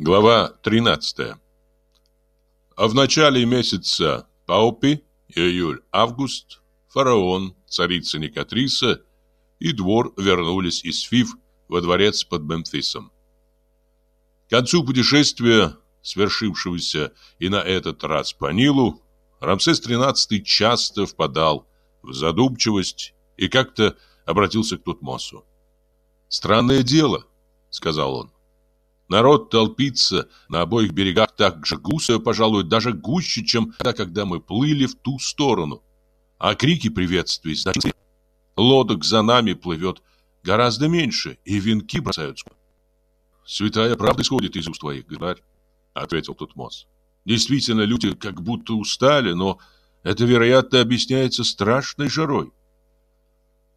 Глава 13. А в начале месяца Паупи, июль-август, фараон, царица Никатриса и двор вернулись из Фив во дворец под Мемфисом. К концу путешествия, свершившегося и на этот раз по Нилу, Рамсес XIII часто впадал в задумчивость и как-то обратился к Тутмосу. «Странное дело», — сказал он. Народ толпится на обоих берегах так же густо, пожалуй, даже гуще, чем тогда, когда мы плыли в ту сторону. А крики приветствий, значит, лодок за нами плывет гораздо меньше, и венки бросаются. «Святая правда исходит из уст твоих, государь», — ответил Тутмос. «Действительно, люди как будто устали, но это, вероятно, объясняется страшной жарой».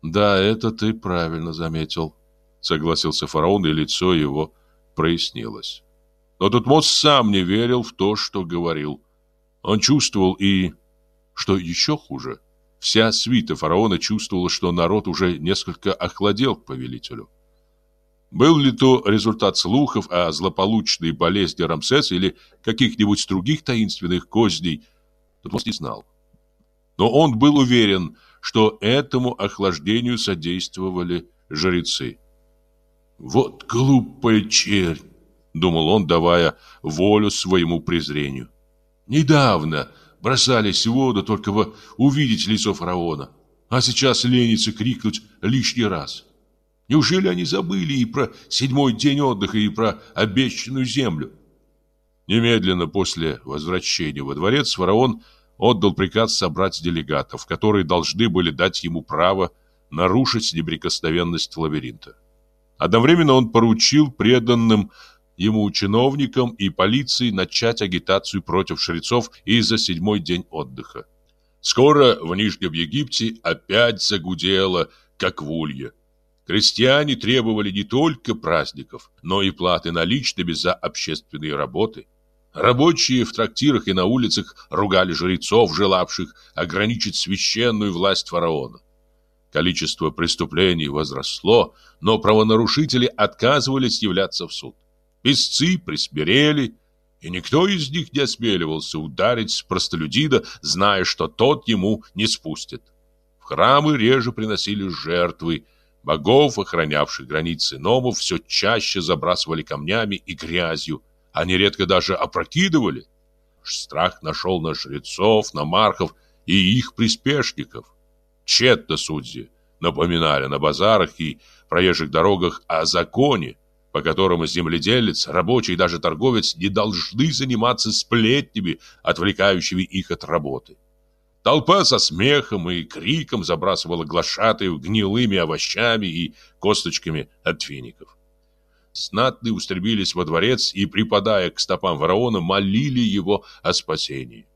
«Да, это ты правильно заметил», — согласился фараон, и лицо его прояснилось. Но Тутмос сам не верил в то, что говорил. Он чувствовал и, что еще хуже, вся свита фараона чувствовала, что народ уже несколько охладел к повелителю. Был ли то результат слухов о злополучной болезни Рамсеса или каких-нибудь других таинственных козней, Тутмос не знал. Но он был уверен, что этому охлаждению содействовали жрецы. «Вот глупая чернь!» — думал он, давая волю своему презрению. «Недавно бросались в воду только бы увидеть лицо фараона, а сейчас ленится крикнуть лишний раз. Неужели они забыли и про седьмой день отдыха, и про обещанную землю?» Немедленно после возвращения во дворец фараон отдал приказ собрать делегатов, которые должны были дать ему право нарушить неприкосновенность лабиринта. Одновременно он поручил преданным ему чиновникам и полиции начать агитацию против шрецов и за седьмой день отдыха. Скоро в Нижнем Египте опять загудело, как в улье. Крестьяне требовали не только праздников, но и платы наличными за общественные работы. Рабочие в трактирах и на улицах ругали жрецов, желавших ограничить священную власть фараона. Количество преступлений возросло, но правонарушители отказывались являться в суд. Песцы присмирели, и никто из них не осмеливался ударить простолюдина, зная, что тот ему не спустит. В храмы реже приносили жертвы, богов, охранявших границы номов, все чаще забрасывали камнями и грязью, а нередко даже опрокидывали. Страх нашел на жрецов, на мархов и их приспешников. Тщетно судьи напоминали на базарах и проезжих дорогах о законе, по которому земледелец, рабочий и даже торговец не должны заниматься сплетнями, отвлекающими их от работы. Толпа со смехом и криком забрасывала глашатаев гнилыми овощами и косточками от фиников. Знатные устремились во дворец и, припадая к стопам фараона, молили его о спасении.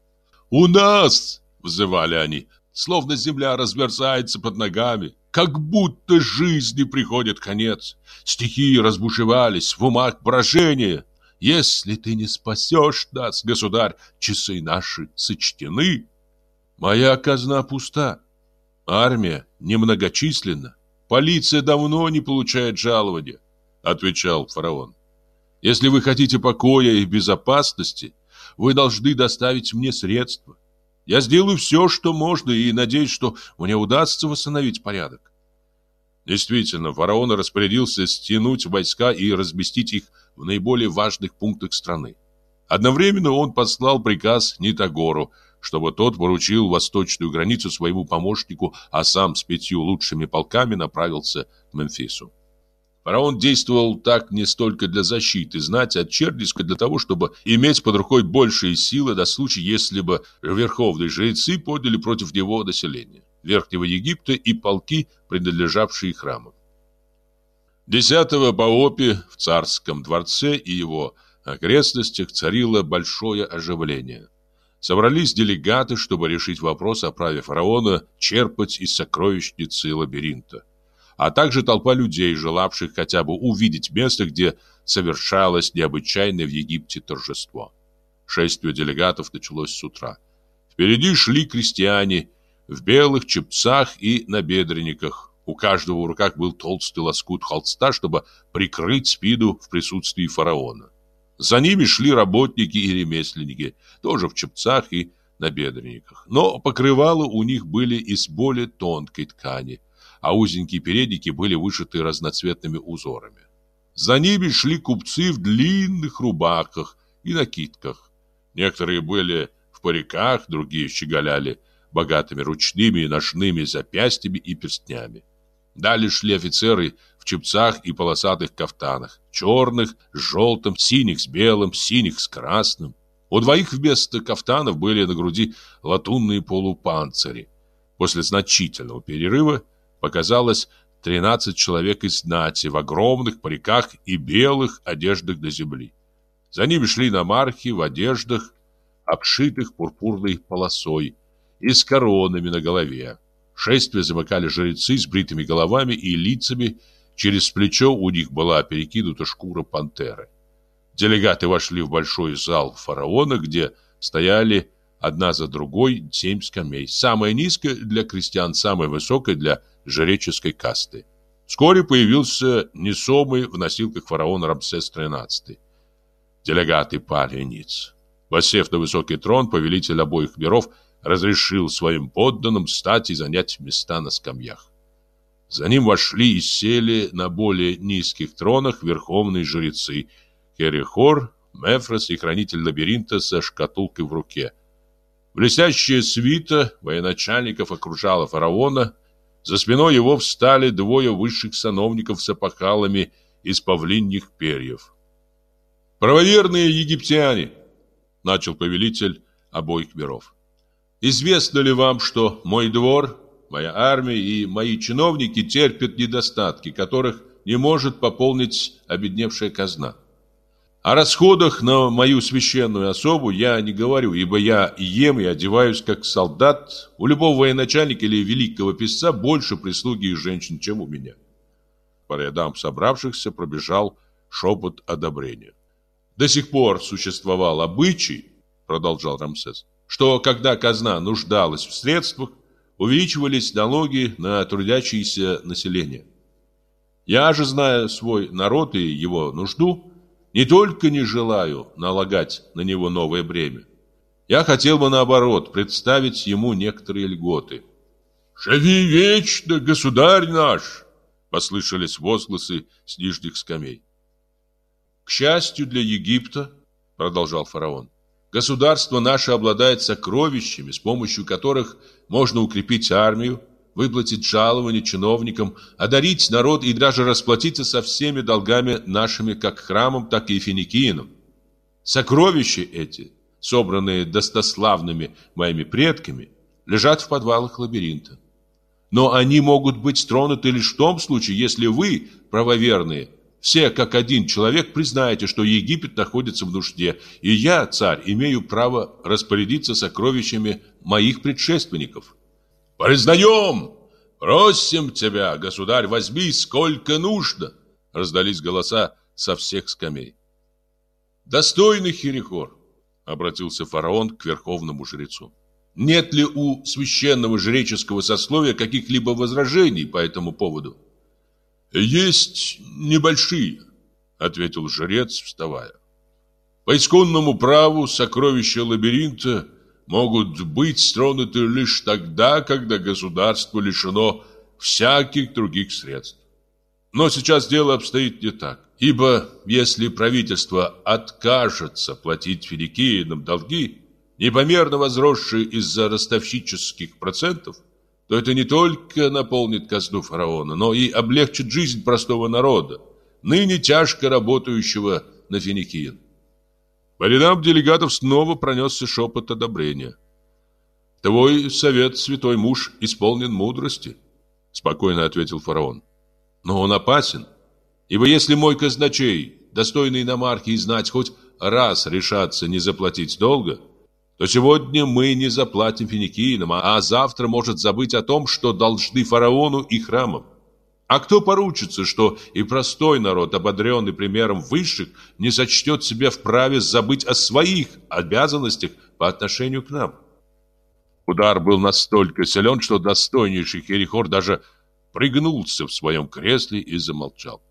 «У нас!» — взывали они словно земля разверзается под ногами, как будто жизни приходит конец. Стихии разбушевались, в умах брожение. Если ты не спасешь нас, государь, часы наши сочтены. Моя казна пуста, армия немногочисленна, полиция давно не получает жалования, отвечал фараон. Если вы хотите покоя и безопасности, вы должны доставить мне средства. Я сделаю все, что можно, и надеюсь, что мне удастся восстановить порядок. Действительно, фараон распорядился стянуть войска и разместить их в наиболее важных пунктах страны. Одновременно он послал приказ Нитагору, чтобы тот поручил восточную границу своему помощнику, а сам с пятью лучшими полками направился к Мемфису. Фараон действовал так не столько для защиты знати от черни, сколько для того, чтобы иметь под рукой большие силы на случай, если бы верховные жрецы подняли против него население Верхнего Египта и полки, принадлежавшие храмам. 10 по опи в царском дворце и его окрестностях царило большое оживление. Собрались делегаты, чтобы решить вопрос о праве фараона черпать из сокровищницы лабиринта а также толпа людей, желавших хотя бы увидеть место, где совершалось необычайное в Египте торжество. Шествие делегатов началось с утра. Впереди шли крестьяне в белых чепцах и набедренниках. У каждого в руках был толстый лоскут холста, чтобы прикрыть спиду в присутствии фараона. За ними шли работники и ремесленники, тоже в чепцах и набедренниках. Но покрывала у них были из более тонкой ткани, а узенькие передники были вышиты разноцветными узорами. За ними шли купцы в длинных рубахах и накидках. Некоторые были в париках, другие щеголяли богатыми ручными и ножными запястьями и перстнями. Далее шли офицеры в чепцах и полосатых кафтанах, черных с желтым, синих с белым, синих с красным. У двоих вместо кафтанов были на груди латунные полупанцири. После значительного перерыва показалось 13 человек из знати в огромных париках и белых одеждах до земли. За ними шли намархи в одеждах, обшитых пурпурной полосой и с коронами на голове. Шествие замыкали жрецы с бритыми головами и лицами, через плечо у них была перекинута шкура пантеры. Делегаты вошли в большой зал фараона, где стояли одна за другой семь скамей. Самая низкая для крестьян, самая высокая для жреческой касты. Вскоре появился несомый в носилках фараон Рамсес XIII. Делегаты пали ниц. Восев на высокий трон, повелитель обоих миров разрешил своим подданным встать и занять места на скамьях. За ним вошли и сели на более низких тронах верховные жрецы – Херихор, Мефрос и хранитель лабиринта со шкатулкой в руке. Блестящая свита военачальников окружала фараона. За спиной его встали двое высших сановников с опахалами из павлиньих перьев. «Правоверные египтяне!» — начал повелитель обоих миров. «Известно ли вам, что мой двор, моя армия и мои чиновники терпят недостатки, которых не может пополнить обедневшая казна?» О расходах на мою священную особу я не говорю, ибо я ем и одеваюсь как солдат. У любого военачальника или великого писца больше прислуги и женщин, чем у меня. По рядам собравшихся пробежал шепот одобрения. До сих пор существовал обычай, продолжал Рамсес, что когда казна нуждалась в средствах, увеличивались налоги на трудящееся население. Я же, зная свой народ и его нужду, не только не желаю налагать на него новое бремя. Я хотел бы, наоборот, представить ему некоторые льготы. «Живи вечно, государь наш!» Послышались возгласы с нижних скамей. «К счастью для Египта, — продолжал фараон, — государство наше обладает сокровищами, с помощью которых можно укрепить армию, выплатить жалования чиновникам, одарить народ и даже расплатиться со всеми долгами нашими как храмом, так и финикийным. Сокровища эти, собранные достославными моими предками, лежат в подвалах лабиринта. Но они могут быть тронуты лишь в том случае, если вы, правоверные, все как один человек признаете, что Египет находится в нужде, и я, царь, имею право распорядиться сокровищами моих предшественников. «Признаем! Просим тебя, государь, возьми сколько нужно!» Раздались голоса со всех скамей. «Достойный Херихор!» — обратился фараон к верховному жрецу. «Нет ли у священного жреческого сословия каких-либо возражений по этому поводу?» «Есть небольшие», — ответил жрец, вставая. «По исконному праву сокровища лабиринта могут быть тронуты лишь тогда, когда государство лишено всяких других средств. Но сейчас дело обстоит не так. Ибо если правительство откажется платить финикийным долги, непомерно возросшие из-за ростовщических процентов, то это не только наполнит казну фараона, но и облегчит жизнь простого народа, ныне тяжко работающего на финикиен. По рядам делегатов снова пронесся шепот одобрения. «Твой совет, святой муж, исполнен мудрости», — спокойно ответил фараон. «Но он опасен, ибо если мой казначей, достойный намархи знать, хоть раз решаться не заплатить долга, то сегодня мы не заплатим финикийным, а завтра может забыть о том, что должны фараону и храмам. А кто поручится, что и простой народ, ободренный примером высших, не сочтет себя вправе забыть о своих обязанностях по отношению к нам? Удар был настолько силен, что достойнейший Херихор даже пригнулся в своем кресле и замолчал.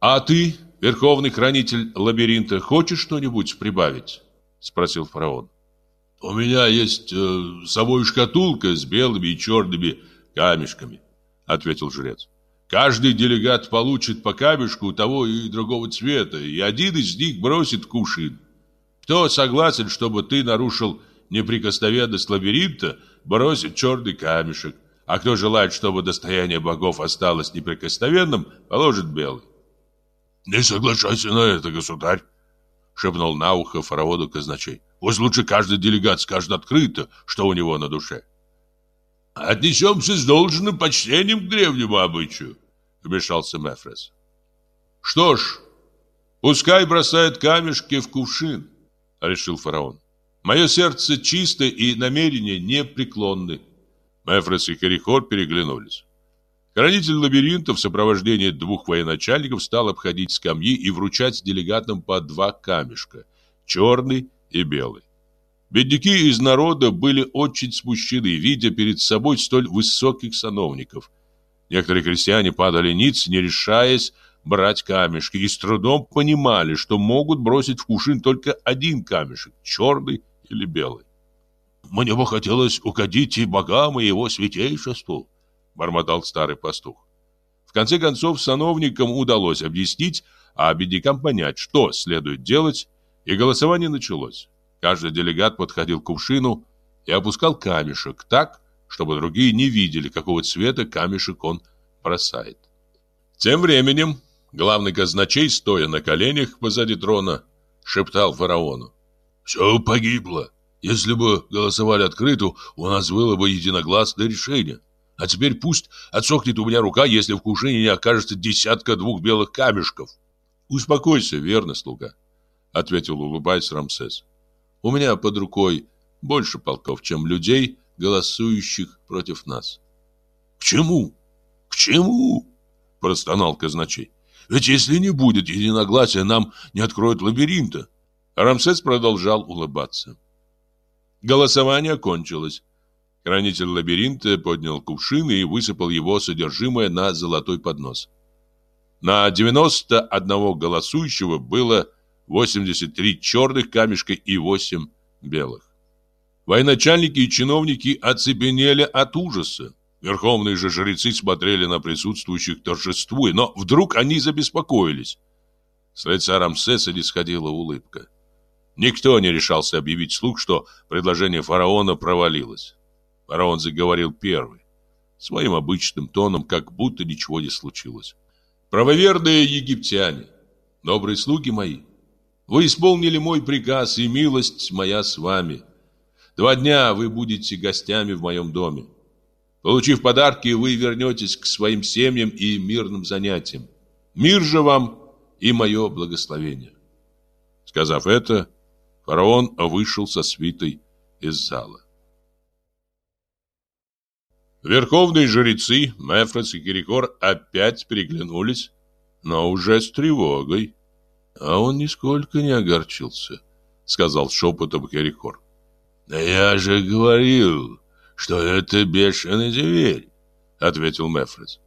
«А ты, верховный хранитель лабиринта, хочешь что-нибудь прибавить? Спросил фараон. У меня есть э, с собой шкатулка с белыми и черными камешками, ответил жрец. Каждый делегат получит по камешку того и другого цвета, и один из них бросит кувшин. Кто согласен, чтобы ты нарушил неприкосновенность лабиринта, бросит черный камешек, а кто желает, чтобы достояние богов осталось неприкосновенным, положит белый. «Не соглашайся на это, государь!» — шепнул на ухо фараону казначей. «Пусть лучше каждый делегат скажет открыто, что у него на душе». «Отнесемся с должным почтением к древнему обычаю», — вмешался Мефрес. «Что ж, пускай бросает камешки в кувшин», — решил фараон. «Мое сердце чисто и намерения непреклонны. Мефрес и Херихор переглянулись. Хранитель лабиринта в сопровождении двух военачальников стал обходить скамьи и вручать делегатам по два камешка – черный и белый. Бедняки из народа были очень смущены, видя перед собой столь высоких сановников. Некоторые крестьяне падали ниц, не решаясь брать камешки, и с трудом понимали, что могут бросить в кувшин только один камешек – черный или белый. Мне бы хотелось угодить и богам, и его святейшеству, бормотал старый пастух. В конце концов, сановникам удалось объяснить, а беднякам понять, что следует делать, и голосование началось. Каждый делегат подходил к кувшину и опускал камешек так, чтобы другие не видели, какого цвета камешек он бросает. Тем временем главный казначей, стоя на коленях позади трона, шептал фараону. «Все погибло. Если бы голосовали открыто, у нас было бы единогласное решение. А теперь пусть отсохнет у меня рука, если в кувшине не окажется десятка двух белых камешков. Успокойся, верно, слуга, ответил улыбаясь Рамсес. У меня под рукой больше полков, чем людей, голосующих против нас. К чему? К чему? простонал казначей. Ведь если не будет единогласия, нам не откроют лабиринта. Рамсес продолжал улыбаться. Голосование кончилось. Хранитель лабиринта поднял кувшин и высыпал его содержимое на золотой поднос. На 91 голосующего было 83 черных камешка и 8 белых. Военачальники и чиновники оцепенели от ужаса. Верховные же жрецы смотрели на присутствующих торжествуя, но вдруг они забеспокоились. С лица Рамсеса не улыбка. Никто не решался объявить слух, что предложение фараона провалилось. Фараон заговорил первый, своим обычным тоном, как будто ничего не случилось. «Правоверные египтяне, добрые слуги мои, вы исполнили мой приказ, и милость моя с вами. Два дня вы будете гостями в моем доме. Получив подарки, вы вернетесь к своим семьям и мирным занятиям. Мир же вам и мое благословение». Сказав это, Фараон вышел со свитой из зала. Верховные жрецы Мефрос и Кирикор опять переглянулись, но уже с тревогой. А он нисколько не огорчился, сказал шепотом Кирикор. «Да я же говорил, что это бешеный зверь», — ответил Мефрос.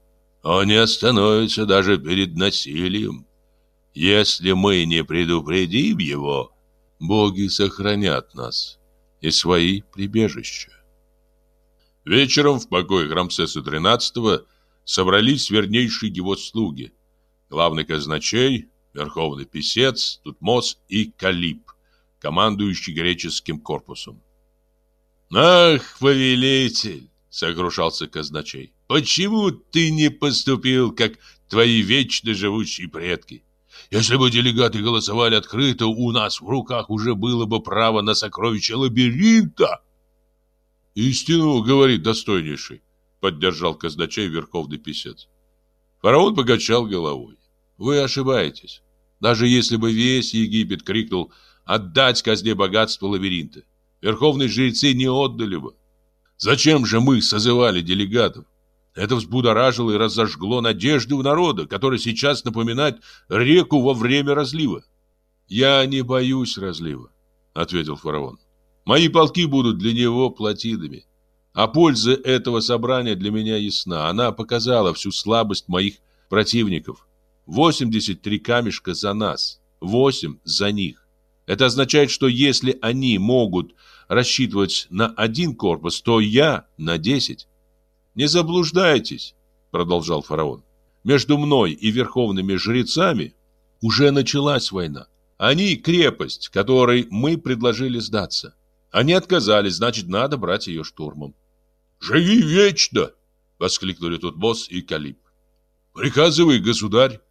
«Он не остановится даже перед насилием. Если мы не предупредим его, боги сохранят нас и свои прибежища. Вечером в покоях Рамсеса XIII собрались вернейшие его слуги, главный казначей, верховный писец, Тутмос и Калип, командующий греческим корпусом. «Ах, повелитель!» — сокрушался казначей. «Почему ты не поступил, как твои вечно живущие предки? Если бы делегаты голосовали открыто, у нас в руках уже было бы право на сокровища лабиринта. Истину говорит достойнейший, поддержал казначей верховный писец. Фараон покачал головой. Вы ошибаетесь. Даже если бы весь Египет крикнул «Отдать казне богатство лабиринта!» Верховные жрецы не отдали бы. Зачем же мы созывали делегатов? Это взбудоражило и разожгло надежды у народа, который сейчас напоминает реку во время разлива. «Я не боюсь разлива», — ответил фараон. «Мои полки будут для него плотинами. А польза этого собрания для меня ясна. Она показала всю слабость моих противников. 83 камешка за нас, 8 за них. Это означает, что если они могут рассчитывать на один корпус, то я на 10. Не заблуждайтесь, продолжал фараон. Между мной и верховными жрецами уже началась война. Они крепость, которой мы предложили сдаться. Они отказались, значит, надо брать ее штурмом. «Живи вечно!» — воскликнули тут босс и Калиб. «Приказывай, государь!» —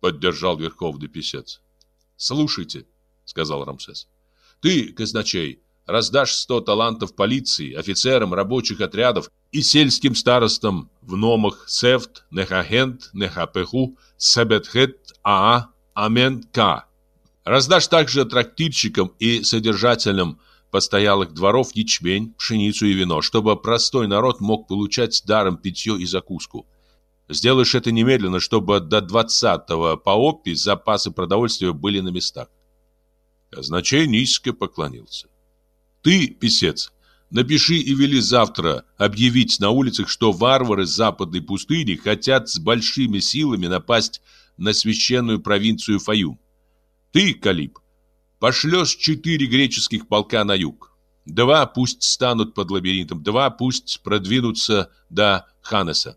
поддержал верховный писец. «Слушайте», — сказал Рамсес. «Ты, казначей, раздашь сто талантов полиции, офицерам рабочих отрядов и сельским старостам в номах Сефт, Нехахент, Нехапеху, Себетхет, Аа, Амен-Ка. Раздашь также трактирщикам и содержателям постоялых дворов ячмень, пшеницу и вино, чтобы простой народ мог получать даром питье и закуску. Сделаешь это немедленно, чтобы до 20-го по опи запасы продовольствия были на местах. Казначей низко поклонился. Ты, писец, напиши и вели завтра объявить на улицах, что варвары западной пустыни хотят с большими силами напасть на священную провинцию Фаюм. Ты, Калиб, пошлешь четыре греческих полка на юг. Два пусть станут под лабиринтом, два пусть продвинутся до Ханеса.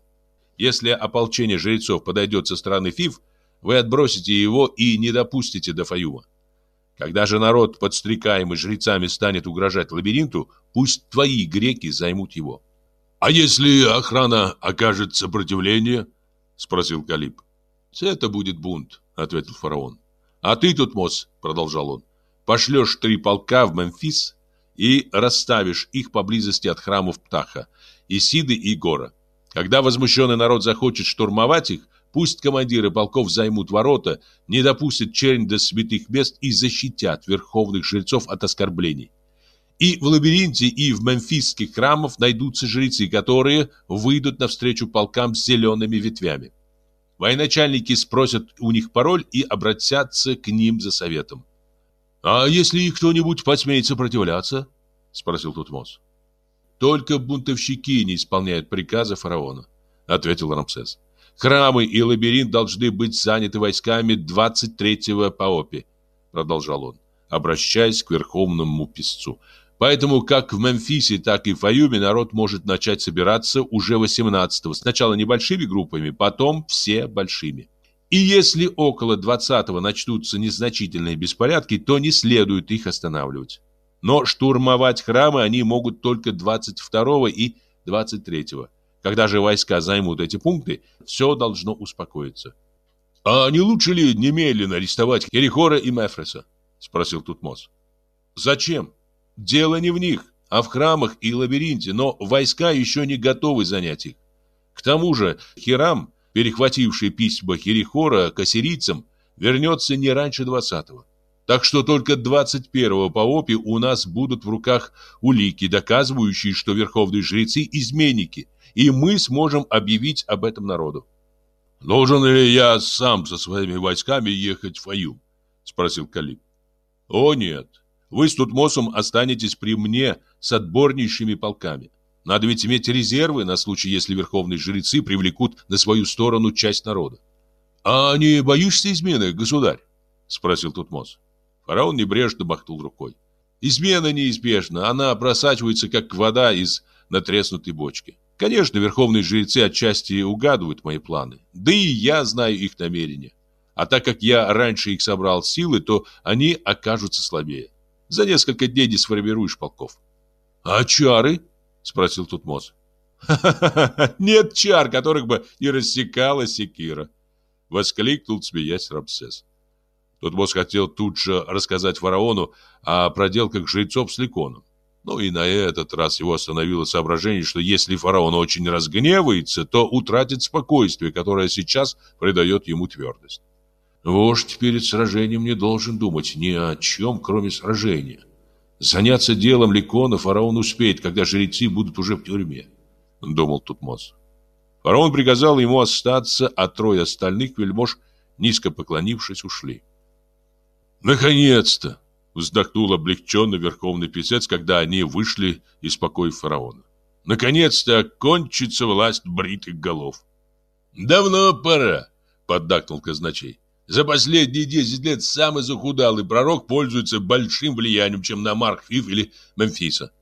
Если ополчение жрецов подойдет со стороны Фив, вы отбросите его и не допустите до Фаюма. Когда же народ, подстрекаемый жрецами, станет угрожать лабиринту, пусть твои греки займут его. «А если охрана окажет сопротивление?» — спросил Калиб. «Это будет бунт», — ответил фараон. «А ты, тут Тутмос», — продолжал он, — «пошлешь три полка в Мемфис и расставишь их поблизости от храмов Птаха, Исиды и Гора. Когда возмущенный народ захочет штурмовать их, пусть командиры полков займут ворота, не допустят чернь до святых мест и защитят верховных жрецов от оскорблений. И в лабиринте, и в мемфисских храмах найдутся жрецы, которые выйдут навстречу полкам с зелеными ветвями. Военачальники спросят у них пароль и обратятся к ним за советом. «А если кто-нибудь посмеет сопротивляться?» — спросил Тутмос. Только бунтовщики не исполняют приказа фараона, ответил Рамсес. Храмы и лабиринт должны быть заняты войсками 23-го Паопи, продолжал он, обращаясь к верховному писцу. Поэтому как в Мемфисе, так и в Фаюме народ может начать собираться уже 18-го, сначала небольшими группами, потом все большими. И если около 20-го начнутся незначительные беспорядки, то не следует их останавливать. Но штурмовать храмы они могут только 22 и 23. Когда же войска займут эти пункты, все должно успокоиться. «А не лучше ли немедленно арестовать Херихора и Мефреса?» – спросил Тутмос. «Зачем? Дело не в них, а в храмах и лабиринте, но войска еще не готовы занять их. К тому же Хирам, перехвативший письма Херихора к ассирийцам, вернется не раньше 20-го. Так что только 21-го по ОПИ у нас будут в руках улики, доказывающие, что верховные жрецы – изменники, и мы сможем объявить об этом народу. «Должен ли я сам со своими войсками ехать в Фаюм?» – спросил Калиб. «О нет, вы с Тутмосом останетесь при мне с отборнейшими полками. Надо ведь иметь резервы на случай, если верховные жрецы привлекут на свою сторону часть народа». «А не боишься измены, государь?» – спросил Тутмос. Фараон небрежно махнул рукой. Измена неизбежна, она просачивается, как вода из натреснутой бочки. Конечно, верховные жрецы отчасти угадывают мои планы, да и я знаю их намерения. А так как я раньше их собрал силы, то они окажутся слабее. За несколько дней не сформируешь полков. «А чары?» — спросил Тутмос. «Ха-ха-ха! Нет чар, которых бы не рассекала секира!» — воскликнул, смеясь Рамсес. Тутмос хотел тут же рассказать фараону о проделках жрецов с Ликоном. Ну и на этот раз его остановило соображение, что если фараон очень разгневается, то утратит спокойствие, которое сейчас придает ему твердость. Вождь перед сражением не должен думать ни о чем, кроме сражения. Заняться делом Ликона фараон успеет, когда жрецы будут уже в тюрьме, думал Тутмос. Фараон приказал ему остаться, а трое остальных вельмож, низко поклонившись, ушли. «Наконец-то!» — вздохнул облегченно верховный писец, когда они вышли из покоя фараона. «Наконец-то кончится власть бритых голов!» «Давно пора!» поддакнул казначей. За последние десять лет самый захудалый пророк пользуется большим влиянием, чем на Маркфив или Мемфиса.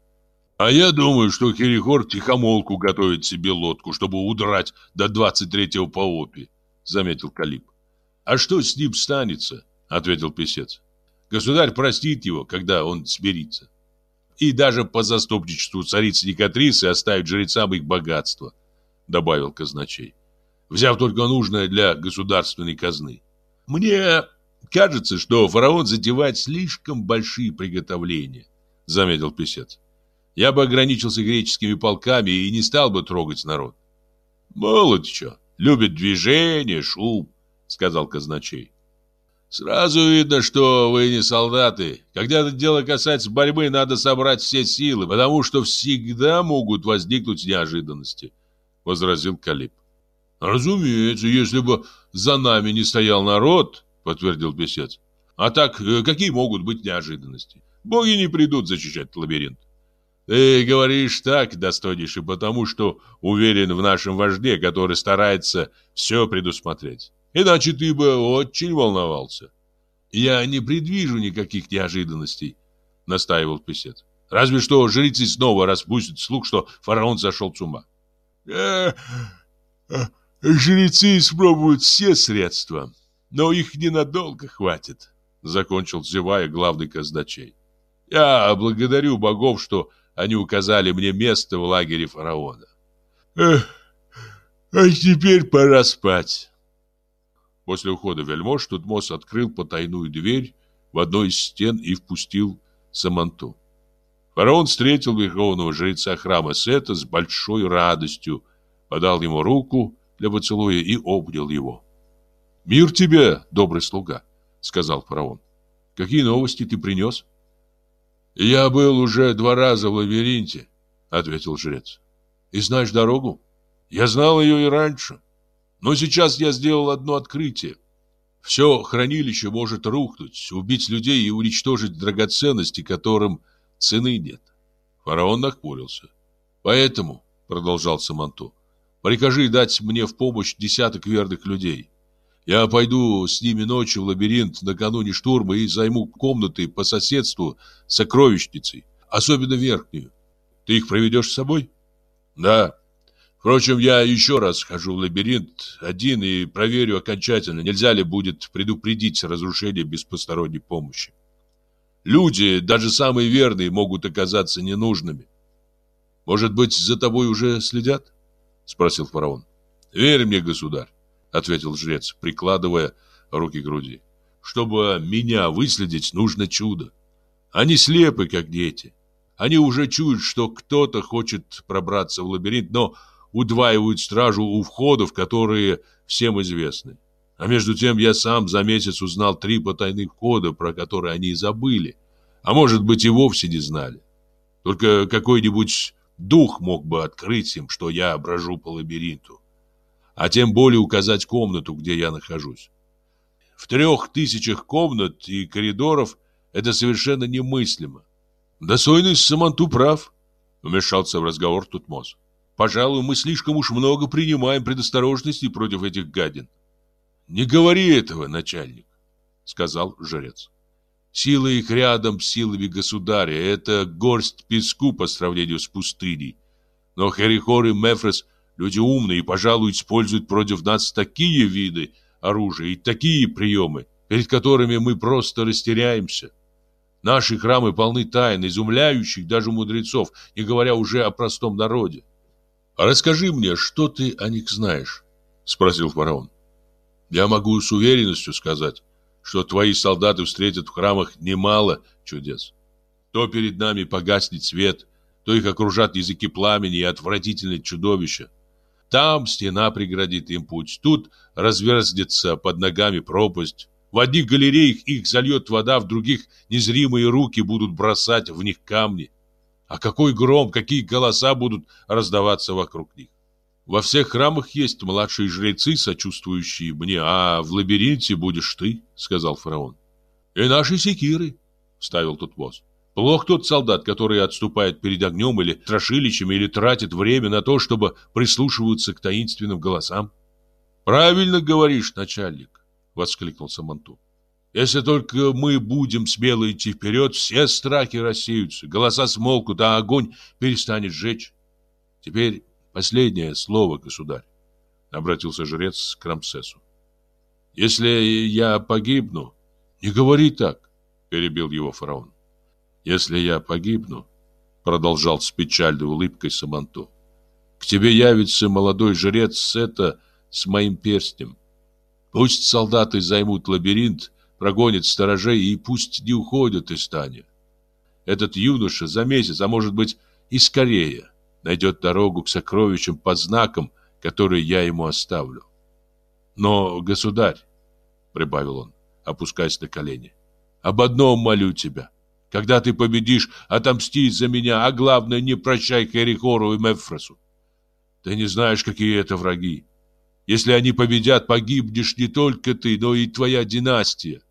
А я думаю, что Херихор тихомолку готовит себе лодку, чтобы удрать до 23-го по Опи, заметил Калиб. А что с ним станется? Ответил писец. Государь простит его, когда он смирится. И даже по заступничеству царицы Никатрисы оставит жрецам их богатство, добавил казначей, взяв только нужное для государственной казны. Мне кажется, что фараон затевает слишком большие приготовления, заметил писец. Я бы ограничился греческими полками и не стал бы трогать народ. Молод что, любит движение, шум, сказал казначей. Сразу видно, что вы не солдаты. Когда это дело касается борьбы, надо собрать все силы, потому что всегда могут возникнуть неожиданности, возразил Калиб. Разумеется, если бы за нами не стоял народ, подтвердил писец. А так, э, какие могут быть неожиданности? Боги не придут защищать лабиринт. Ты говоришь так, достойнейший, потому что уверен в нашем вожде, который старается все предусмотреть. Иначе ты бы очень волновался. Я не предвижу никаких неожиданностей, настаивал писец. Разве что жрецы снова распустят слух, что фараон зашел с ума. Э, э, Жрецы испробуют все средства, но их ненадолго хватит, закончил зевая главный казначей. Я благодарю богов, что они указали мне место в лагере фараона. Эх, а теперь пора спать. После ухода вельмож Тутмос открыл потайную дверь в одной из стен и впустил Саманту. Фараон встретил верховного жреца храма Сета с большой радостью, подал ему руку для поцелуя и обнял его. «Мир тебе, добрый слуга!» — сказал фараон. «Какие новости ты принес?» «Я был уже два раза в лабиринте», — ответил жрец. «И знаешь дорогу?» «Я знал ее и раньше. Но сейчас я сделал одно открытие. Все хранилище может рухнуть, убить людей и уничтожить драгоценности, которым цены нет». Фараон нахмурился. «Поэтому», — продолжал Саманту, Прикажи дать мне в помощь десяток верных людей. Я пойду с ними ночью в лабиринт накануне штурма и займу комнаты по соседству с сокровищницей, особенно верхнюю. Ты их проведешь с собой? Да. Впрочем, я еще раз схожу в лабиринт один и проверю окончательно, нельзя ли будет предупредить разрушение без посторонней помощи. Люди, даже самые верные, могут оказаться ненужными. Может быть, за тобой уже следят? спросил фараон. Верь мне, государь, ответил жрец, прикладывая руки к груди. Чтобы меня выследить, нужно чудо. Они слепы, как дети. Они уже чуют, что кто-то хочет пробраться в лабиринт, но удваивают стражу у входов, которые всем известны. А между тем я сам за месяц узнал три потайных входа, про которые они забыли, а может быть и вовсе не знали. Только какой-нибудь Дух мог бы открыть им, что я брожу по лабиринту, а тем более указать комнату, где я нахожусь. В трех тысячах комнат и коридоров это совершенно немыслимо. Достойный Саманту прав, вмешался в разговор Тутмос. Пожалуй, мы слишком уж много принимаем предосторожности против этих гадин. Не говори этого, начальник, сказал жрец. Сила их рядом с силами государя. Это горсть песку по сравнению с пустыней. Но Херихор и Мефрес люди умные и, пожалуй, используют против нас такие виды оружия и такие приемы, перед которыми мы просто растеряемся. Наши храмы полны тайн, изумляющих даже мудрецов, не говоря уже о простом народе. «А расскажи мне, что ты о них знаешь?» — спросил фараон. «Я могу с уверенностью сказать, что твои солдаты встретят в храмах немало чудес. То перед нами погаснет свет, то их окружат языки пламени и отвратительные чудовища. Там стена преградит им путь, тут разверзнется под ногами пропасть. В одних галереях их зальет вода, в других незримые руки будут бросать в них камни. А какой гром, какие голоса будут раздаваться вокруг них. Во всех храмах есть младшие жрецы, сочувствующие мне, а в лабиринте будешь ты, сказал фараон. И наши секиры, вставил воз. Плох тот солдат, который отступает перед огнем или страшилищем, или тратит время на то, чтобы прислушиваться к таинственным голосам. Правильно говоришь, начальник, воскликнул Саманту. Если только мы будем смело идти вперед, все страхи рассеются, голоса смолкут, а огонь перестанет жечь. Теперь последнее слово, государь, обратился жрец к Рамсесу. Если я погибну, не говори так, перебил его фараон. Если я погибну, продолжал с печальной улыбкой Саманту, к тебе явится молодой жрец Сета с моим перстнем. Пусть солдаты займут лабиринт, прогонят сторожей и пусть не уходят из стани. Этот юноша за месяц, а может быть и скорее, найдет дорогу к сокровищам по знакам, которые я ему оставлю. Но, государь, прибавил он, опускаясь на колени, об одном молю тебя. Когда ты победишь, отомсти за меня, а главное, не прощай Херихору и Мефросу. Ты не знаешь, какие это враги. Если они победят, погибнешь не только ты, но и твоя династия.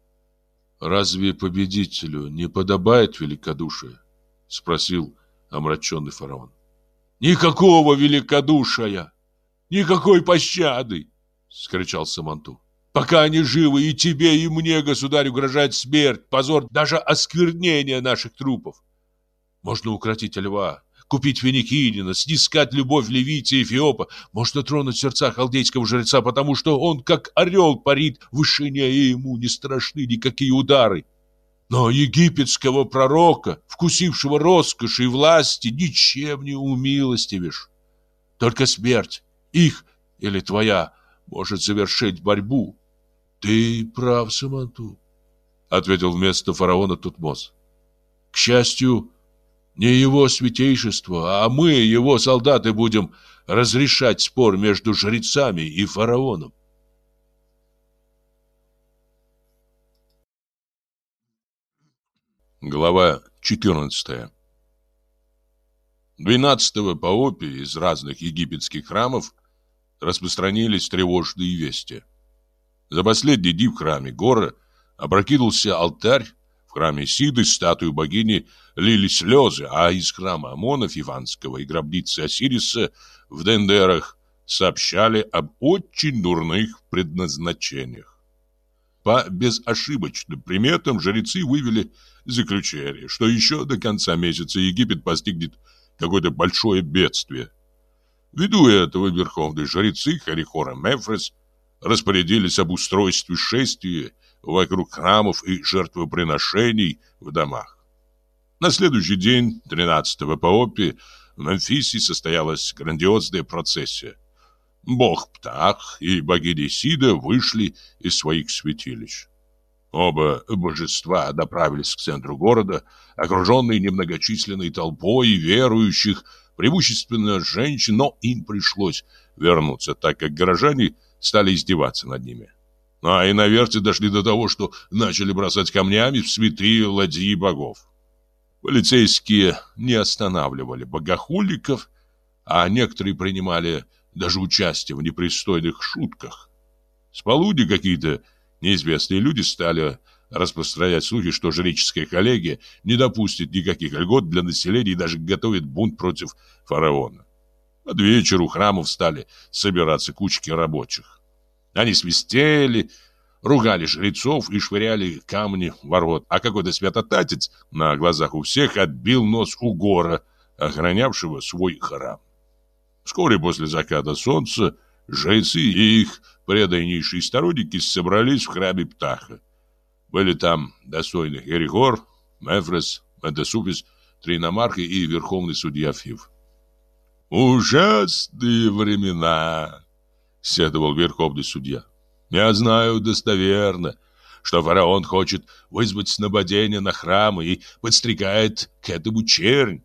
Разве победителю не подобает великодушие? Спросил омраченный фараон. Никакого великодушия! Никакой пощады! Скричал Саманту. Пока они живы, и тебе, и мне, государь, угрожает смерть, позор, даже осквернение наших трупов. Можно укротить льва, купить Финикинина, снискать любовь Левития и Эфиопа, можно тронуть сердца халдейского жреца, потому что он, как орел, парит в вышине, и ему не страшны никакие удары. Но египетского пророка, вкусившего роскоши и власти, ничем не умилостивишь. Только смерть, их или твоя, может завершить борьбу. Ты прав, Саманту, ответил вместо фараона Тутмос. К счастью, не его святейшество, а мы, его солдаты, будем разрешать спор между жрецами и фараоном. Глава 14 12-го по опе из разных египетских храмов распространились тревожные вести. За последний день в храме Гора опрокинулся алтарь, храме Сиды статую богини лили слезы, а из храма Амонов Иванского и гробницы Осириса в Дендерах сообщали об очень дурных предназначениях. По безошибочным приметам жрецы вывели заключение, что еще до конца месяца Египет постигнет какое-то большое бедствие. Ввиду этого верховные жрецы Харихора Мефрес распорядились об устройстве шествия вокруг храмов и жертвоприношений в домах. На следующий день, 13-го по опе, в Мемфисе состоялась грандиозная процессия. Бог Птах и богиня Сида вышли из своих святилищ. Оба божества направились к центру города, окруженные немногочисленной толпой верующих, преимущественно женщин, но им пришлось вернуться, так как горожане стали издеваться над ними. А иноверцы дошли до того, что начали бросать камнями в святые ладьи богов. Полицейские не останавливали богохульников, а некоторые принимали даже участие в непристойных шутках. С полудня какие-то неизвестные люди стали распространять слухи, что жреческая коллегия не допустит никаких льгот для населения и даже готовит бунт против фараона. Под вечер у храмов стали собираться кучки рабочих. Они свистели, ругали жрецов и швыряли камни в ворот. А какой-то святотатец на глазах у всех отбил нос у гора, охранявшего свой храм. Вскоре после заката солнца жрецы и их преданнейшие сторонники собрались в храме Птаха. Были там достойных Эрихор, Мефрес, Медесуфис, Триномарх и верховный судья Фив. «Ужасные времена!» — седовал верховный судья. «Я знаю достоверно, что фараон хочет вызвать нападение на храмы и подстрекает к этому чернь».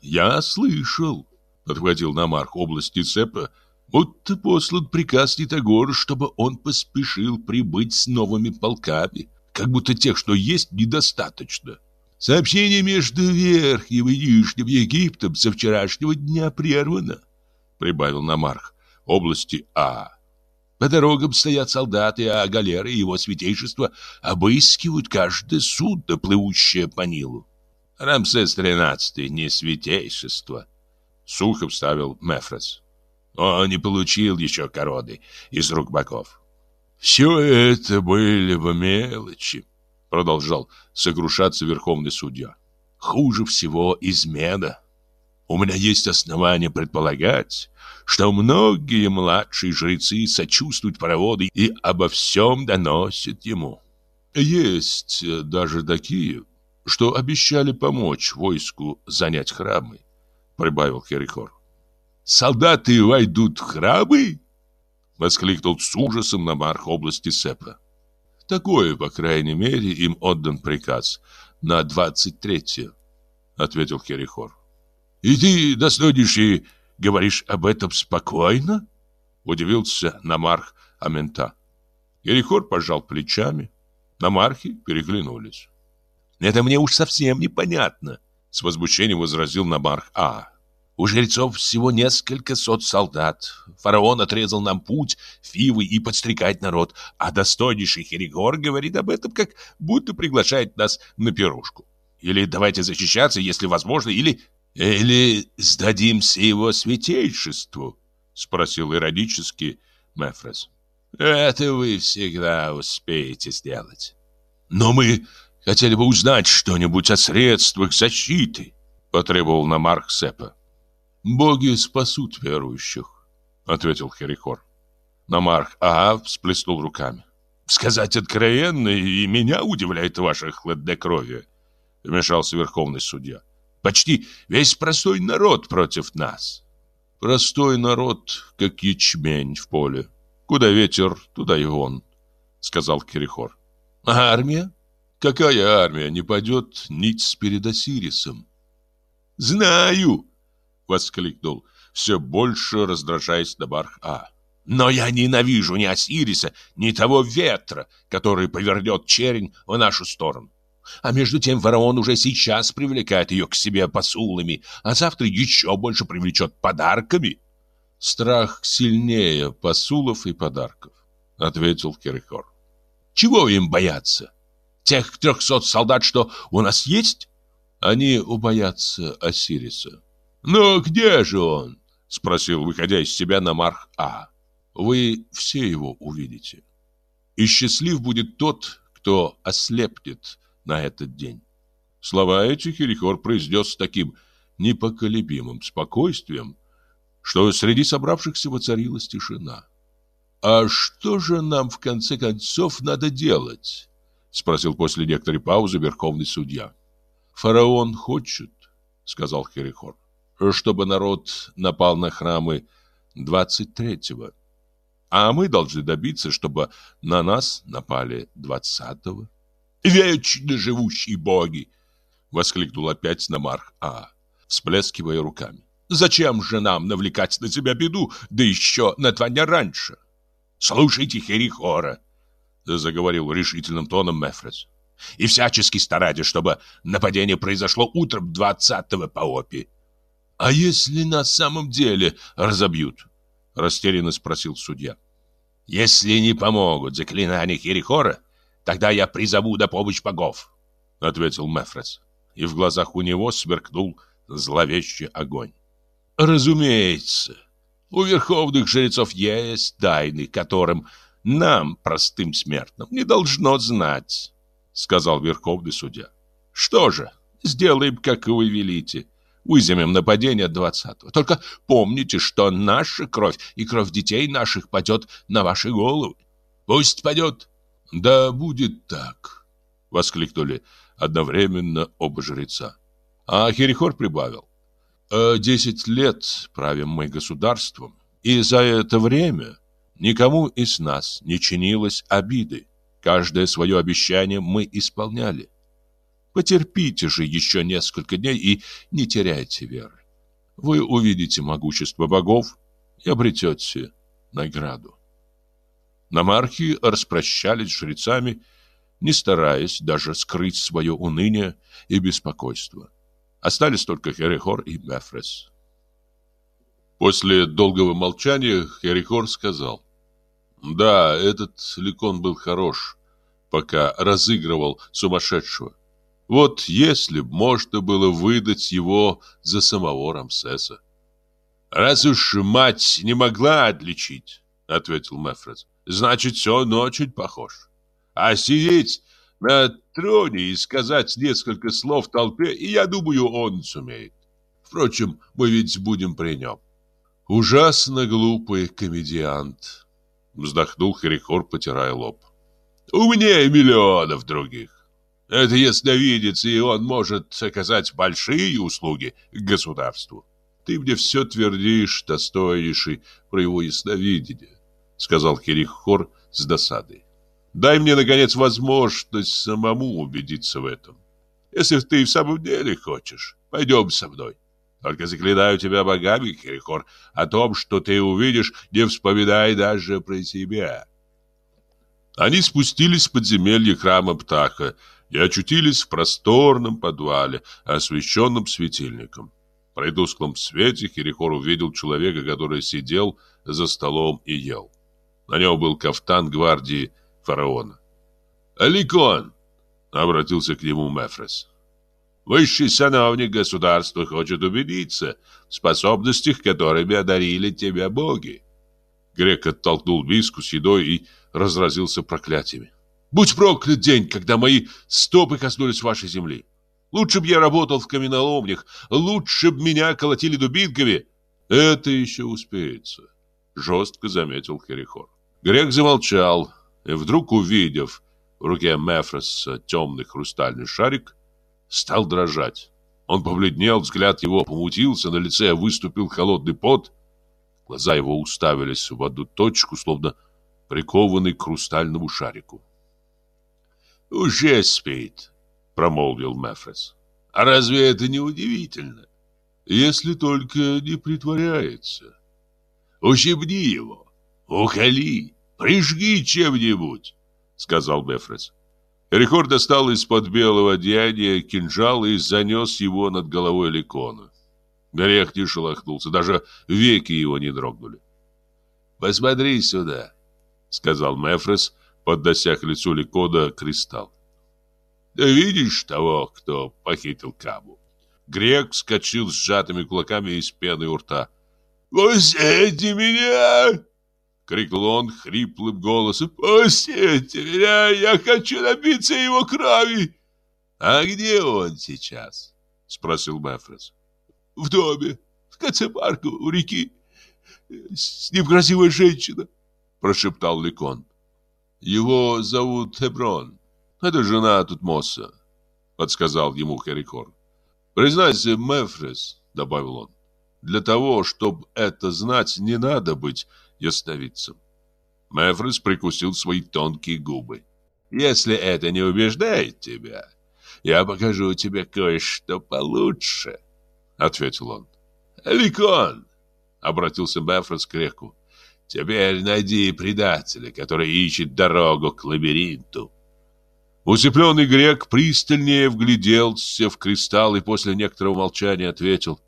«Я слышал», — подхватил Намарх области Цепа, будто послан приказ Нитогору, чтобы он поспешил прибыть с новыми полками, как будто тех, что есть, недостаточно. Сообщение между Верхним и Нижним Египтом со вчерашнего дня прервано, прибавил Намарх области А. По дорогам стоят солдаты, а галеры его святейшества обыскивают каждое судно, плывущее по Нилу. Рамсес XIII не святейшество, сухо вставил Мефрес. Он не получил еще короны из рук богов. Все это были бы мелочи, продолжал сокрушаться верховный судья. Хуже всего измена. У меня есть основания предполагать, что многие младшие жрецы сочувствуют пароводу и обо всем доносят ему. Есть даже такие, что обещали помочь войску занять храмы, прибавил Херихор. Солдаты войдут в храмы? Воскликнул с ужасом Намарх области Сепа. Такое, по крайней мере, им отдан приказ на двадцать третье, ответил Херихор. И ты, достойнейший, говоришь об этом спокойно? Удивился Намарх Амента. Ерихор пожал плечами. Намархи переглянулись. «Это мне уж совсем непонятно», — с возмущением возразил Намарх А. «У жрецов всего несколько сот солдат. Фараон отрезал нам путь, фивы и подстрекать народ, а достойнейший Херигор говорит об этом, как будто приглашает нас на пирушку. Или давайте защищаться, если возможно, или «Или сдадимся его святейшеству?» — спросил иронически Мефрес. «Это вы всегда успеете сделать. Но мы хотели бы узнать что-нибудь о средствах защиты», — потребовал Намарх Сепа. «Боги спасут верующих», — ответил Херихор. Намарх Аав всплеснул руками. «Сказать откровенно, и меня удивляет ваше хладнокровие», — вмешался верховный судья. Почти весь простой народ против нас. Простой народ, как ячмень в поле. Куда ветер, туда и он, сказал Кирихор. А армия? Какая армия не пойдет ниц перед Осирисом? Знаю, воскликнул, все больше раздражаясь Дабарх А. Но я ненавижу ни Осириса, ни того ветра, который повернет черень в нашу сторону. А между тем фараон уже сейчас привлекает ее к себе посулами, а завтра еще больше привлечет подарками. Страх сильнее посулов и подарков, ответил Кирихор. Чего им бояться? Тех трехсот солдат, что у нас есть? Они убоятся Осириса. Но где же он? Спросил, выходя из себя Намарх А. Вы все его увидите. И счастлив будет тот, кто ослепнет на этот день. Слова эти Херихор произнес с таким непоколебимым спокойствием, что среди собравшихся воцарилась тишина. «А что же нам, в конце концов, надо делать?» — спросил после некоторой паузы верховный судья. «Фараон хочет, — сказал Херихор, — чтобы народ напал на храмы двадцать третьего, а мы должны добиться, чтобы на нас напали двадцатого. Вечно живущие боги! Воскликнул опять Намарх А, всплескивая руками. Зачем же нам навлекать на себя беду, да еще на два дня раньше? Слушайте Херихора, заговорил решительным тоном Мефрес. И всячески старайтесь, чтобы нападение произошло утром двадцатого по опи. А если на самом деле разобьют? Растерянно спросил судья. Если не помогут заклинания Херихора, Тогда я призову на помощь богов, ответил Мефрес. И в глазах у него сверкнул зловещий огонь. Разумеется, у верховных жрецов есть тайны, которым нам, простым смертным, не должно знать, сказал верховный судья. Что же, сделаем, как вы велите. Вызовем нападение двадцатого. Только помните, что наша кровь и кровь детей наших падет на ваши головы. Пусть падет. «Да будет так!» — воскликнули одновременно оба жреца. А Херихор прибавил. «Э, «Десять лет правим мы государством, и за это время никому из нас не чинилось обиды. Каждое свое обещание мы исполняли. Потерпите же еще несколько дней и не теряйте веры. Вы увидите могущество богов и обретете награду. Намархи распрощались с жрецами, не стараясь даже скрыть свое уныние и беспокойство. Остались только Херихор и Мефрес. После долгого молчания Херихор сказал, «Да, этот Ликон был хорош, пока разыгрывал сумасшедшего. Вот если б можно было выдать его за самого Рамсеса». Раз уж мать не могла отличить, ответил Мефред, значит, он очень похож. А сидеть на троне и сказать несколько слов толпе, и я думаю, он сумеет. Впрочем, мы ведь будем при нем. Ужасно глупый комедиант, вздохнул Херихор, потирая лоб. Умнее миллионов других. Это ясновидец, и он может оказать большие услуги государству. Ты мне все твердишь, достойнейший, про его ясновидение, сказал Херихор с досадой. Дай мне, наконец, возможность самому убедиться в этом. Если ты в самом деле хочешь, пойдем со мной. Только заклинаю тебя богами, Херихор, о том, что ты увидишь, не вспоминай даже про себя. Они спустились в подземелье храма Птаха и очутились в просторном подвале, освещенном светильником. При тусклом свете Херихор увидел человека, который сидел за столом и ел. На нем был кафтан гвардии фараона. «Аликон!» — обратился к нему Мефрес. «Высший сановник государства хочет убедиться в способностях, которыми одарили тебя боги». Грек оттолкнул миску с едой и разразился проклятиями. «Будь проклят день, когда мои стопы коснулись вашей земли! Лучше б я работал в каменоломнях, лучше б меня колотили дубинками!» «Это еще успеется», — жестко заметил Херихор. Грек замолчал, и вдруг, увидев в руке Мефреса темный хрустальный шарик, стал дрожать. Он побледнел, взгляд его помутился, на лице выступил холодный пот. Глаза его уставились в одну точку, словно прикованный к хрустальному шарику. «Уже спит», — промолвил Мефрес. «А разве это не удивительно? Если только не притворяется. Ущипни его, уколи, прижги чем-нибудь», — сказал Мефрес. Рихор достал из-под белого одеяния кинжал и занес его над головой Ликона. Горех не шелохнулся, даже веки его не дрогнули. «Посмотри сюда», — сказал Мефрес, поднося к лицу Ликода кристалл. «Да видишь того, кто похитил Кабу?» Грек вскочил с сжатыми кулаками из пены у рта. «Пустите меня!» — крикнул он хриплым голосом. «Пустите меня! Я хочу напиться его крови!» «А где он сейчас?» — спросил Мефрес. «В доме, в конце парка, у реки. С ним красивая женщина прошептал Ликон. Его зовут Хеброн. Это жена Тутмоса, подсказал ему Херикор. Признайся, Мефрес, добавил он. Для того, чтобы это знать, не надо быть ясновидцем. Мефрес прикусил свои тонкие губы. Если это не убеждает тебя, я покажу тебе кое-что получше, ответил он. Ликон, обратился Мефрес к Реку. Теперь найди предателя, который ищет дорогу к лабиринту. Усыпленный грек пристальнее вгляделся в кристалл и после некоторого молчания ответил.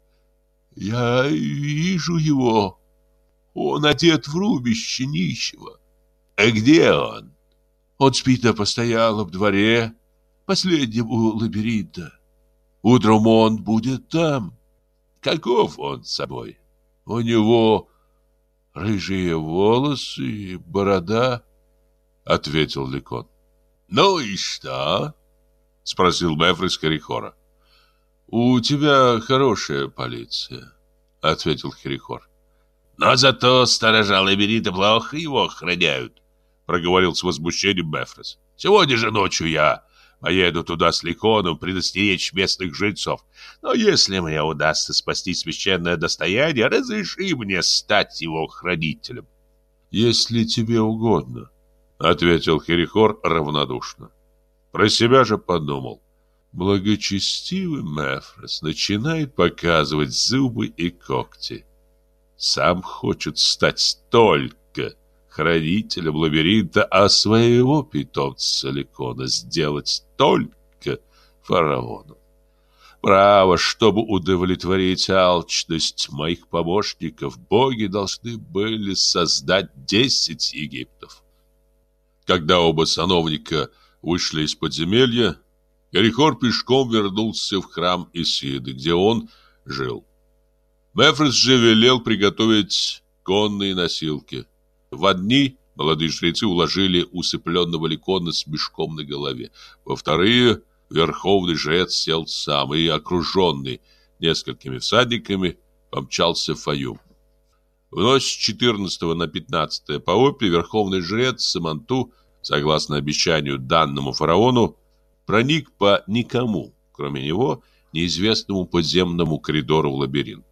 «Я вижу его. Он одет в рубище нищего. А где он?» Он спит на постоялом дворе, последнему лабиринта. Утром он будет там. Каков он с собой? У него рыжие волосы и борода, — ответил Ликон. — Ну и что? — спросил Мефрис Херихора. — У тебя хорошая полиция, — ответил Херихор. — Но зато сторожа лабиринта плохо его охраняют, — проговорил с возмущением Мефрис. — Сегодня же ночью я Поеду туда с Ликоном предостеречь местных жильцов. Но если мне удастся спасти священное достояние, разреши мне стать его хранителем. Если тебе угодно, ответил Херихор равнодушно. Про себя же подумал. Благочестивый Мефрос начинает показывать зубы и когти. Сам хочет стать столько хранителем лабиринта, а своего питомца Ликона сделать только фараоном. Право, чтобы удовлетворить алчность моих помощников, боги должны были создать десять Египтов. Когда оба сановника вышли из подземелья, Ерихор пешком вернулся в храм Исиды, где он жил. Мефрес же велел приготовить конные носилки. В одни молодые жрецы уложили усыпленного ликона с мешком на голове. Во вторые верховный жрец сел сам и, окруженный несколькими всадниками, помчался в Фаюм. В ночь с 14 на 15 по опе верховный жрец Саманту, согласно обещанию данному фараону, проник по никому, кроме него, неизвестному подземному коридору в лабиринт.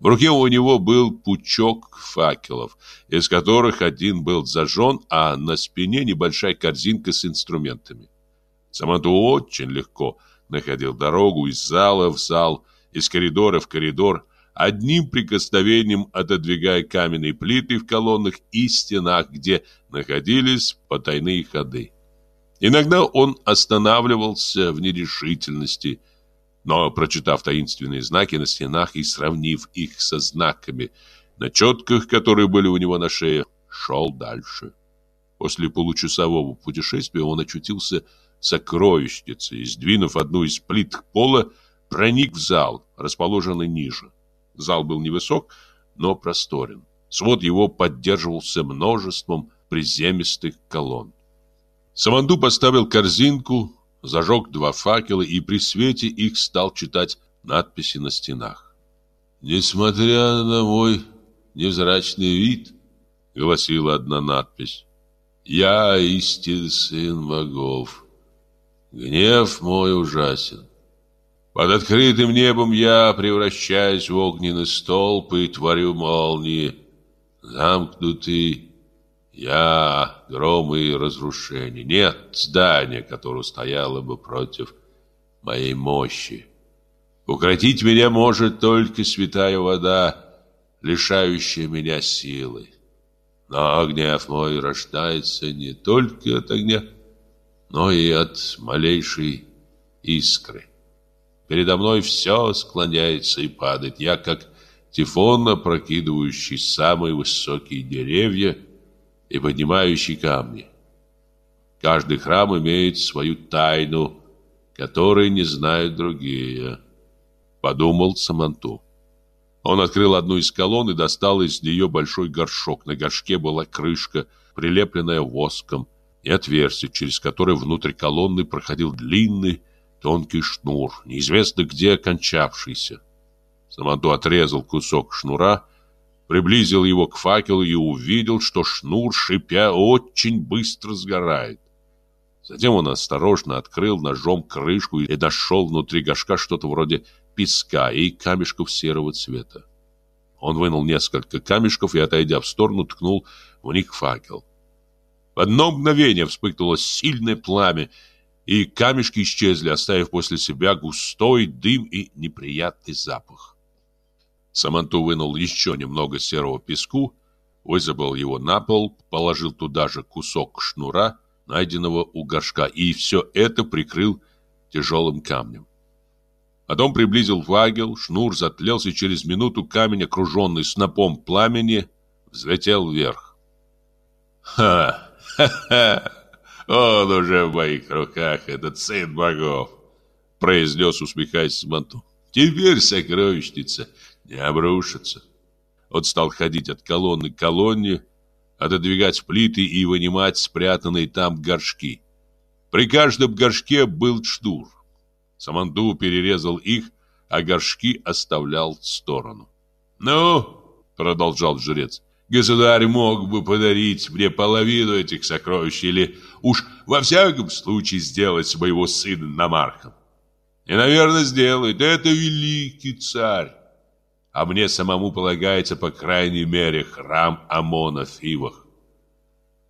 В руке у него был пучок факелов, из которых один был зажжен, а на спине небольшая корзинка с инструментами. Саманту очень легко находил дорогу из зала в зал, из коридора в коридор, одним прикосновением отодвигая каменные плиты в колоннах и стенах, где находились потайные ходы. Иногда он останавливался в нерешительности, но, прочитав таинственные знаки на стенах и сравнив их со знаками на четках, которые были у него на шее, шел дальше. После получасового путешествия он очутился в сокровищнице и, сдвинув одну из плит пола, проник в зал, расположенный ниже. Зал был невысок, но просторен. Свод его поддерживался множеством приземистых колонн. Саманду поставил корзинку, зажег два факела и при свете их стал читать надписи на стенах. «Несмотря на мой невзрачный вид», — гласила одна надпись, — «я истинный сын богов. Гнев мой ужасен. Под открытым небом я превращаюсь в огненный столб и творю молнии. Замкнутый я гром и разрушение. Нет здания, которое стояло бы против моей мощи. Укротить меня может только святая вода, лишающая меня силы. Но гнев мой рождается не только от огня, но и от малейшей искры. Передо мной все склоняется и падает. Я как тифон, опрокидывающий самые высокие деревья и поднимающий камни. Каждый храм имеет свою тайну, которой не знают другие. Подумал Саманту. Он открыл одну из колонн и достал из нее большой горшок. На горшке была крышка, прилепленная воском, и отверстие, через которое внутрь колонны проходил длинный, тонкий шнур, неизвестно где кончавшийся. Саманту отрезал кусок шнура, приблизил его к факелу и увидел, что шнур, шипя, очень быстро сгорает. Затем он осторожно открыл ножом крышку и нашел внутри горшка что-то вроде песка и камешков серого цвета. Он вынул несколько камешков и, отойдя в сторону, ткнул в них факел. В одно мгновение вспыхнуло сильное пламя, и камешки исчезли, оставив после себя густой дым и неприятный запах. Саманту вынул еще немного серого песку, высыпал его на пол, положил туда же кусок шнура, найденного у горшка, и все это прикрыл тяжелым камнем. Потом приблизил фагел, шнур затлелся, и через минуту камень, окруженный снопом пламени, взлетел вверх. «Ха! Ха-ха!» Он уже в моих руках, этот сын богов, произнес, усмехаясь Манту. Теперь сокровищница не обрушится. Он стал ходить от колонны к колонне, отодвигать плиты и вынимать спрятанные там горшки. При каждом горшке был штур. Саманду перерезал их, а горшки оставлял в сторону. «Ну», — продолжал жрец, Государь мог бы подарить мне половину этих сокровищ или уж во всяком случае сделать моего сына намархом. И, наверное, сделает. Это великий царь. А мне самому полагается, по крайней мере, храм Амона в Фивах.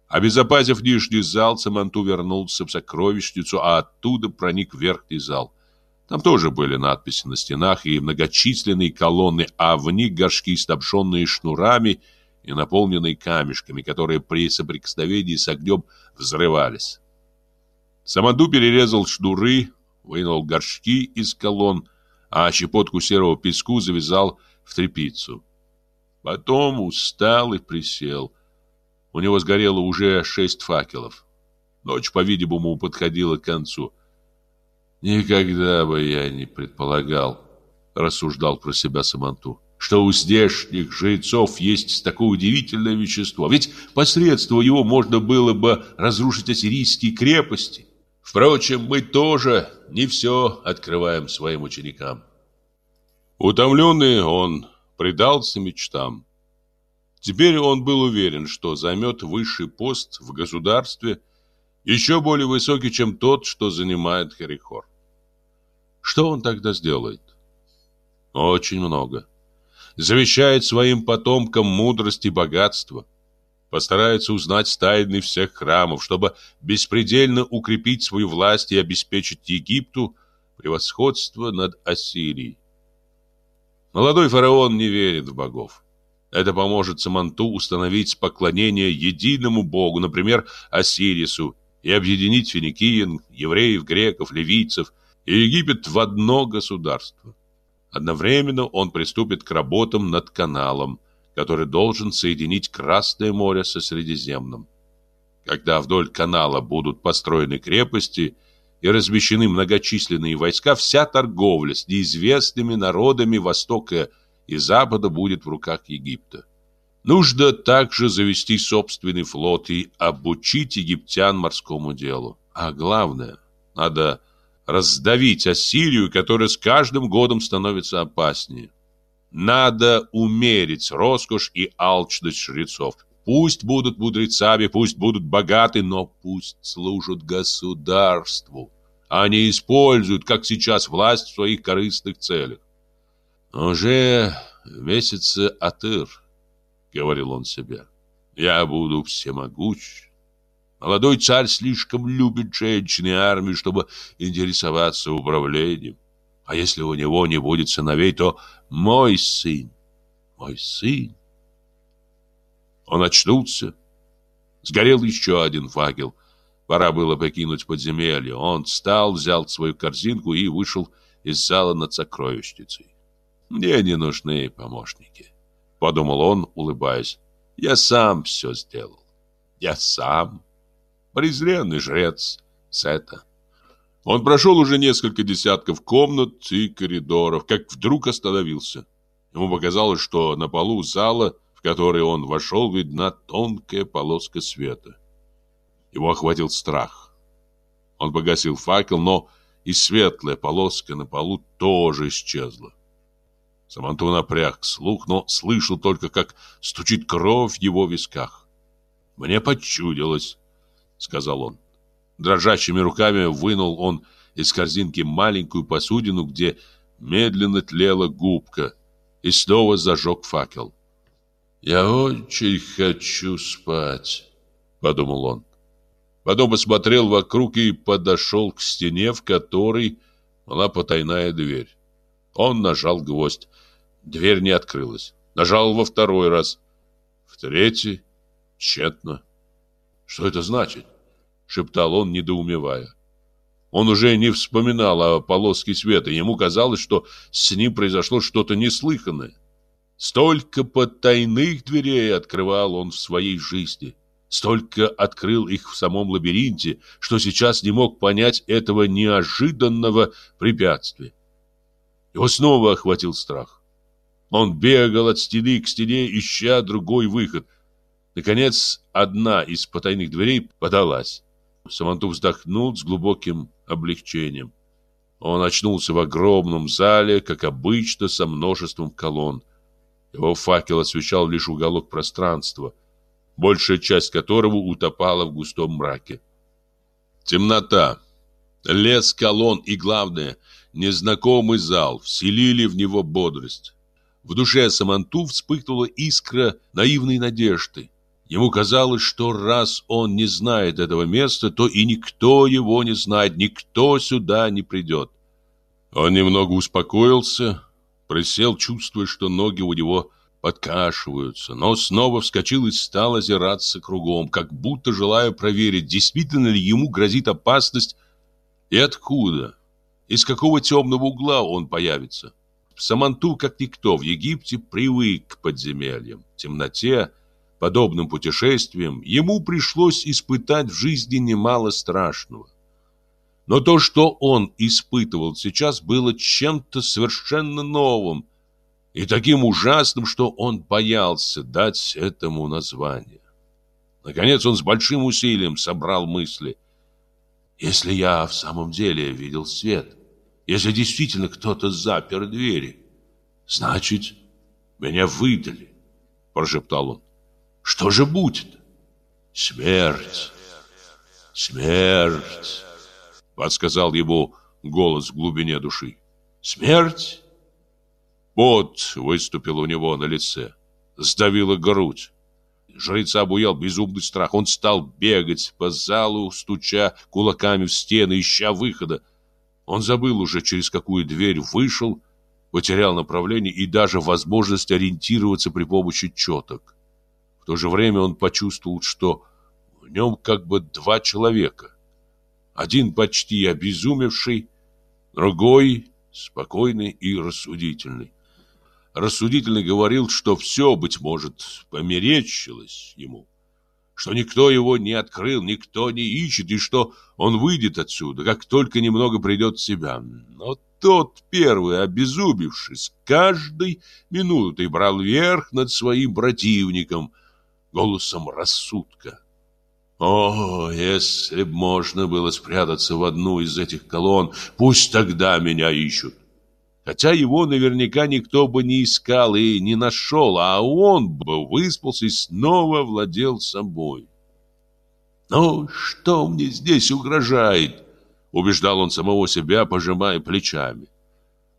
Обезопасив нижний зал, Саманту вернулся в сокровищницу, а оттуда проник в верхний зал. Там тоже были надписи на стенах и многочисленные колонны, а в них горшки, снабженные шнурами и наполненный камешками, которые при соприкосновении с огнем взрывались. Самаду перерезал шнуры, вынул горшки из колонн, а щепотку серого песку завязал в тряпицу. Потом устал и присел. У него сгорело уже шесть факелов. Ночь, по-видимому, подходила к концу. «Никогда бы я не предполагал», — рассуждал про себя Саманту, что у здешних жрецов есть такое удивительное вещество. Ведь посредством его можно было бы разрушить ассирийские крепости. Впрочем, мы тоже не все открываем своим ученикам. Утомленный он предался мечтам. Теперь он был уверен, что займет высший пост в государстве, еще более высокий, чем тот, что занимает Херихор. Что он тогда сделает? Очень много завещает своим потомкам мудрость и богатство. Постарается узнать тайны всех храмов, чтобы беспредельно укрепить свою власть и обеспечить Египту превосходство над Ассирией. Молодой фараон не верит в богов. Это поможет Саманту установить поклонение единому богу, например, Осирису, и объединить финикиян, евреев, греков, ливийцев и Египет в одно государство. Одновременно он приступит к работам над каналом, который должен соединить Красное море со Средиземным. Когда вдоль канала будут построены крепости и размещены многочисленные войска, вся торговля с неизвестными народами Востока и Запада будет в руках Египта. Нужно также завести собственный флот и обучить египтян морскому делу. А главное, надо раздавить Ассирию, которая с каждым годом становится опаснее. Надо умерить роскошь и алчность жрецов. Пусть будут мудрецами, пусть будут богаты, но пусть служат государству, а не используют, как сейчас, власть в своих корыстных целях. «Уже месяца Атыр», — говорил он себе, — «я буду всемогущ, Молодой царь слишком любит женщин и армию, чтобы интересоваться управлением. А если у него не будет сыновей, то мой сын, мой сын. Он очнулся. Сгорел еще один факел. Пора было покинуть подземелье. Он встал, взял свою корзинку и вышел из зала над сокровищницей. «Мне не нужны помощники», — подумал он, улыбаясь. «Я сам все сделал. Я сам презренный жрец Сета. Он прошел уже несколько десятков комнат и коридоров, как вдруг остановился. Ему показалось, что на полу зала, в который он вошел, видна тонкая полоска света. Его охватил страх. Он погасил факел, но и светлая полоска на полу тоже исчезла. Саманту напряг слух, но слышал только, как стучит кровь в его висках. Мне почудилось, сказал он. Дрожащими руками вынул он из корзинки маленькую посудину, где медленно тлела губка, и снова зажег факел. «Я очень хочу спать», — подумал он. Потом посмотрел вокруг и подошел к стене, в которой была потайная дверь. Он нажал гвоздь. Дверь не открылась. Нажал во второй раз. В третий тщетно. Что это значит? Шептал он, недоумевая. Он уже не вспоминал о полоске света. Ему казалось, что с ним произошло что-то неслыханное. Столько потайных дверей открывал он в своей жизни. Столько открыл их в самом лабиринте, что сейчас не мог понять этого неожиданного препятствия. Его снова охватил страх. Он бегал от стены к стене, ища другой выход – Наконец, одна из потайных дверей подалась. Саманту вздохнул с глубоким облегчением. Он очнулся в огромном зале, как обычно, со множеством колонн. Его факел освещал лишь уголок пространства, большая часть которого утопала в густом мраке. Темнота, лес колонн и, главное, незнакомый зал вселили в него бодрость. В душе Саманту вспыхнула искра наивной надежды. Ему казалось, что раз он не знает этого места, то и никто его не знает, никто сюда не придет. Он немного успокоился, присел, чувствуя, что ноги у него подкашиваются, но снова вскочил и стал озираться кругом, как будто желая проверить, действительно ли ему грозит опасность и откуда, из какого темного угла он появится. Саманту, как никто в Египте, привык к подземельям, темноте, подобным путешествием, ему пришлось испытать в жизни немало страшного. Но то, что он испытывал сейчас, было чем-то совершенно новым. и таким ужасным, что он боялся дать этому название. Наконец он с большим усилием собрал мысли. Если я в самом деле видел свет, если действительно кто-то запер двери, значит, меня выдали, прошептал он. Что же будет? Смерть. Смерть, подсказал ему голос в глубине души. Смерть? Пот выступил у него на лице, сдавила грудь. Жреца обуял безумный страх. Он стал бегать по залу, стуча кулаками в стены, ища выхода. Он забыл уже, через какую дверь вышел, потерял направление и даже возможность ориентироваться при помощи четок. В то же время он почувствовал, что в нем как бы два человека. Один почти обезумевший, другой спокойный и рассудительный. Рассудительный говорил, что все, быть может, померещилось ему, что никто его не открыл, никто не ищет, и что он выйдет отсюда, как только немного придет в себя. Но тот первый, обезубивший, с каждой минутой брал верх над своим противником голосом рассудка. О, если б можно было спрятаться в одну из этих колонн, пусть тогда меня ищут. Хотя его наверняка никто бы не искал и не нашел, а он бы выспался и снова владел собой. «Ну, что мне здесь угрожает?» — убеждал он самого себя, пожимая плечами.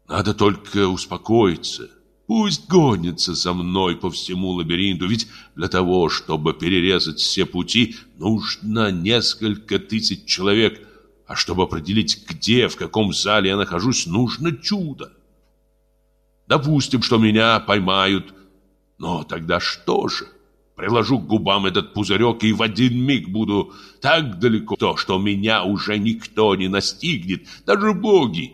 «Надо только успокоиться. Пусть гонится за мной по всему лабиринту, ведь для того, чтобы перерезать все пути, нужно несколько тысяч человек, а чтобы определить, где, в каком зале я нахожусь, нужно чудо. Допустим, что меня поймают. Но тогда что же? Приложу к губам этот пузырек и в один миг буду так далеко, то, что меня уже никто не настигнет, даже боги.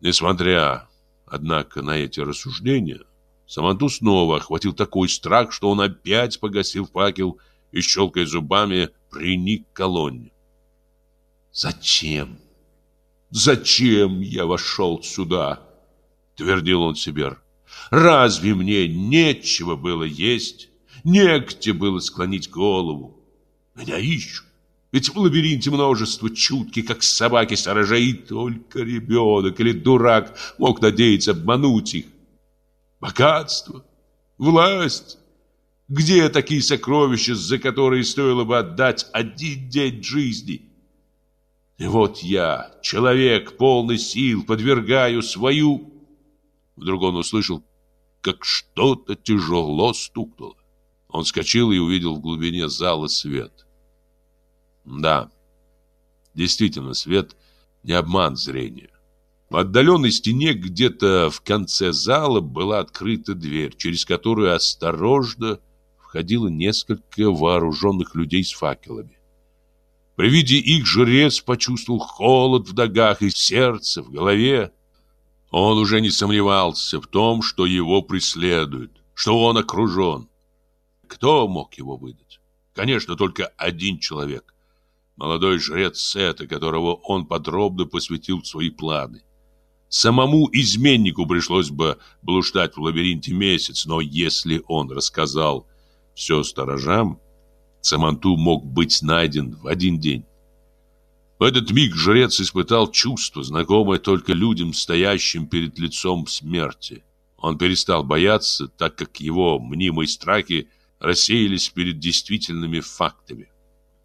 Несмотря, однако, на эти рассуждения, Саманту снова охватил такой страх, что он опять погасил факел и, щелкая зубами, приник к колонне. «Зачем? Зачем я вошел сюда?» твердил он себе. Разве мне нечего было есть? Негде было склонить голову. Меня ищут. Ведь в лабиринте множество чутких, как собаки сторожей, и только ребенок или дурак мог надеяться обмануть их. Богатство, власть. Где такие сокровища, за которые стоило бы отдать один день жизни? И вот я, человек полный сил, подвергаю свою Вдруг он услышал, как что-то тяжело стукнуло. Он вскочил и увидел в глубине зала свет. Да, действительно, свет не обман зрения. В отдаленной стене где-то в конце зала была открыта дверь, через которую осторожно входило несколько вооруженных людей с факелами. При виде их жрец почувствовал холод в ногах и сердце, в голове. Он уже не сомневался в том, что его преследуют, что он окружен. Кто мог его выдать? Конечно, только один человек. Молодой жрец Сета, которого он подробно посвятил в свои планы. Самому изменнику пришлось бы блуждать в лабиринте месяц, но если он рассказал все сторожам, Саманту мог быть найден в один день. В этот миг жрец испытал чувство, знакомое только людям, стоящим перед лицом смерти. Он перестал бояться, так как его мнимые страхи рассеялись перед действительными фактами.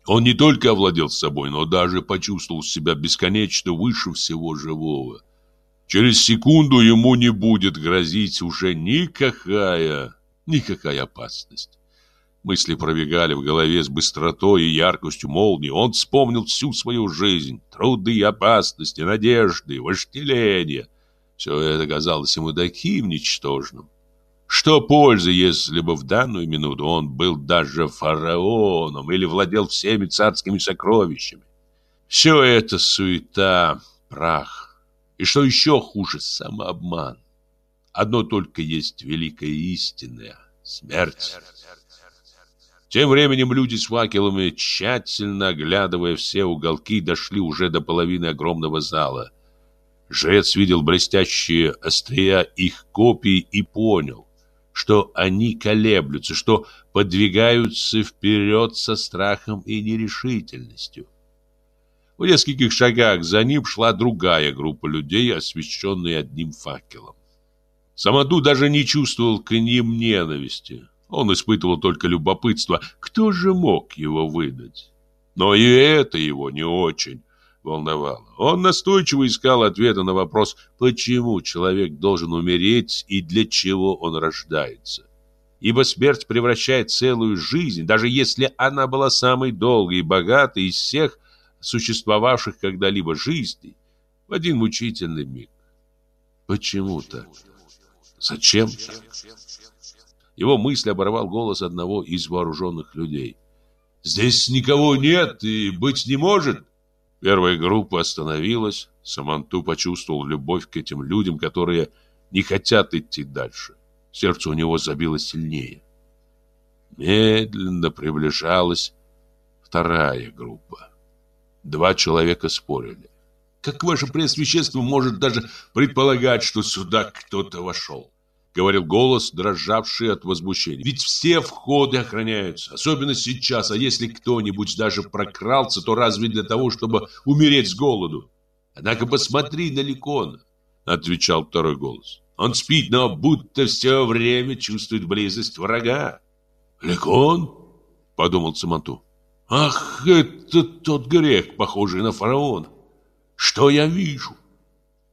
Он не только овладел собой, но даже почувствовал себя бесконечно выше всего живого. Через секунду ему не будет грозить уже никакая, никакая опасность. Мысли пробегали в голове с быстротой и яркостью молнии. Он вспомнил всю свою жизнь, труды и опасности, надежды, вожделения. Все это казалось ему таким ничтожным. Что пользы, если бы в данную минуту он был даже фараоном или владел всеми царскими сокровищами? Все это суета, прах. И что еще хуже, самообман. Одно только есть великая истина — смерть. Тем временем люди с факелами, тщательно оглядывая все уголки, дошли уже до половины огромного зала. Жрец видел блестящие острия их копий и понял, что они колеблются, что подвигаются вперед со страхом и нерешительностью. В нескольких шагах за ним шла другая группа людей, освещенная одним факелом. Самаду даже не чувствовал к ним ненависти. Он испытывал только любопытство, кто же мог его выдать. Но и это его не очень волновало. Он настойчиво искал ответа на вопрос, почему человек должен умереть и для чего он рождается. Ибо смерть превращает целую жизнь, даже если она была самой долгой и богатой из всех существовавших когда-либо жизней, в один мучительный миг. Почему так? Зачем так? Его мысль оборвал голос одного из вооруженных людей. «Здесь никого нет и быть не может!» Первая группа остановилась. Саманту почувствовал любовь к этим людям, которые не хотят идти дальше. Сердце у него забилось сильнее. Медленно приближалась вторая группа. Два человека спорили. Как ваше преосвященство может даже предполагать, что сюда кто-то вошел? Говорил голос, дрожавший от возмущения. Ведь все входы охраняются, особенно сейчас, а если кто-нибудь даже прокрался, то разве для того, чтобы умереть с голоду? Однако посмотри на Ликона, отвечал второй голос. Он спит, но будто все время чувствует близость врага. Ликон? подумал Саманту. Ах, это тот грех, похожий на фараона. Что я вижу?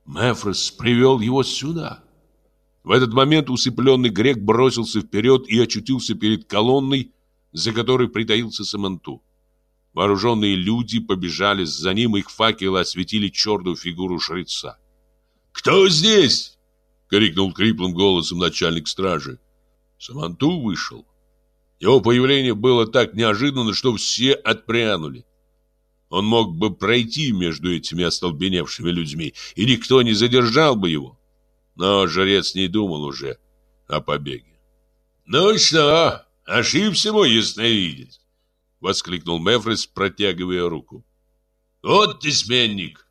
Мефрос привел его сюда. В этот момент усыпленный грек бросился вперед и очутился перед колонной, за которой притаился Саманту. Вооруженные люди побежали за ним, их факелы осветили черную фигуру жреца. «Кто здесь?» — крикнул криплым голосом начальник стражи. Саманту вышел. Его появление было так неожиданно, что все отпрянули. Он мог бы пройти между этими остолбеневшими людьми, и никто не задержал бы его. Но жрец не думал уже о побеге. «Ну что, ошибся мой ясновидец!» — воскликнул Мефрис, протягивая руку. «Вот ты сменник!»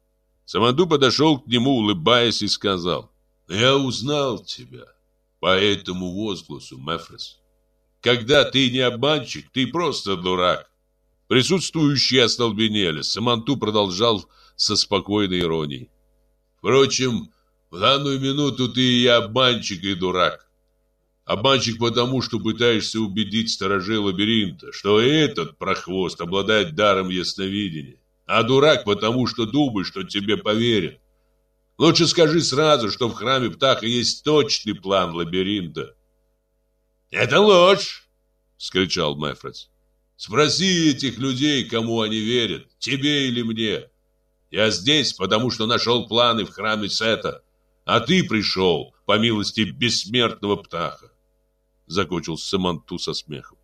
Саманду подошел к нему, улыбаясь, и сказал. «Я узнал тебя по этому возгласу, Мефрис. Когда ты не обманщик, ты просто дурак». Присутствующие остолбенели. Саманту продолжал со спокойной иронией. Впрочем, в данную минуту ты и обманщик и дурак. Обманщик потому, что пытаешься убедить сторожей лабиринта, что этот прохвост обладает даром ясновидения. А дурак потому, что думаешь, что тебе поверят. Лучше скажи сразу, что в храме Птаха есть точный план лабиринта. «Это ложь!» — скричал Мефрес. «Спроси этих людей, кому они верят, тебе или мне. Я здесь, потому что нашел планы в храме Сета. А ты пришел, по милости бессмертного птаха. Закончил Саманту со смехом.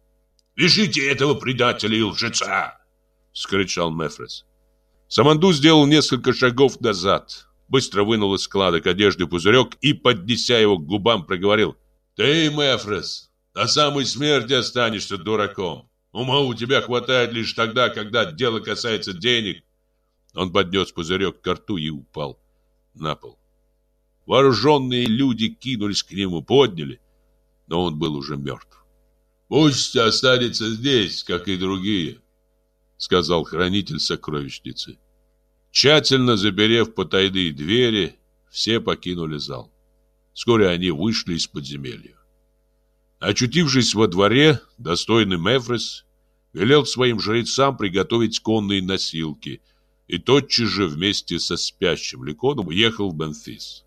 «Вяжите этого предателя и лжеца!» — скричал Мефрес. Саманду сделал несколько шагов назад, быстро вынул из складок одежды пузырек и, поднеся его к губам, проговорил. «Ты, Мефрес, до самой смерти останешься дураком. Ума у тебя хватает лишь тогда, когда дело касается денег». Он поднес пузырек к рту и упал на пол. Вооруженные люди кинулись к нему, подняли, но он был уже мертв. «Пусть останется здесь, как и другие», — сказал хранитель сокровищницы. Тщательно заперев потайные двери, все покинули зал. Вскоре они вышли из подземелья. Очутившись во дворе, достойный Мефрес велел своим жрецам приготовить конные носилки и тотчас же вместе со спящим Ликоном уехал в Бенфис.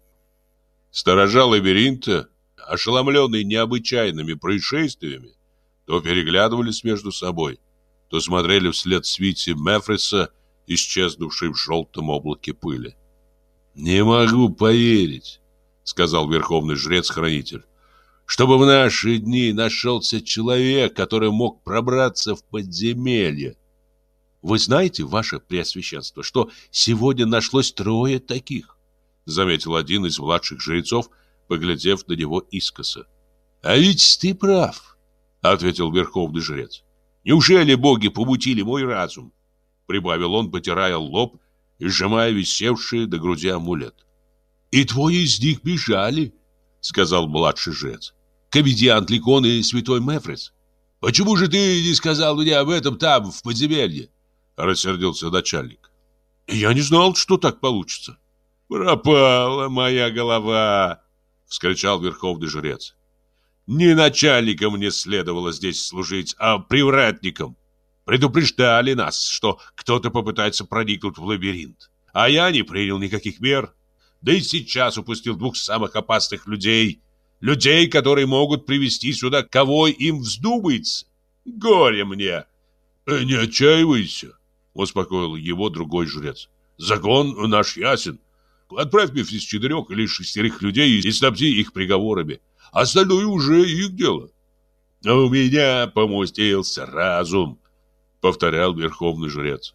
Сторожа лабиринта, ошеломленные необычайными происшествиями, то переглядывались между собой, то смотрели вслед свите Мефриса, исчезнувшей в желтом облаке пыли. «Не могу поверить», — сказал верховный жрец-хранитель, «чтобы в наши дни нашелся человек, который мог пробраться в подземелье. Вы знаете, ваше преосвященство, что сегодня нашлось трое таких?» Заметил один из младших жрецов, поглядев на него искоса. А ведь ты прав, ответил верховный жрец. Неужели боги помутили мой разум? прибавил он, потирая лоб и сжимая висевший до груди амулет. И двое из них бежали, сказал младший жрец. Комедиант Ликон и святой Мефрис. Почему же ты не сказал мне об этом там, в подземелье? Рассердился начальник. Я не знал, что так получится. Пропала моя голова, вскричал верховный жрец. Не начальником мне следовало здесь служить, а привратником. Предупреждали нас, что кто-то попытается проникнуть в лабиринт. А я не принял никаких мер. Да и сейчас упустил двух самых опасных людей. Людей, которые могут привести сюда, кого им вздумается. Горе мне! Э, не отчаивайся, успокоил его другой жрец. Закон наш ясен. Отправь мне из четырех или шестерых людей и снабди их приговорами. Остальное уже их дело. У меня помустился разум, повторял верховный жрец.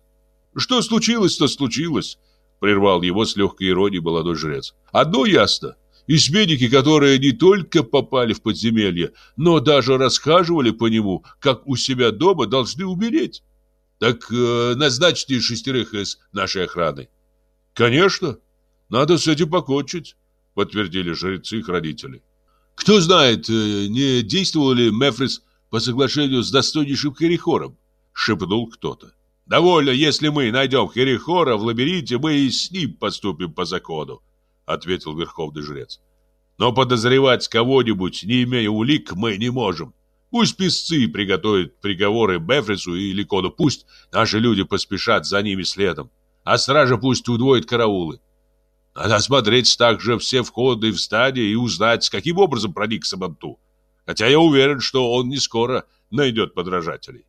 Что случилось, то случилось, прервал его с легкой иронией молодой жрец. Одно ясно. Изменники, которые не только попали в подземелье, но даже расхаживали по нему, как у себя дома, должны умереть. Так э, назначьте шестерых из нашей охраны. Конечно, надо с этим покончить, подтвердили жрецы их родители. Кто знает, э, не действовал ли Мефрис по соглашению с достойнейшим Херихором, шепнул кто-то. Довольно, если мы найдем Херихора в лабиринте, мы и с ним поступим по закону, ответил верховный жрец. Но подозревать кого-нибудь, не имея улик, мы не можем. Пусть писцы приготовят приговоры Бефрису и Ликону, пусть наши люди поспешат за ними следом, а стража пусть удвоит караулы. Надо осмотреть также все входы в стадии и узнать, каким образом проник Сабанту. Хотя я уверен, что он не скоро найдет подражателей.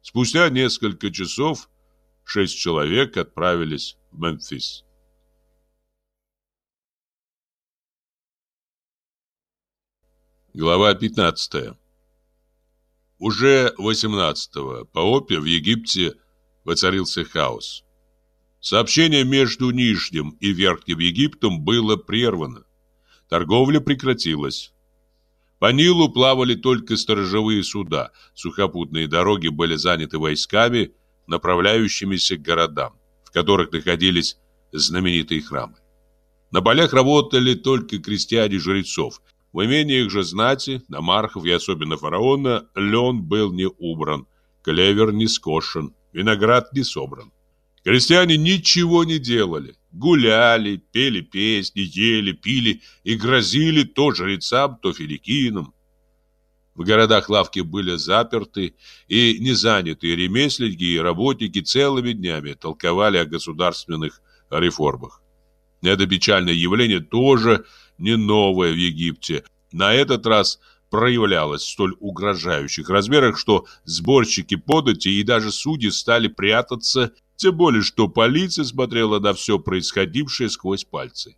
Спустя несколько часов шесть человек отправились в Мемфис. Глава 15 Уже 18-го по опе в Египте воцарился хаос. Сообщение между Нижним и Верхним Египтом было прервано. Торговля прекратилась. По Нилу плавали только сторожевые суда, сухопутные дороги были заняты войсками, направляющимися к городам, в которых находились знаменитые храмы. На полях работали только крестьяне жрецов, в имениях же знати, намархов и особенно фараона, лен был не убран, клевер не скошен, виноград не собран. Крестьяне ничего не делали. Гуляли, пели песни, ели, пили и грозили то жрецам, то филикинам. В городах лавки были заперты, и незанятые ремесленники и работники целыми днями толковали о государственных реформах. Это печальное явление тоже не новое в Египте. На этот раз проявлялось в столь угрожающих размерах, что сборщики подати и даже судьи стали прятаться, тем более, что полиция смотрела на все происходившее сквозь пальцы.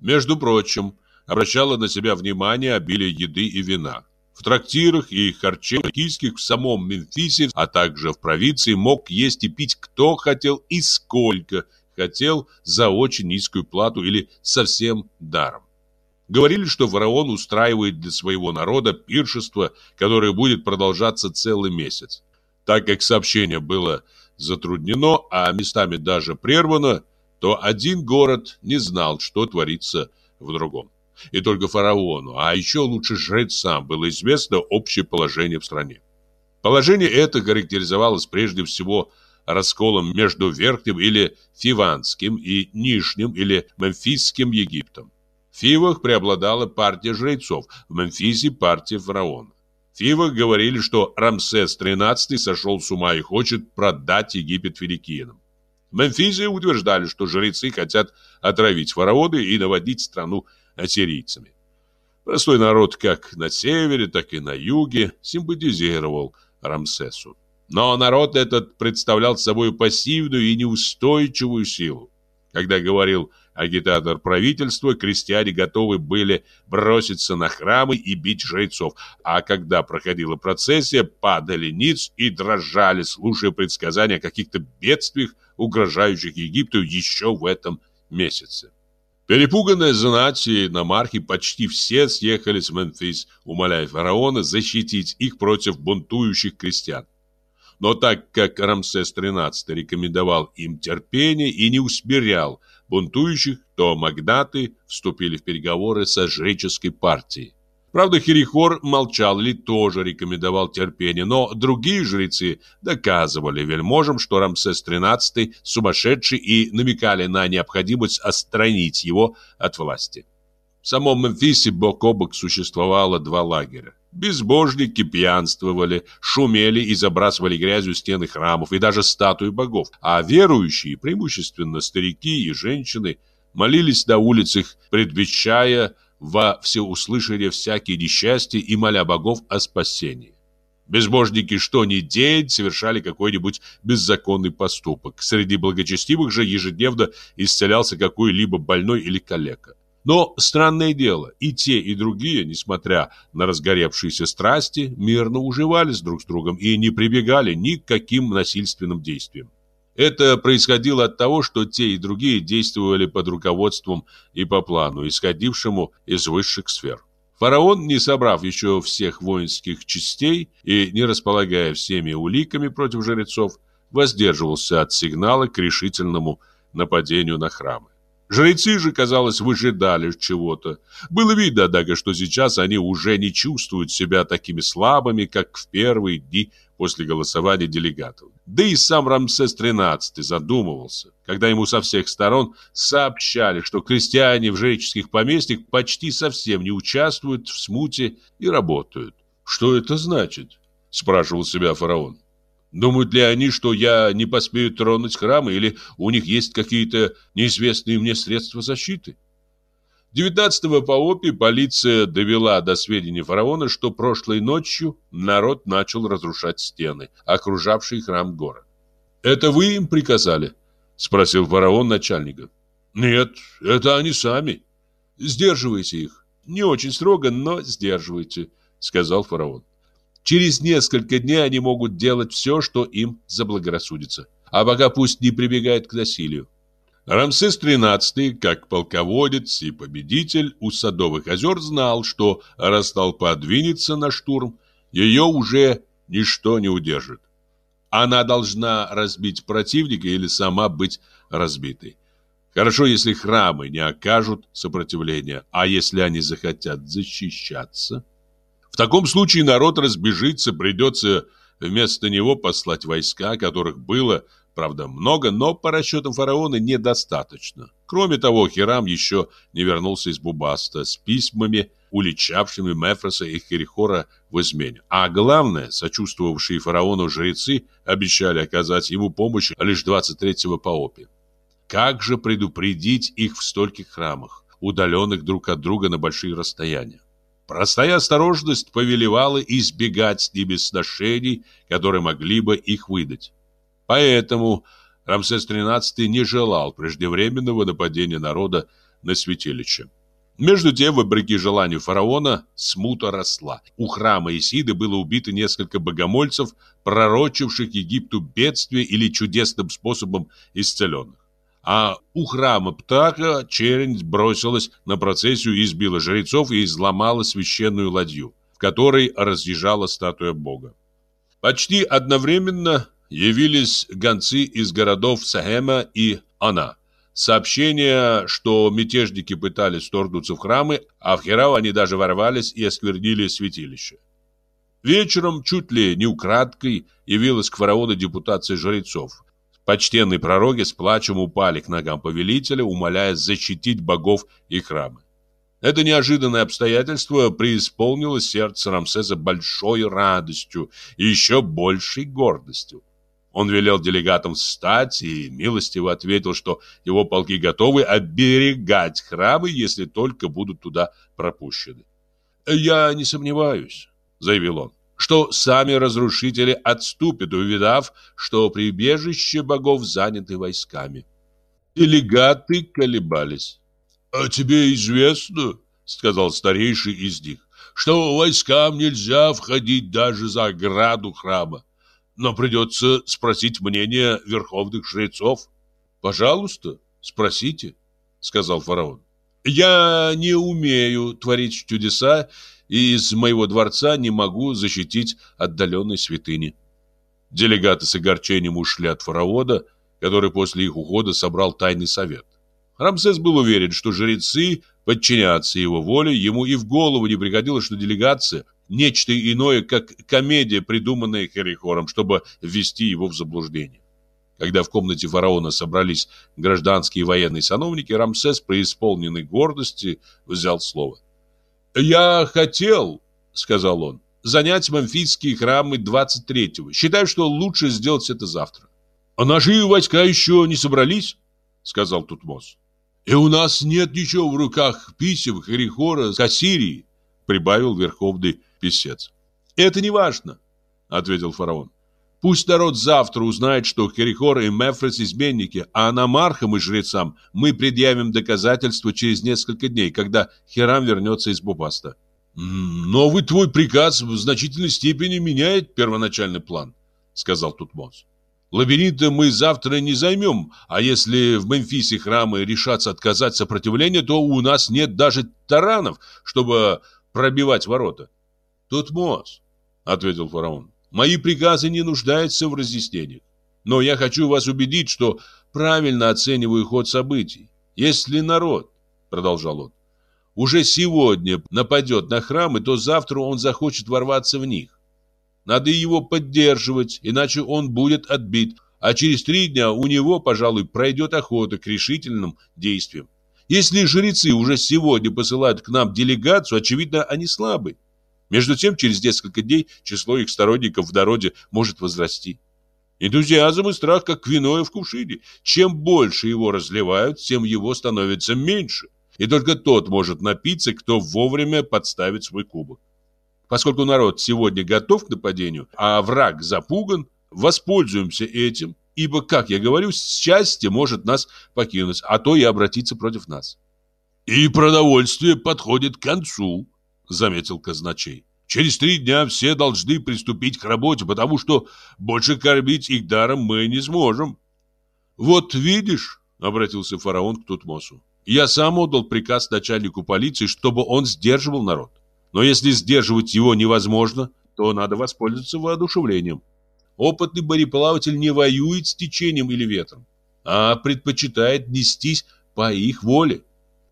Между прочим, обращала на себя внимание обилие еды и вина. В трактирах и харчевнях киевских в самом Мемфисе, а также в провинции мог есть и пить кто хотел и сколько хотел за очень низкую плату или совсем даром. Говорили, что фараон устраивает для своего народа пиршество, которое будет продолжаться целый месяц. Так как сообщение было затруднено, а местами даже прервано, то один город не знал, что творится в другом. И только фараону, а еще лучше жрецам, было известно общее положение в стране. Положение это характеризовалось прежде всего расколом между Верхним или Фиванским и Нижним или Мемфисским Египтом. В Фивах преобладала партия жрецов, в Мемфисе партия фараона. Фивах говорили, что Рамсес XIII сошел с ума и хочет продать Египет филикиянам. В утверждали, что жрецы хотят отравить фараона и наводить страну ассирийцами. Простой народ как на севере, так и на юге симпатизировал Рамсесу. Но народ этот представлял собой пассивную и неустойчивую силу. Когда говорил агитатор правительства, крестьяне готовы были броситься на храмы и бить жрецов, а когда проходила процессия, падали ниц и дрожали, слушая предсказания о каких-то бедствиях, угрожающих Египту еще в этом месяце. Перепуганные знать и намархи почти все съехались в Мемфис, умоляя фараона защитить их против бунтующих крестьян. Но так как Рамсес XIII рекомендовал им терпение и не усмирял бунтующих, то магнаты вступили в переговоры со жреческой партией. Правда, Херихор молчал или тоже рекомендовал терпение, но другие жрецы доказывали вельможам, что Рамсес XIII сумасшедший и намекали на необходимость отстранить его от власти. В самом Мемфисе бок о бок существовало два лагеря. Безбожники пьянствовали, шумели и забрасывали грязью стены храмов и даже статуи богов, а верующие, преимущественно старики и женщины, молились на улицах, предвещая во всеуслышание всякие несчастья и моля богов о спасении. Безбожники что ни день совершали какой-нибудь беззаконный поступок. Среди благочестивых же ежедневно исцелялся какой-либо больной или калека. Но странное дело, и те, и другие, несмотря на разгоревшиеся страсти, мирно уживались друг с другом и не прибегали ни к каким насильственным действиям. Это происходило от того, что те и другие действовали под руководством и по плану, исходившему из высших сфер. Фараон, не собрав еще всех воинских частей и не располагая всеми уликами против жрецов, воздерживался от сигнала к решительному нападению на храмы. Жрецы же, казалось, выжидали чего-то. Было видно, однако, что сейчас они уже не чувствуют себя такими слабыми, как в первые дни после голосования делегатов. Да и сам Рамсес XIII задумывался, когда ему со всех сторон сообщали, что крестьяне в жреческих поместьях почти совсем не участвуют в смуте и работают. «Что это значит?» – спрашивал себя фараон. Думают ли они, что я не поспею тронуть храмы, или у них есть какие-то неизвестные мне средства защиты? 19-го по ОПИ полиция довела до сведения фараона, что прошлой ночью народ начал разрушать стены, окружавшие храм гора. «Это вы им приказали?» – спросил фараон начальника. «Нет, это они сами. Сдерживайте их. Не очень строго, но сдерживайте», – сказал фараон. Через несколько дней они могут делать все, что им заблагорассудится. А пока пусть не прибегают к насилию. Рамсес XIII, как полководец и победитель у Садовых озер, знал, что раз толпа двинется на штурм, ее уже ничто не удержит. Она должна разбить противника или сама быть разбитой. Хорошо, если храмы не окажут сопротивления, а если они захотят защищаться – в таком случае народ разбежится, придется вместо него послать войска, которых было, правда, много, но по расчетам фараона недостаточно. Кроме того, Хирам еще не вернулся из Бубаста с письмами, уличавшими Мефроса и Херихора в измене. А главное, сочувствовавшие фараону жрецы обещали оказать ему помощь лишь 23-го по опе. Как же предупредить их в стольких храмах, удаленных друг от друга на большие расстояния? Простая осторожность повелевала избегать с ними сношений, которые могли бы их выдать. Поэтому Рамсес XIII не желал преждевременного нападения народа на святилище. Между тем, вопреки желанию фараона, смута росла. У храма Исиды было убито несколько богомольцев, пророчивших Египту бедствие или чудесным способом исцеленных а у храма Птаха чернь бросилась на процессию, избила жрецов и изломала священную ладью, в которой разъезжала статуя бога. Почти одновременно явились гонцы из городов Сахема и Ана. Сообщение, что мятежники пытались вторгнуться в храмы, а в Херау они даже ворвались и осквернили святилище. Вечером, чуть ли не украдкой, явилась к фараону депутация жрецов – Почтенные пророки с плачем упали к ногам повелителя, умоляя защитить богов и храмы. Это неожиданное обстоятельство преисполнило сердце Рамсеса большой радостью и еще большей гордостью. Он велел делегатам встать и милостиво ответил, что его полки готовы оберегать храмы, если только будут туда пропущены. «Я не сомневаюсь», — заявил он что сами разрушители отступят, увидав, что прибежище богов заняты войсками. Делегаты колебались. «А тебе известно, — сказал старейший из них, — что войскам нельзя входить даже за ограду храма, но придется спросить мнение верховных жрецов. Пожалуйста, спросите, — сказал фараон. Я не умею творить чудеса и из моего дворца не могу защитить отдаленной святыни. Делегаты с огорчением ушли от фараона, который после их ухода собрал тайный совет. Рамсес был уверен, что жрецы подчинятся его воле, ему и в голову не приходило, что делегация – нечто иное, как комедия, придуманная Херихором, чтобы ввести его в заблуждение. Когда в комнате фараона собрались гражданские и военные сановники, Рамсес, преисполненный гордости, взял слово. «Я хотел, — сказал он, — занять мемфисские храмы 23-го. Считаю, что лучше сделать это завтра». «А наши войска еще не собрались?» — сказал Тутмос. «И у нас нет ничего в руках писем Херихора с Ассирии», — прибавил верховный писец. «Это не важно», — ответил фараон. Пусть народ завтра узнает, что Херихор и Мефрес изменники, а намархам и жрецам мы предъявим доказательства через несколько дней, когда Херам вернется из Бубаста. «Новый твой приказ в значительной степени меняет первоначальный план», — сказал Тутмос. «Лабиринта мы завтра не займем, а если в Мемфисе храмы решатся отказать сопротивления, то у нас нет даже таранов, чтобы пробивать ворота». «Тутмос», — ответил фараон, Мои приказы не нуждаются в разъяснениях. Но я хочу вас убедить, что правильно оцениваю ход событий. Если народ, продолжал он, уже сегодня нападет на храмы, то завтра он захочет ворваться в них. Надо его поддерживать, иначе он будет отбит, а через три дня у него, пожалуй, пройдет охота к решительным действиям. Если жрецы уже сегодня посылают к нам делегацию, очевидно, они слабы. Между тем, через несколько дней число их сторонников в народе может возрасти. Энтузиазм и страх, как вино в кувшине. Чем больше его разливают, тем его становится меньше. И только тот может напиться, кто вовремя подставит свой кубок. Поскольку народ сегодня готов к нападению, а враг запуган, воспользуемся этим, ибо, как я говорю, счастье может нас покинуть, а то и обратиться против нас. И продовольствие подходит к концу, заметил казначей. Через три дня все должны приступить к работе, потому что больше кормить их даром мы не сможем. Вот видишь, обратился фараон к Тутмосу. Я сам отдал приказ начальнику полиции, чтобы он сдерживал народ. Но если сдерживать его невозможно, то надо воспользоваться воодушевлением. Опытный мореплаватель не воюет с течением или ветром, а предпочитает нестись по их воле.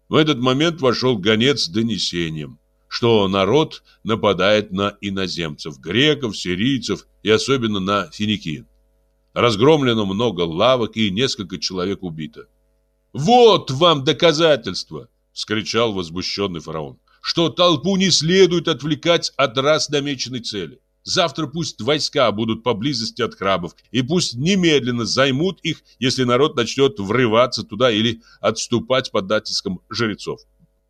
В этот момент вошел гонец с донесением что народ нападает на иноземцев, греков, сирийцев и особенно на финикийн. Разгромлено много лавок и несколько человек убито. «Вот вам доказательство!» — вскричал возмущенный фараон. «Что толпу не следует отвлекать от раз намеченной цели. Завтра пусть войска будут поблизости от храмов, и пусть немедленно займут их, если народ начнет врываться туда или отступать под натиском жрецов.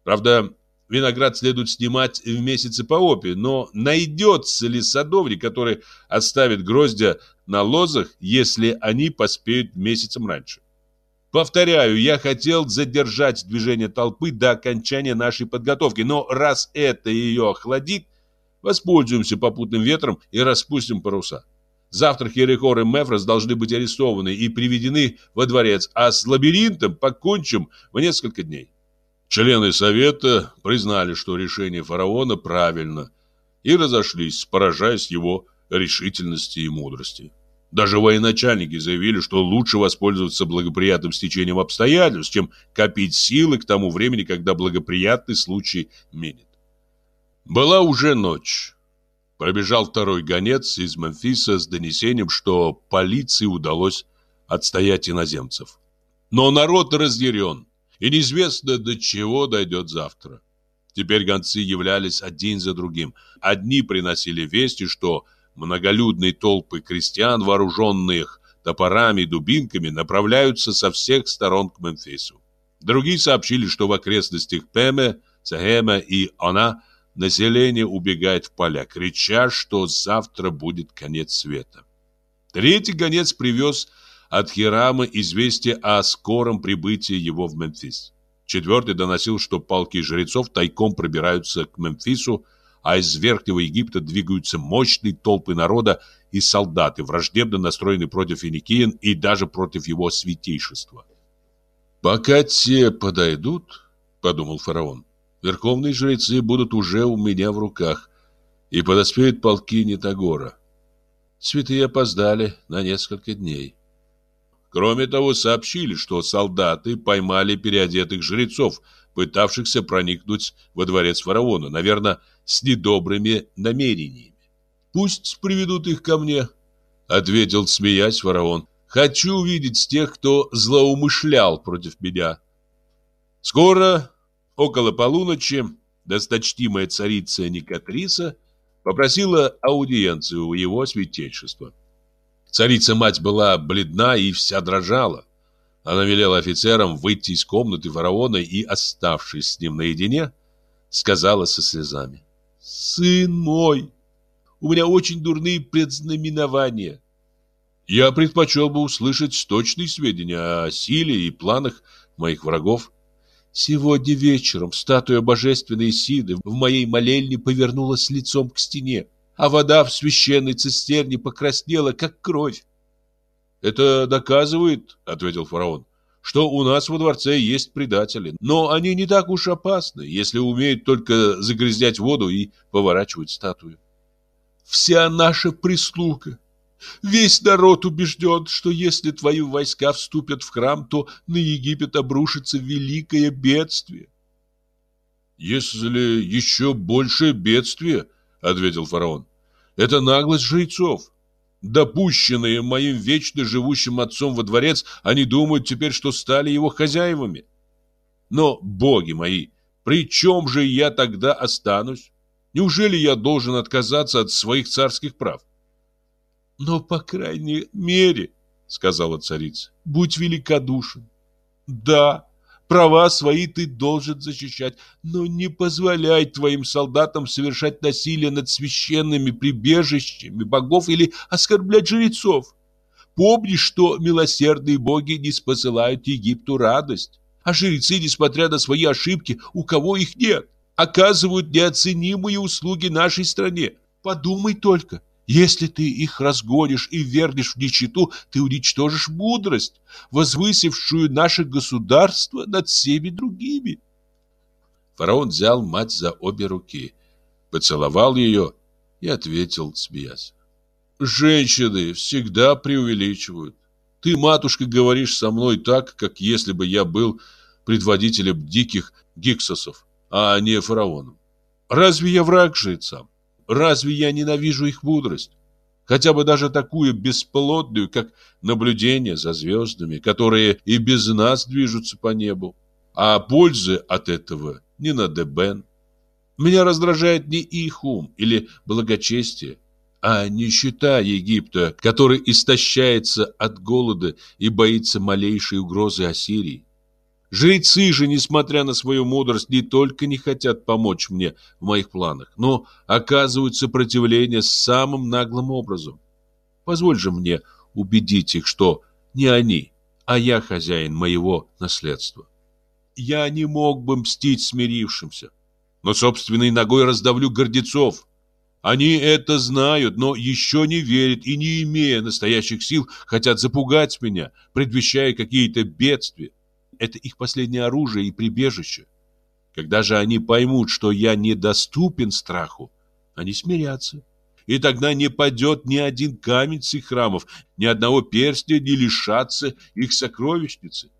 Правда, Виноград следует снимать в месяце по опе, но найдется ли садовник, который оставит гроздья на лозах, если они поспеют месяцем раньше? Повторяю, я хотел задержать движение толпы до окончания нашей подготовки, но раз это ее охладит, воспользуемся попутным ветром и распустим паруса. Завтра Херихор и Мефрос должны быть арестованы и приведены во дворец, а с лабиринтом покончим в несколько дней. Члены совета признали, что решение фараона правильно, и разошлись, поражаясь его решительности и мудрости. Даже военачальники заявили, что лучше воспользоваться благоприятным стечением обстоятельств, чем копить силы к тому времени, когда благоприятный случай минет. Была уже ночь. Пробежал второй гонец из Мемфиса с донесением, что полиции удалось отстоять иноземцев. Но народ разъярен и неизвестно, до чего дойдет завтра. Теперь гонцы являлись один за другим. Одни приносили вести, что многолюдные толпы крестьян, вооруженных топорами и дубинками, направляются со всех сторон к Мемфису. Другие сообщили, что в окрестностях Пеме, Сахема и Она население убегает в поля, крича, что завтра будет конец света. Третий гонец привез от Хирама известие о скором прибытии его в Мемфис. Четвертый доносил, что полки жрецов тайком пробираются к Мемфису, а из Верхнего Египта двигаются мощные толпы народа и солдаты, враждебно настроенные против Финикиен и даже против его святейшества. «Пока те подойдут, — подумал фараон, — верховные жрецы будут уже у меня в руках, и подоспеют полки Нитагора. Святые опоздали на несколько дней. Кроме того, сообщили, что солдаты поймали переодетых жрецов, пытавшихся проникнуть во дворец фараона, наверное, с недобрыми намерениями. «Пусть приведут их ко мне», — ответил, смеясь, фараон. «Хочу увидеть тех, кто злоумышлял против меня». Скоро, около полуночи, досточтимая царица Никатриса попросила аудиенцию у его святейшества. Царица-мать была бледна и вся дрожала. Она велела офицерам выйти из комнаты фараона и, оставшись с ним наедине, сказала со слезами. «Сын мой, у меня очень дурные предзнаменования. Я предпочел бы услышать точные сведения о силе и планах моих врагов. Сегодня вечером статуя божественной Сиды в моей молельне повернулась лицом к стене, а вода в священной цистерне покраснела, как кровь. «Это доказывает, — ответил фараон, — что у нас во дворце есть предатели, но они не так уж опасны, если умеют только загрязнять воду и поворачивать статую. Вся наша прислуга, Весь народ убежден, что если твои войска вступят в храм, то на Египет обрушится великое бедствие. Если еще большее бедствие, ответил фараон, это наглость жрецов. Допущенные моим вечно живущим отцом во дворец, они думают теперь, что стали его хозяевами. Но, боги мои, при чем же я тогда останусь? Неужели я должен отказаться от своих царских прав? Но, по крайней мере, сказала царица, будь великодушен. Да, права свои ты должен защищать, но не позволяй твоим солдатам совершать насилие над священными прибежищами богов или оскорблять жрецов. Помни, что милосердные боги не спосылают Египту радость, а жрецы, несмотря на свои ошибки, у кого их нет, оказывают неоценимые услуги нашей стране. Подумай только, если ты их разгонишь и вернешь в нищету, ты уничтожишь мудрость, возвысившую наше государство над всеми другими. Фараон взял мать за обе руки, поцеловал ее и ответил, смеясь. Женщины всегда преувеличивают. Ты, матушка, говоришь со мной так, как если бы я был предводителем диких гиксосов, а не фараоном. Разве я враг жрецам? Разве я ненавижу их мудрость? Хотя бы даже такую бесплодную, как наблюдение за звездами, которые и без нас движутся по небу. А пользы от этого не на дебен. Меня раздражает не их ум или благочестие, а нищета Египта, который истощается от голода и боится малейшей угрозы Ассирии. Жрецы же, несмотря на свою мудрость, не только не хотят помочь мне в моих планах, но оказывают сопротивление самым наглым образом. Позволь же мне убедить их, что не они, а я хозяин моего наследства. Я не мог бы мстить смирившимся, но собственной ногой раздавлю гордецов. Они это знают, но еще не верят и, не имея настоящих сил, хотят запугать меня, предвещая какие-то бедствия это их последнее оружие и прибежище. Когда же они поймут, что я недоступен страху, они смирятся. И тогда не падет ни один камень с их храмов, ни одного перстня не лишатся их сокровищницы.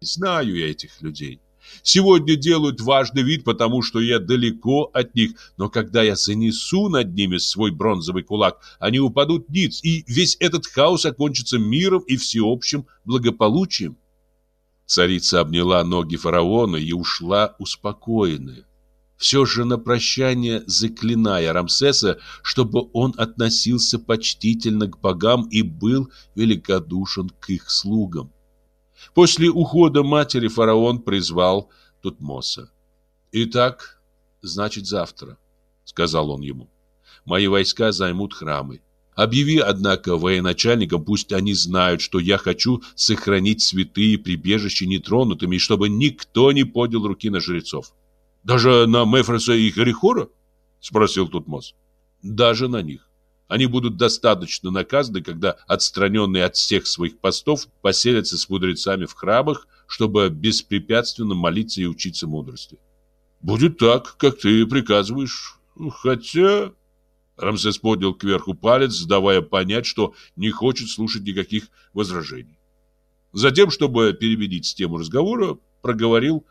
Знаю я этих людей. Сегодня делают важный вид, потому что я далеко от них, но когда я занесу над ними свой бронзовый кулак, они упадут ниц, и весь этот хаос окончится миром и всеобщим благополучием. Царица обняла ноги фараона и ушла успокоенная. Все же на прощание заклиная Рамсеса, чтобы он относился почтительно к богам и был великодушен к их слугам. После ухода матери фараон призвал Тутмоса. «Итак, значит завтра», — сказал он ему, — «мои войска займут храмы. Объяви, однако, военачальникам, пусть они знают, что я хочу сохранить святые прибежища нетронутыми, чтобы никто не поднял руки на жрецов. Даже на Мефроса и Харихора? Спросил Тутмос. Даже на них. Они будут достаточно наказаны, когда отстраненные от всех своих постов поселятся с мудрецами в храмах, чтобы беспрепятственно молиться и учиться мудрости. Будет так, как ты приказываешь. Хотя... Рамсес поднял кверху палец, давая понять, что не хочет слушать никаких возражений. Затем, чтобы переменить тему разговора, проговорил,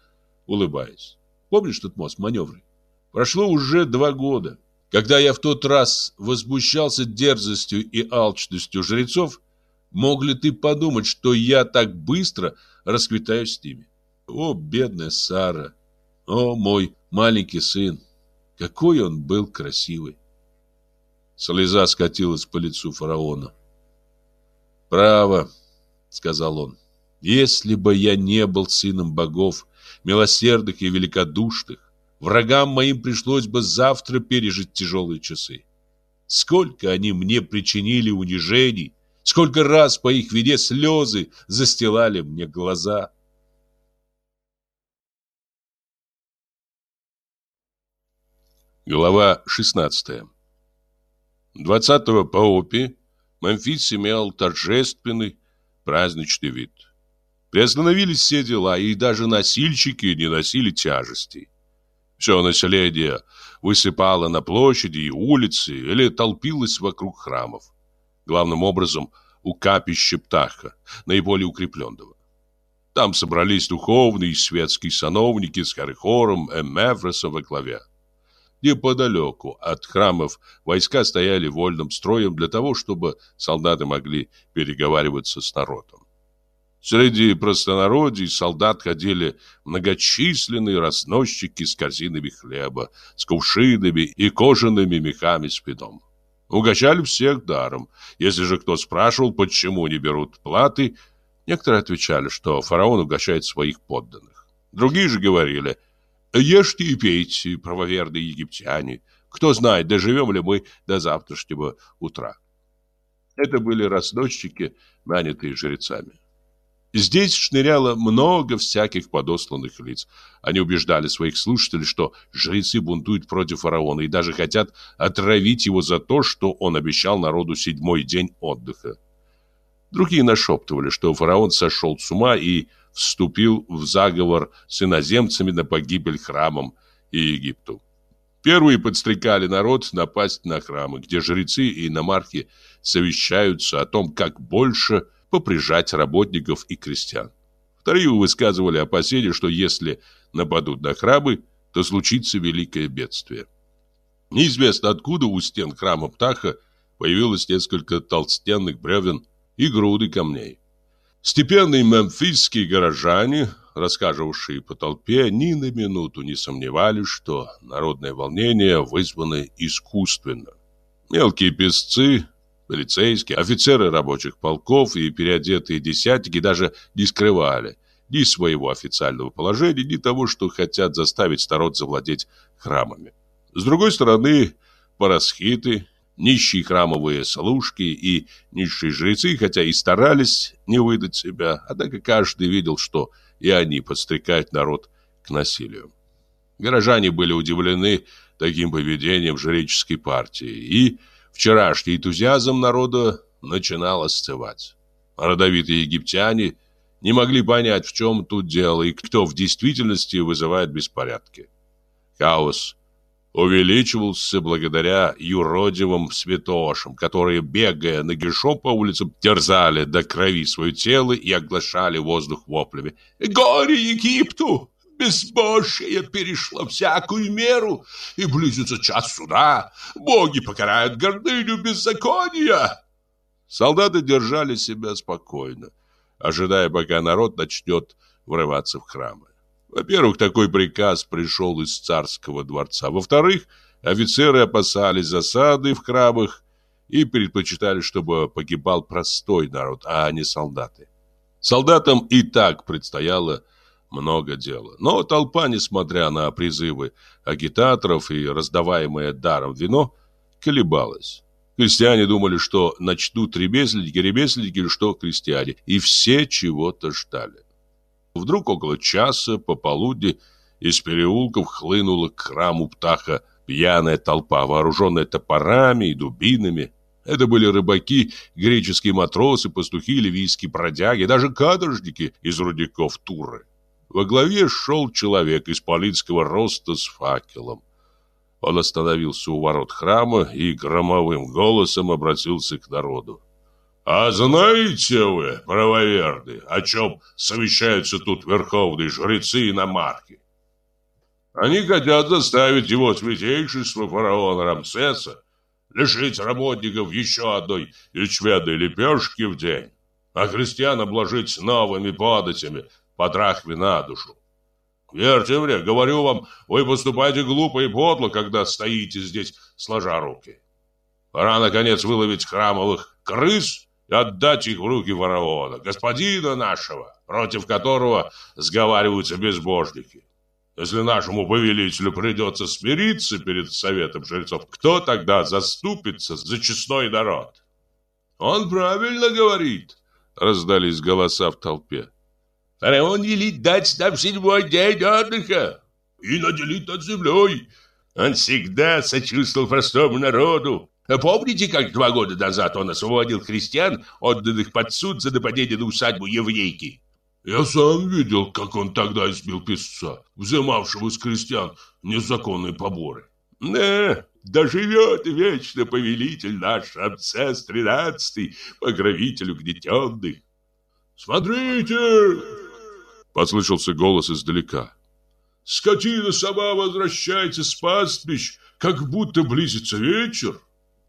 улыбаясь. Помнишь тот мост маневры? Прошло уже два года. Когда я в тот раз возмущался дерзостью и алчностью жрецов, мог ли ты подумать, что я так быстро расквитаюсь с ними? О, бедная Сара! О, мой маленький сын! Какой он был красивый! Слеза скатилась по лицу фараона. «Право», — сказал он, — «если бы я не был сыном богов, милосердных и великодушных, врагам моим пришлось бы завтра пережить тяжелые часы. Сколько они мне причинили унижений, сколько раз по их вине слезы застилали мне глаза». Глава 16 20-го по опи Мемфис имел торжественный праздничный вид. Приостановились все дела, и даже носильщики не носили тяжестей. Все население высыпало на площади и улицы или толпилось вокруг храмов. Главным образом у капища Птаха, наиболее укрепленного. Там собрались духовные и светские сановники с Харихором и Мефросом во главе. Неподалеку от храмов войска стояли вольным строем для того, чтобы солдаты могли переговариваться с народом. Среди простонародий солдат ходили многочисленные разносчики с корзинами хлеба, с кувшинами и кожаными мехами с вином. Угощали всех даром. Если же кто спрашивал, почему не берут платы, некоторые отвечали, что фараон угощает своих подданных. Другие же говорили, Ешьте и пейте, правоверные египтяне. Кто знает, доживем ли мы до завтрашнего утра. Это были разносчики, нанятые жрецами. Здесь шныряло много всяких подосланных лиц. Они убеждали своих слушателей, что жрецы бунтуют против фараона и даже хотят отравить его за то, что он обещал народу седьмой день отдыха. Другие нашептывали, что фараон сошел с ума и вступил в заговор с иноземцами на погибель храмам и Египту. Первые подстрекали народ напасть на храмы, где жрецы и иномархи совещаются о том, как больше поприжать работников и крестьян. Вторые высказывали опасения, что если нападут на храмы, то случится великое бедствие. Неизвестно откуда у стен храма Птаха появилось несколько толстенных бревен и груды камней. Степенные мемфисские горожане, рассказывавшие по толпе, ни на минуту не сомневались, что народное волнение вызвано искусственно. Мелкие песцы, полицейские, офицеры рабочих полков и переодетые десятники даже не скрывали ни своего официального положения, ни того, что хотят заставить народ завладеть храмами. С другой стороны, парасхиты Нищие храмовые служки и низшие жрецы, хотя и старались не выдать себя, однако каждый видел, что и они подстрекают народ к насилию. Горожане были удивлены таким поведением жреческой партии, и вчерашний энтузиазм народа начинал остывать. Родовитые египтяне не могли понять, в чем тут дело и кто в действительности вызывает беспорядки. Хаос увеличивался благодаря юродивым святошам, которые, бегая нагишом по улицам, терзали до крови свое тело и оглашали воздух воплями. «Горе Египту! Безбожие перешло всякую меру, и близится час суда. Боги покарают гордыню беззакония!» Солдаты держали себя спокойно, ожидая, пока народ начнет врываться в храмы. Во-первых, такой приказ пришел из царского дворца. Во-вторых, офицеры опасались засады в храмах и предпочитали, чтобы погибал простой народ, а не солдаты. Солдатам и так предстояло много дела. Но толпа, несмотря на призывы агитаторов и раздаваемое даром вино, колебалась. Крестьяне думали, что начнут ремесленники, ремесленники, что крестьяне, и все чего-то ждали. Вдруг около часа пополудни из переулков хлынула к храму птаха пьяная толпа, вооруженная топорами и дубинами. Это были рыбаки, греческие матросы, пастухи, ливийские бродяги, даже каторжники из рудников Туры. Во главе шел человек из полицского роста с факелом. Он остановился у ворот храма и громовым голосом обратился к народу. А знаете вы, правоверные, о чем совещаются тут верховные жрецы и намарки? Они хотят заставить его святейшество фараона Рамсеса лишить работников еще одной ячменной лепешки в день, а христиан обложить новыми податями по драхме на душу. Верьте мне, говорю вам, вы поступаете глупо и подло, когда стоите здесь, сложа руки. Пора, наконец, выловить храмовых крыс отдать их в руки фараона, господина нашего, против которого сговариваются безбожники. Если нашему повелителю придется смириться перед советом жрецов, кто тогда заступится за честной народ? Он правильно говорит, раздались голоса в толпе. Фараон велит дать нам седьмой день отдыха и наделит над землей. Он всегда сочувствовал простому народу. Помните, как два года назад он освободил христиан, отданных под суд за нападение на усадьбу еврейки? Я сам видел, как он тогда избил песца, взымавшего с крестьян незаконные поборы. Да, доживет вечно повелитель наш, Рамсес тринадцатый, покровитель угнетенных. Смотрите! Послышался голос издалека. Скотина сама возвращается с пастбищ, как будто близится вечер.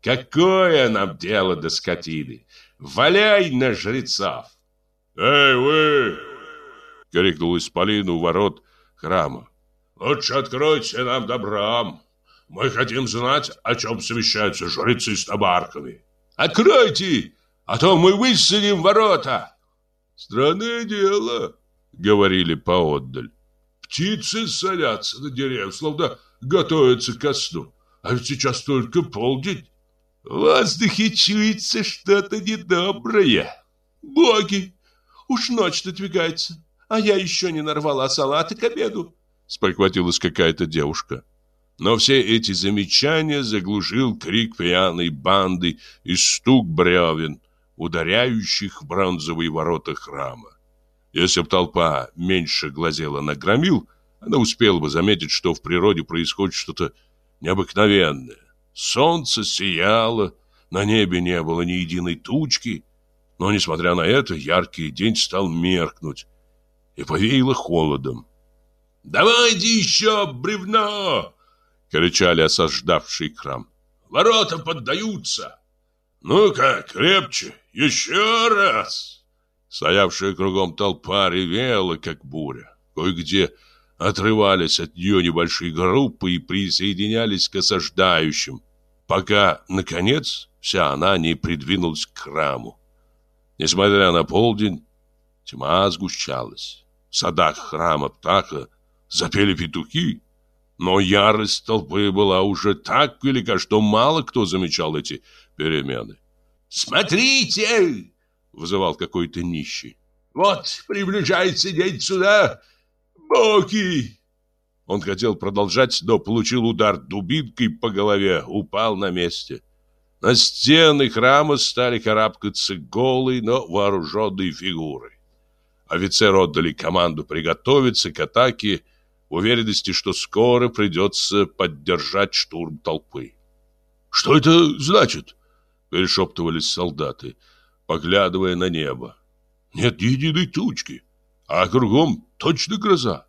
Какое нам дело до скотины? Валяй на жрецов! «Эй, вы!» — крикнул Исполин у ворот храма. «Лучше откройте нам добрам. Мы хотим знать, о чем совещаются жрецы с табарками. Откройте, а то мы высадим ворота!» «Странное дело», — говорили поотдаль. «Птицы садятся на деревья, словно готовятся ко сну. А ведь сейчас только полдень. В воздухе чуется что-то недоброе. Боги, Уж ночь надвигается, а я еще не нарвала салаты к обеду. Спохватилась какая-то девушка. Но все эти замечания заглушил крик пьяной банды и стук бревен, ударяющих в бронзовые ворота храма. Если б толпа меньше глазела на громил, она успела бы заметить, что в природе происходит что-то необыкновенное. Солнце сияло, на небе не было ни единой тучки, но, несмотря на это, яркий день стал меркнуть и повеяло холодом. «Давайте еще бревно!» — кричали осаждавший храм. «Ворота поддаются!» «Ну-ка, крепче! Еще раз!» Стоявшая кругом толпа ревела, как буря. Кое-где отрывались от нее небольшие группы и присоединялись к осаждающим, пока, наконец, вся она не придвинулась к храму. Несмотря на полдень, тьма сгущалась. В садах храма Птаха запели петухи, но ярость толпы была уже так велика, что мало кто замечал эти перемены. «Смотрите!» — вызывал какой-то нищий. «Вот приближается день суда! Боги!» Он хотел продолжать, но получил удар дубинкой по голове, упал на месте. На стены храма стали карабкаться голые, но вооруженные фигуры. Офицеры отдали команду приготовиться к атаке в уверенности, что скоро придется поддержать штурм толпы. «Что это значит?» – перешептывались солдаты, поглядывая на небо. «Нет ни единой тучки, а кругом точно гроза».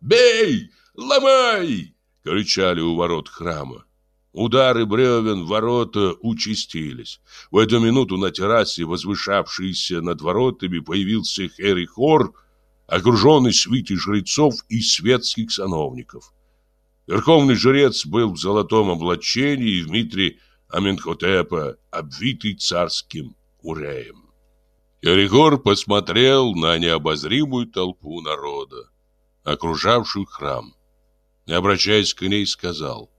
«Бей! Ломай!» – кричали у ворот храма. Удары бревен в ворота участились. В эту минуту на террасе, возвышавшейся над воротами, появился Херихор, окруженный свитой жрецов и светских сановников. Верховный жрец был в золотом облачении и в митре Аменхотепа, обвитый царским уреем. Херихор посмотрел на необозримую толпу народа, окружавшую храм. Не обращаясь к ней, сказал —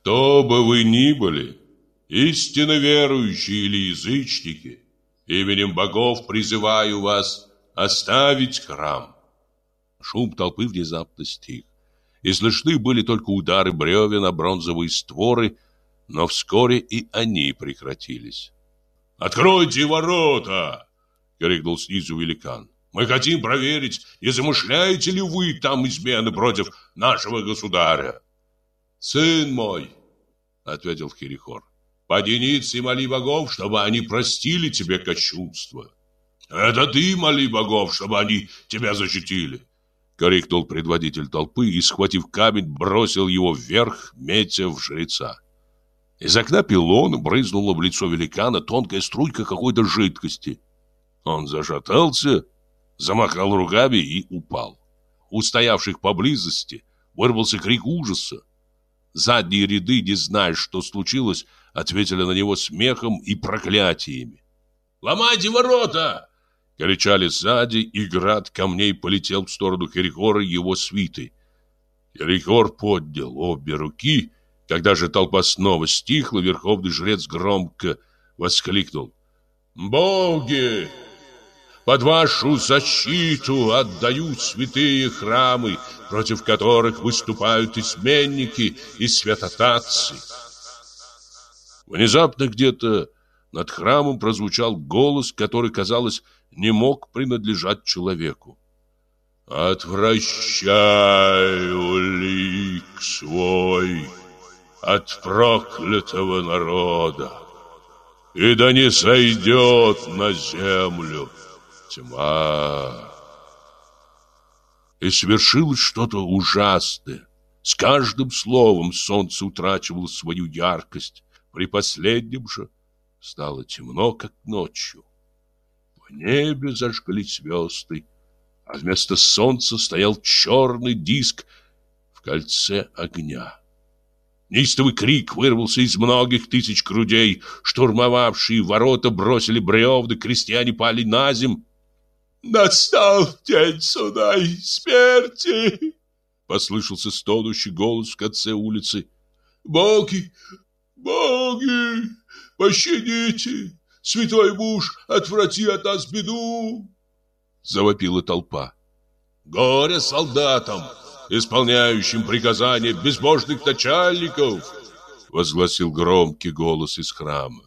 кто бы вы ни были, истинно верующие или язычники, именем богов призываю вас оставить храм. Шум толпы внезапно стих, и слышны были только удары бревен о бронзовые створы, но вскоре и они прекратились. «Откройте ворота!» — крикнул снизу великан. «Мы хотим проверить, не замышляете ли вы там измены против нашего государя?» «Сын мой», — ответил Хирихор, Поденицы и моли богов, чтобы они простили тебе кощунство. Это ты моли богов, чтобы они тебя защитили. Крикнул предводитель толпы и, схватив камень, бросил его вверх, метя в жреца. Из окна пилона брызнула в лицо великана тонкая струйка какой-то жидкости. Он зашатался, замахал руками и упал. У стоявших поблизости вырвался крик ужаса. Задние ряды, не зная, что случилось, ответили на него смехом и проклятиями. «Ломайте ворота!» — кричали сзади, и град камней полетел в сторону Херихора и его свиты. Херихор поднял обе руки когда же толпа снова стихла, верховный жрец громко воскликнул. «Боги! Под вашу защиту отдают святые храмы, против которых выступают изменники и святотатцы!» Внезапно где-то над храмом прозвучал голос, который, казалось, не мог принадлежать человеку. «Отвращаю лик свой!» от проклятого народа. И да не сойдет на землю тьма. И свершилось что-то ужасное. С каждым словом солнце утрачивало свою яркость. При последнем же стало темно, как ночью. В небе зажглись звезды, а вместо солнца стоял черный диск в кольце огня. Неистовый крик вырвался из многих тысяч грудей. Штурмовавшие ворота бросили бревна, крестьяне пали на земь. «Настал день суда и смерти!» Послышался стонущий голос в конце улицы. «Боги! Боги! Пощадите! Святой муж, отврати от нас беду!» Завопила толпа. «Горе солдатам!» исполняющим приказания безбожных начальников!» Возгласил громкий голос из храма.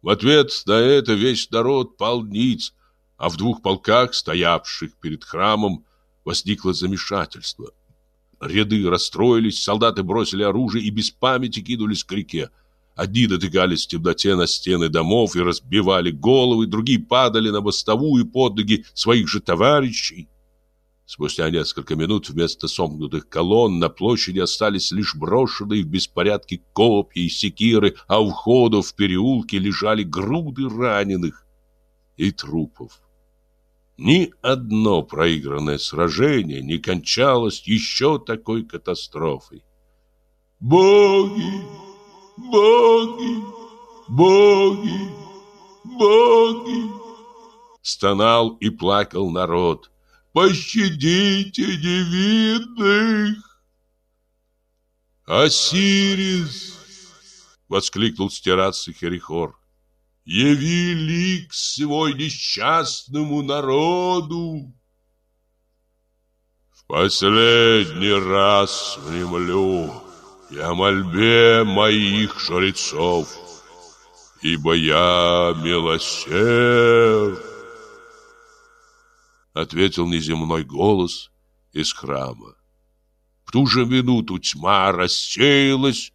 В ответ на это весь народ пал ниц, а в двух полках, стоявших перед храмом, возникло замешательство. Ряды расстроились, солдаты бросили оружие и без памяти кинулись к реке. Одни дотыкались в темноте на стены домов и разбивали головы, другие падали на мостовую под ноги своих же товарищей. Спустя несколько минут вместо сомкнутых колонн на площади остались лишь брошенные в беспорядке копья и секиры, а у входа в переулке лежали груды раненых и трупов. Ни одно проигранное сражение не кончалось еще такой катастрофой. «Боги! Боги! Боги! Боги!» Стонал и плакал народ – пощадите невинных. Осирис, воскликнул с террасы Херихор, яви лик свой несчастному народу. В последний раз внемлю я мольбе моих жрецов, ибо я милосерд ответил неземной голос из храма. В ту же минуту тьма рассеялась,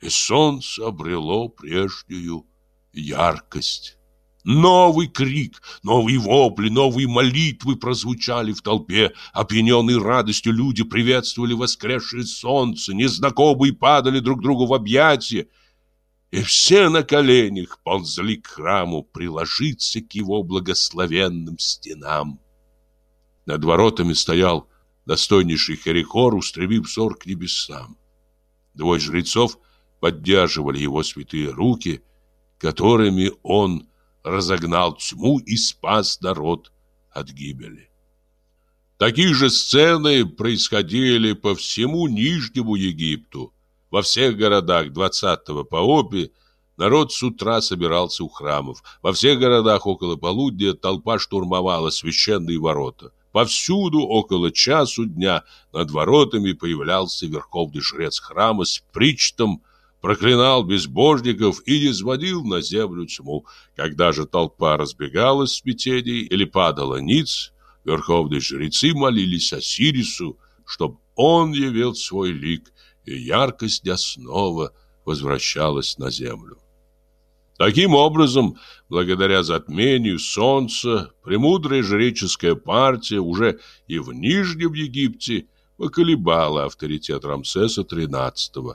и солнце обрело прежнюю яркость. Новый крик, новые вопли, новые молитвы прозвучали в толпе. Опьяненные радостью люди приветствовали воскресшее солнце, незнакомые падали друг другу в объятия, и все на коленях ползли к храму приложиться к его благословенным стенам. Над воротами стоял достойнейший Херихор, устремив взор к небесам. Двое жрецов поддерживали его святые руки, которыми он разогнал тьму и спас народ от гибели. Такие же сцены происходили по всему Нижнему Египту, во всех городах 20-го по обе народ с утра собирался у храмов. Во всех городах около полудня толпа штурмовала священные ворота. Повсюду около часу дня над воротами появлялся верховный жрец храма с причтом, проклинал безбожников и низводил на землю тьму. Когда же толпа разбегалась в смятении или падала ниц, верховные жрецы молились Осирису, чтобы он явил свой лик и яркость дня снова возвращалась на землю. Таким образом, благодаря затмению солнца, премудрая жреческая партия уже и в Нижнем Египте поколебала авторитет Рамсеса XIII.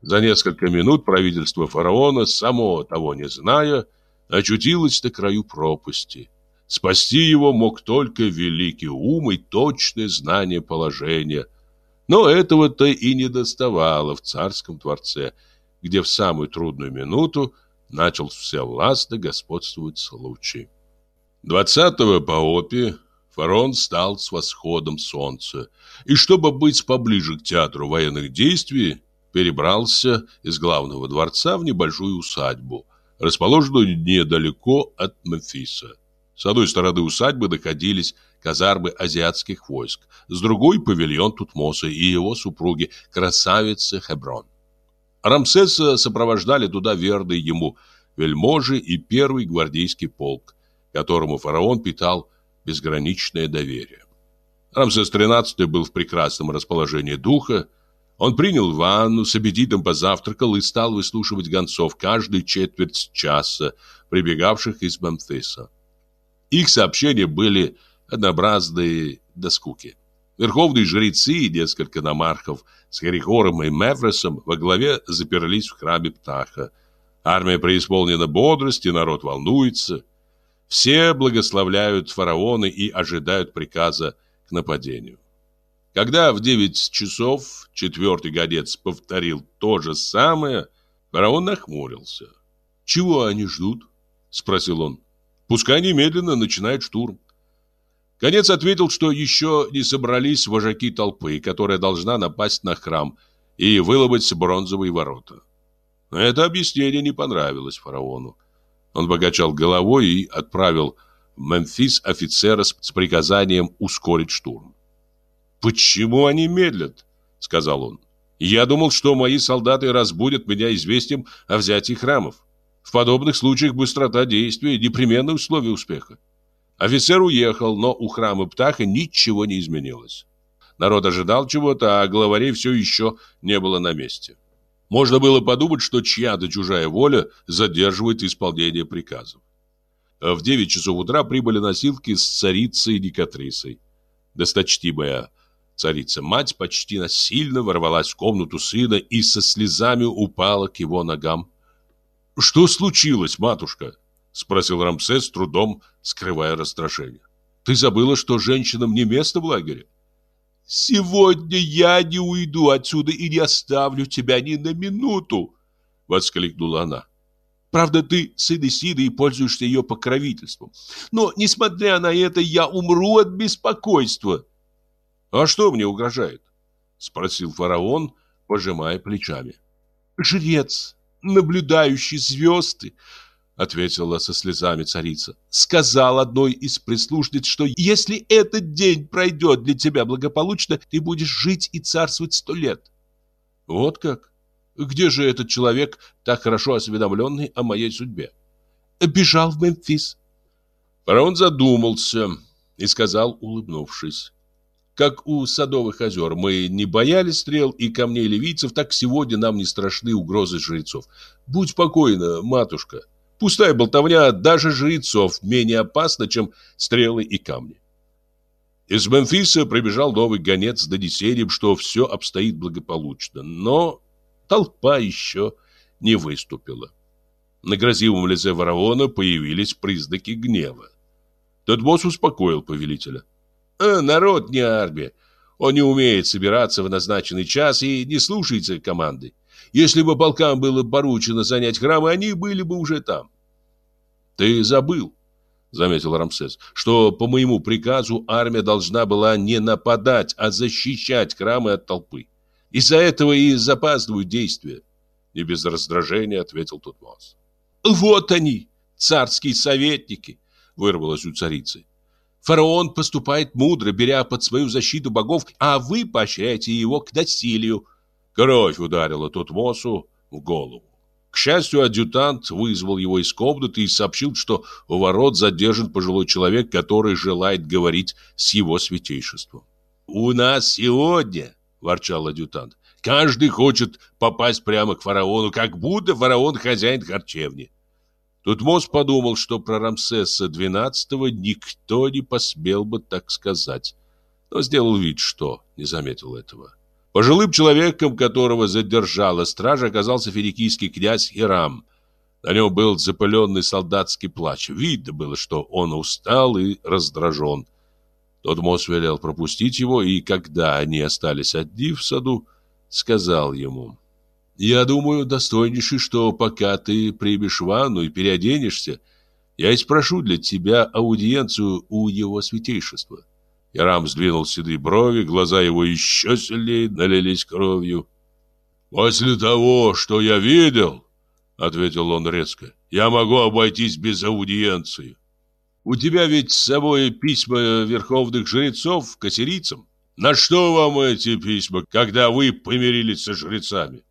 За несколько минут правительство фараона, само того не зная, очутилось на краю пропасти. Спасти его мог только великий ум и точное знание положения. Но этого-то и не доставало в царском дворце, где в самую трудную минуту начал всевластно господствовать случай. 20-го по опи фараон стал с восходом солнца, и чтобы быть поближе к театру военных действий, перебрался из главного дворца в небольшую усадьбу, расположенную недалеко от Мемфиса. С одной стороны усадьбы находились казармы азиатских войск, с другой – павильон Тутмоса и его супруги, красавицы Хеброн. Рамсеса сопровождали туда верные ему вельможи и первый гвардейский полк, которому фараон питал безграничное доверие. Рамсес XIII был в прекрасном расположении духа. Он принял ванну, с аппетитом позавтракал и стал выслушивать гонцов каждую четверть часа, прибегавших из Мемфиса. Их сообщения были однообразные до скуки. Верховные жрецы и несколько намархов с Харихором и Мефросом во главе заперлись в храме Птаха. Армия преисполнена бодрости, народ волнуется. Все благословляют фараона и ожидают приказа к нападению. Когда в девять часов четвертый годец повторил то же самое, фараон нахмурился. «Чего они ждут?» – спросил он. «Пускай немедленно начинают штурм». Конец ответил, что еще не собрались вожаки толпы, которая должна напасть на храм и выломать бронзовые ворота. Но это объяснение не понравилось фараону. Он покачал головой и отправил в Мемфис офицера с приказанием ускорить штурм. «Почему они медлят?» — сказал он. «Я думал, что мои солдаты разбудят меня известием о взятии храмов. В подобных случаях быстрота действия – непременное условие успеха. Офицер уехал, но у храма Птаха ничего не изменилось. Народ ожидал чего-то, а главарей все еще не было на месте. Можно было подумать, что чья-то чужая воля задерживает исполнение приказов. В 9 часов утра прибыли носилки с царицей Никатрисой. Досточтимая царица-мать почти насильно ворвалась в комнату сына и со слезами упала к его ногам. «Что случилось, матушка?» Спросил Рамсес трудом, скрывая раздражение. Ты забыла, что женщинам не место в лагере? Сегодня я не уйду отсюда и не оставлю тебя ни на минуту, воскликнула она. Правда, ты сын Исиды и пользуешься ее покровительством. Но, несмотря на это, я умру от беспокойства. А что мне угрожает? Спросил фараон, пожимая плечами. Жрец, наблюдающий звезды, ответила со слезами царица. Сказал одной из прислужниц, что если этот день пройдет для тебя благополучно, ты будешь жить и царствовать сто лет. Вот как? Где же этот человек, так хорошо осведомленный о моей судьбе? Бежал в Мемфис. Фараон задумался и сказал, улыбнувшись. Как у Садовых озер мы не боялись стрел и камней ливийцев, так сегодня нам не страшны угрозы жрецов. Будь покойна, матушка. Пустая болтовня даже жрецов менее опасна, чем стрелы и камни. Из Мемфиса прибежал новый гонец с донесением, что все обстоит благополучно, но толпа еще не выступила. На грозивом лице фараона появились признаки гнева. Тот босс успокоил повелителя. «А, народ не армия. Он не умеет собираться в назначенный час и не слушается команды. Если бы полкам было поручено занять храмы, они были бы уже там. Ты забыл, заметил Рамсес, что по моему приказу армия должна была не нападать, а защищать храмы от толпы. Из-за этого и запаздывают действия. Не без раздражения ответил Тутмос. Вот они, царские советники, вырвалось у царицы. Фараон поступает мудро, беря под свою защиту богов, а вы поощряете его к насилию. Кровь ударила Тутмосу в голову. К счастью, адъютант вызвал его из комнаты и сообщил, что у ворот задержан пожилой человек, который желает говорить с его святейшеством. «У нас сегодня, ворчал адъютант. Каждый хочет попасть прямо к фараону, как будто фараон хозяин харчевни. Тут Мос подумал, что про Рамсеса XII никто не посмел бы так сказать, но сделал вид, что не заметил этого. Пожилым человеком, которого задержала стража, оказался финикийский князь Хирам. На нем был запыленный солдатский плащ. Видно было, что он устал и раздражен. Тот Мос велел пропустить его, и когда они остались одни в саду, сказал ему, «Я думаю, достойнейший, что пока ты примешь ванну и переоденешься, я и спрошу для тебя аудиенцию у его святейшества». Ярам сдвинул седые брови, глаза его еще сильнее налились кровью. «После того, что я видел, — ответил он резко, — я могу обойтись без аудиенции. У тебя ведь с собой письма верховных жрецов к ассирийцам. На что вам эти письма, когда вы помирились со жрецами?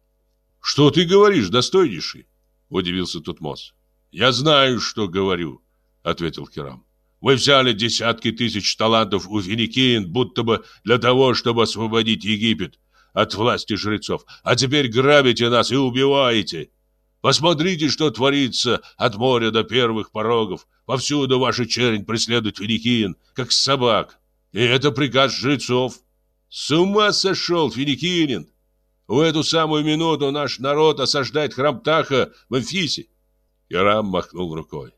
Что ты говоришь, достойнейший? Удивился Тутмос. Я знаю, что говорю, ответил Хирам. Вы взяли десятки тысяч талантов у финикиин, будто бы для того, чтобы освободить Египет от власти жрецов, а теперь грабите нас и убиваете. Посмотрите, что творится от моря до первых порогов. Повсюду ваша чернь преследует финикиин, как собак. И это приказ жрецов. С ума сошел финикинин. В эту самую минуту наш народ осаждает храм Таха в Мемфисе. Ярам махнул рукой.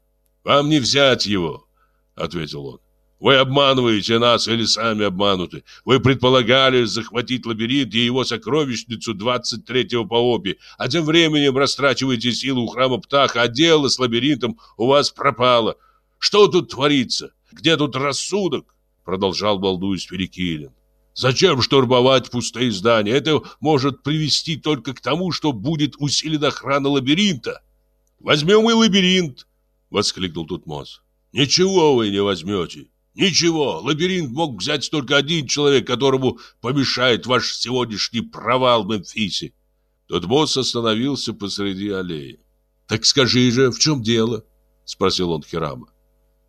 Вам не взять его, ответил он. Вы обманываете нас или сами обмануты. Вы предполагали захватить лабиринт и его сокровищницу 23-го по обе, а тем временем растрачиваете силу у храма Птаха, а дело с лабиринтом у вас пропало. Что тут творится? Где тут рассудок? продолжал волнуясь Ферикилин. Зачем штурмовать пустые здания? Это может привести только к тому, что будет усилена охрана лабиринта. Возьмем и лабиринт, воскликнул Тутмос. Ничего вы не возьмете. Ничего, лабиринт мог взять только один человек, которому помешает ваш сегодняшний провал в Мемфисе. Тутмос остановился посреди аллеи. Так скажи же, в чем дело? Спросил он Хирама.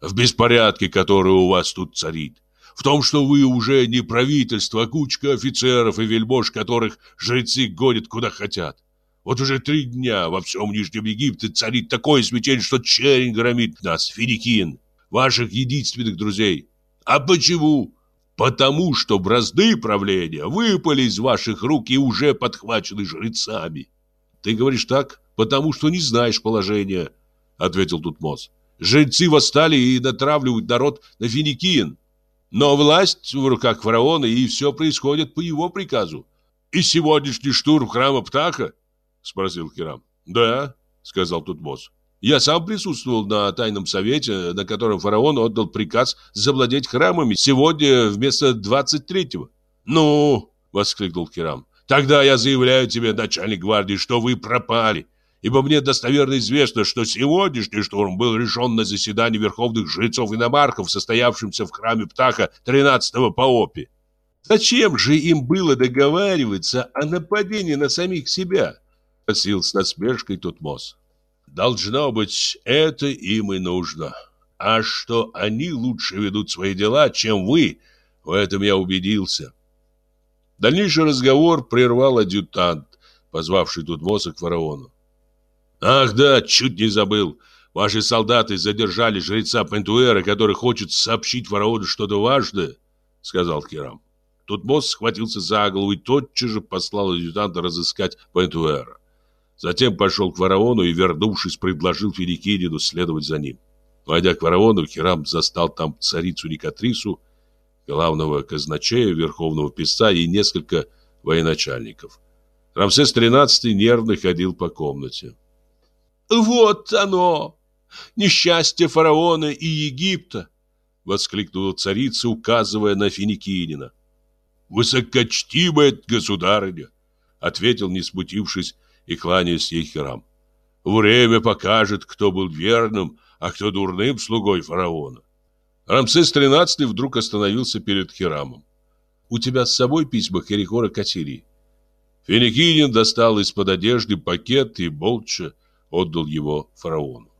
В беспорядке, который у вас тут царит в том, что вы уже не правительство, а кучка офицеров и вельмож, которых жрецы гонят куда хотят. Вот уже три дня во всем Нижнем Египте царит такое смятение, что черень громит нас, Финикин, ваших единственных друзей. А почему? Потому что бразды правления выпали из ваших рук и уже подхвачены жрецами. Ты говоришь так, потому что не знаешь положения, ответил Тутмос. Жрецы восстали и натравливают народ на Финикин. Но власть в руках фараона, и все происходит по его приказу. И сегодняшний штурм храма Птаха? Спросил Хирам. Да, сказал Тутмос. Я сам присутствовал на тайном совете, на котором фараон отдал приказ завладеть храмами сегодня вместо 23-го. Ну, воскликнул Хирам. Тогда я заявляю тебе, начальник гвардии, что вы пропали ибо мне достоверно известно, что сегодняшний штурм был решен на заседании верховных жрецов и намархов, состоявшемся в храме Птаха 13-го по Опи. Зачем же им было договариваться о нападении на самих себя? Спросил с насмешкой Тутмос. Должно быть, это им и нужно. А что они лучше ведут свои дела, чем вы, в этом я убедился. Дальнейший разговор прервал адъютант, позвавший Тутмоса к фараону. Ах да, чуть не забыл. Ваши солдаты задержали жреца Пентуэра, который хочет сообщить фараону что-то важное, сказал Хирам. Тут босс схватился за голову и тотчас же послал адъютанта разыскать Пентуэра. Затем пошел к фараону и, вернувшись, предложил Финикидину следовать за ним. Войдя к фараону, Хирам застал там царицу Никатрису, главного казначея, верховного писца и несколько военачальников. Рамсес XIII нервно ходил по комнате. «Вот оно! Несчастье фараона и Египта!» — воскликнула царица, указывая на Финикинина. «Высокочтимая государыня!» — ответил, не смутившись и кланяясь ей херам. «Время покажет, кто был верным, а кто дурным слугой фараона». Рамсес XIII вдруг остановился перед Хирамом. «У тебя с собой письма Херихора Катирии?» Финикинин достал из-под одежды пакет и молча отдал его фараону.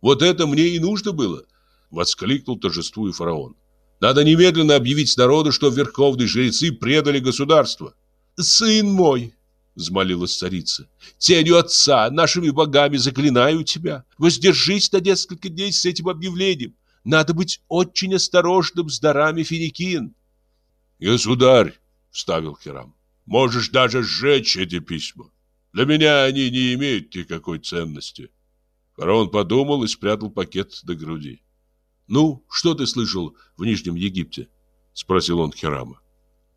«Вот это мне и нужно было!» — воскликнул торжествуя фараон. «Надо немедленно объявить народу, что верховные жрецы предали государство. сын мой!» взмолилась царица. «Тенью отца, нашими богами заклинаю тебя. Воздержись на несколько дней с этим объявлением. Надо быть очень осторожным с дарами финикин». «Государь!» — вставил Хирам. «Можешь даже сжечь эти письма. Для меня они не имеют никакой ценности». Фараон подумал и спрятал пакет до груди. «Ну, что ты слышал в Нижнем Египте?» — спросил он Хирама.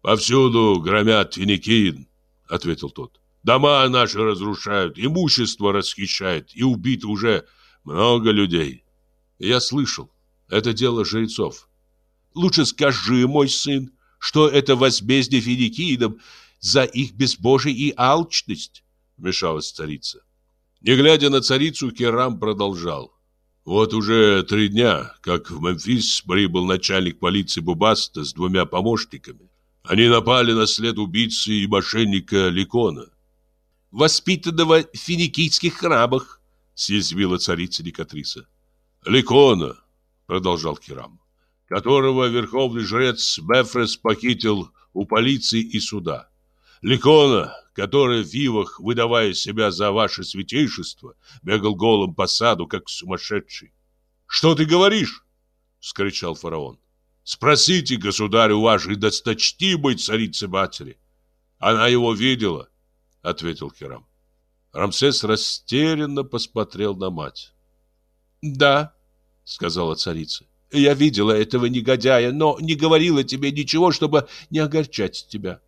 «Повсюду громят финикин», — ответил тот. «Дома наши разрушают, имущество расхищают, и убито уже много людей». «Я слышал. Это дело жрецов. Лучше скажи, мой сын, что это возмездие финикийцам за их безбожие и алчность», — вмешалась царица. Не глядя на царицу, Керам продолжал. Вот уже три дня, как в Мемфис прибыл начальник полиции Бубаста с двумя помощниками. Они напали на след убийцы и мошенника Ликона. «Воспитанного в финикийских храмах», — съязвила царица Никатриса. «Ликона», — продолжал Кирам, — «которого верховный жрец Бефрес похитил у полиции и суда. Ликона, который в Ивах, выдавая себя за ваше святейшество, бегал голым по саду, как сумасшедший. «Что ты говоришь?» — вскричал фараон. «Спросите, государю вашей досточтимой царицы-матери. Она его видела?» — ответил Хирам. Рамсес растерянно посмотрел на мать. «Да», — сказала царица, — «я видела этого негодяя, но не говорила тебе ничего, чтобы не огорчать тебя».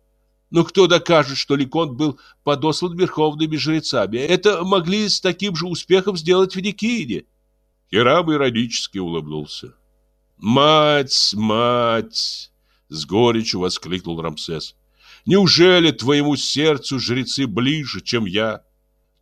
Но кто докажет, что Ликон был подослан верховными жрецами? Это могли с таким же успехом сделать в Никиине. Хирам иронически улыбнулся. «Мать, мать!» — с горечью воскликнул Рамсес. «Неужели твоему сердцу жрецы ближе, чем я?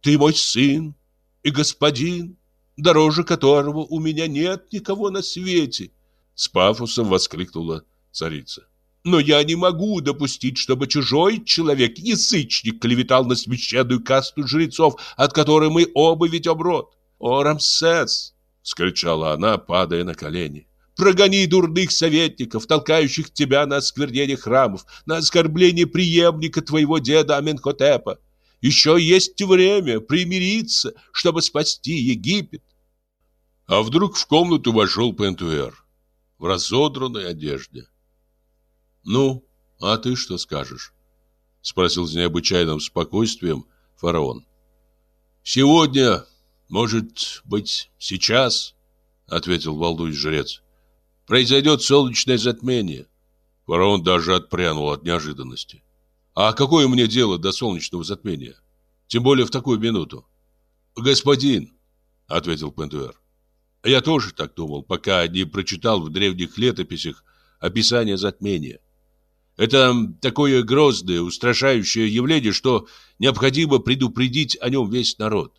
Ты мой сын и господин, дороже которого у меня нет никого на свете!» С пафосом воскликнула царица. Но я не могу допустить, чтобы чужой человек, язычник, клеветал на священную касту жрецов, от которой мы оба ведем род. О, Рамсес! — скричала она, падая на колени. Прогони дурных советников, толкающих тебя на осквернение храмов, на оскорбление преемника твоего деда Аменхотепа. Еще есть время примириться, чтобы спасти Египет. А вдруг в комнату вошел Пентуэр в разодранной одежде. «Ну, а ты что скажешь?» — спросил с необычайным спокойствием фараон. «Сегодня, может быть, сейчас?» — ответил волнуясь жрец. «Произойдет солнечное затмение». Фараон даже отпрянул от неожиданности. «А какое мне дело до солнечного затмения? Тем более в такую минуту». «Господин», — ответил Пентуэр, — «я тоже так думал, пока не прочитал в древних летописях описание затмения. Это такое грозное, устрашающее явление, что необходимо предупредить о нем весь народ.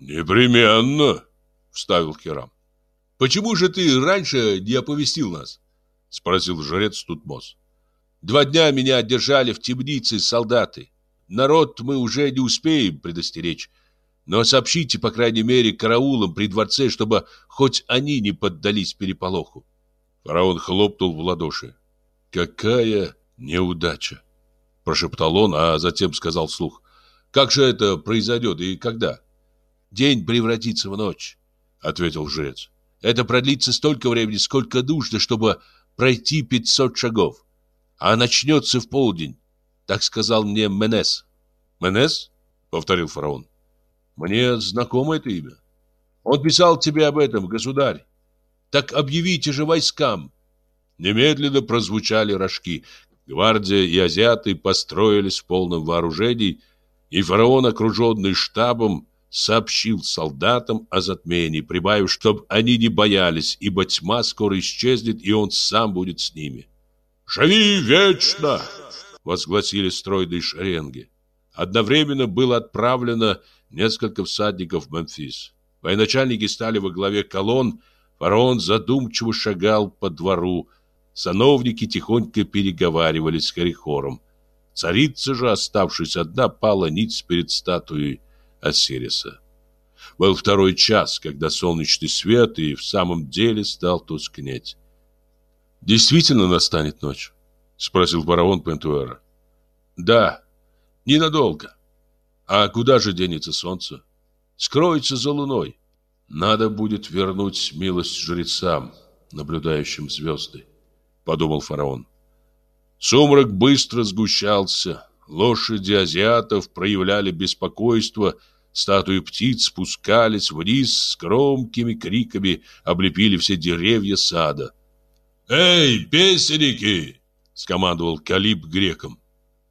«Непременно», — вставил Хирам. «Почему же ты раньше не оповестил нас?» — спросил жрец Тутмос. «Два дня меня держали в темнице солдаты. Народ мы уже не успеем предостеречь. Но сообщите, по крайней мере, караулам при дворце, чтобы хоть они не поддались переполоху». Фараон хлопнул в ладоши. «Какая неудача!» Прошептал он, а затем сказал вслух. «Как же это произойдет и когда?» «День превратится в ночь», — ответил жрец. «Это продлится столько времени, сколько нужно, чтобы пройти пятьсот шагов. А начнется в полдень», — так сказал мне Менес. «Менес?» — повторил фараон. «Мне знакомо это имя. Он писал тебе об этом, государь. Так объявите же войскам, Немедленно прозвучали рожки. Гвардия и азиаты построились в полном вооружении, и фараон, окруженный штабом, сообщил солдатам о затмении, прибавив, чтобы они не боялись, ибо тьма скоро исчезнет, и он сам будет с ними. «Живи вечно!» — возгласили стройные шеренги. Одновременно было отправлено несколько всадников в Мемфис. Военачальники стали во главе колонн, фараон задумчиво шагал по двору, Сановники тихонько переговаривались с Корихором. Царица же, оставшись одна, пала ниц перед статуей Осириса. Был второй час, когда солнечный свет и в самом деле стал тускнеть. «Действительно настанет ночь?» — спросил фараон Пентуэра. «Да», Ненадолго. А куда же денется солнце? Скроется за луной. Надо будет вернуть милость жрецам, наблюдающим звезды, подумал фараон. Сумрак быстро сгущался. Лошади азиатов проявляли беспокойство, статуи птиц спускались вниз с громкими криками, облепили все деревья сада. «Эй, песенники!» — скомандовал Калиб грекам.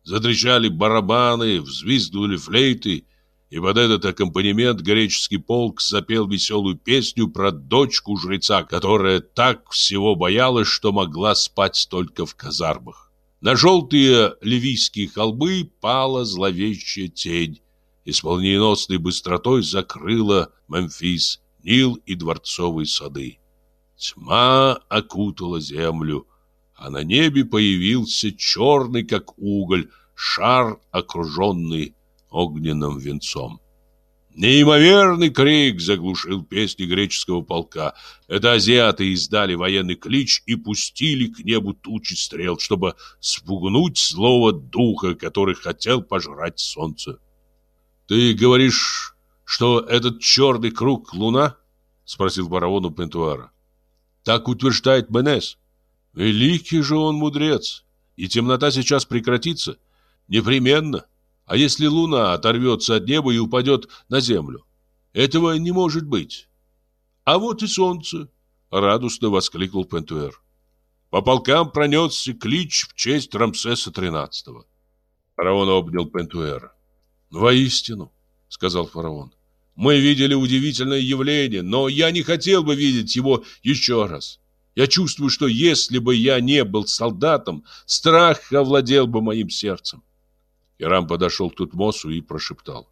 Затрещали барабаны, взвизгнули флейты, и под этот аккомпанемент греческий полк запел веселую песню про дочку жреца, которая так всего боялась, что могла спать только в казармах. На желтые ливийские холмы пала зловещая тень, и с молниеносной быстротой закрыла Мемфис, Нил и дворцовые сады. Тьма окутала землю, а на небе появился черный, как уголь, шар, окруженный огненным венцом. Неимоверный крик заглушил песни греческого полка. Это азиаты издали военный клич и пустили к небу тучи стрел, чтобы спугнуть злого духа, который хотел пожрать солнце. «Ты говоришь, что этот черный круг — луна?» — спросил барон у Пентуара. «Так утверждает Менес. Великий же он мудрец, и темнота сейчас прекратится. Непременно. А если луна оторвется от неба и упадет на землю? Этого не может быть. А вот и солнце, радостно воскликнул Пентуэр. По полкам пронесся клич в честь Рамсеса XIII. Фараон обнял Пентуэра. «Воистину», — сказал фараон, — «мы видели удивительное явление, но я не хотел бы видеть его еще раз. Я чувствую, что если бы я не был солдатом, страх овладел бы моим сердцем. Ирам подошел к Тутмосу и прошептал.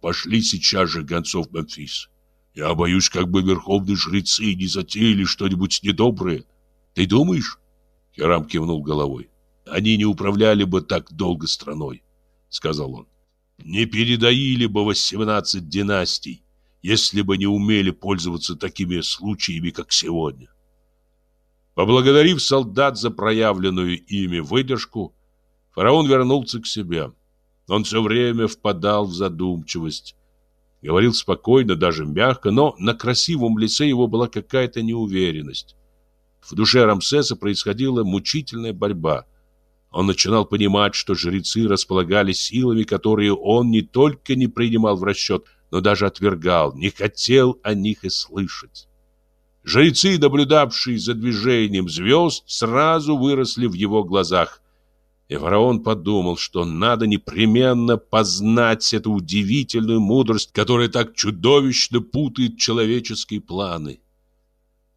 «Пошли сейчас же гонцов в Мемфис. Я боюсь, как бы верховные жрецы не затеяли что-нибудь недоброе. Ты думаешь?» Хирам кивнул головой. «Они не управляли бы так долго страной», — сказал он. «Не передоили бы восемнадцать династий, если бы не умели пользоваться такими случаями, как сегодня. Поблагодарив солдат за проявленную ими выдержку, фараон вернулся к себе. Он все время впадал в задумчивость. Говорил спокойно, даже мягко, но на красивом лице его была какая-то неуверенность. В душе Рамсеса происходила мучительная борьба. Он начинал понимать, что жрецы располагали силами, которые он не только не принимал в расчет, но даже отвергал, не хотел о них и слышать. Жрецы, наблюдавшие за движением звезд, сразу выросли в его глазах. И фараон подумал, что надо непременно познать эту удивительную мудрость, которая так чудовищно путает человеческие планы.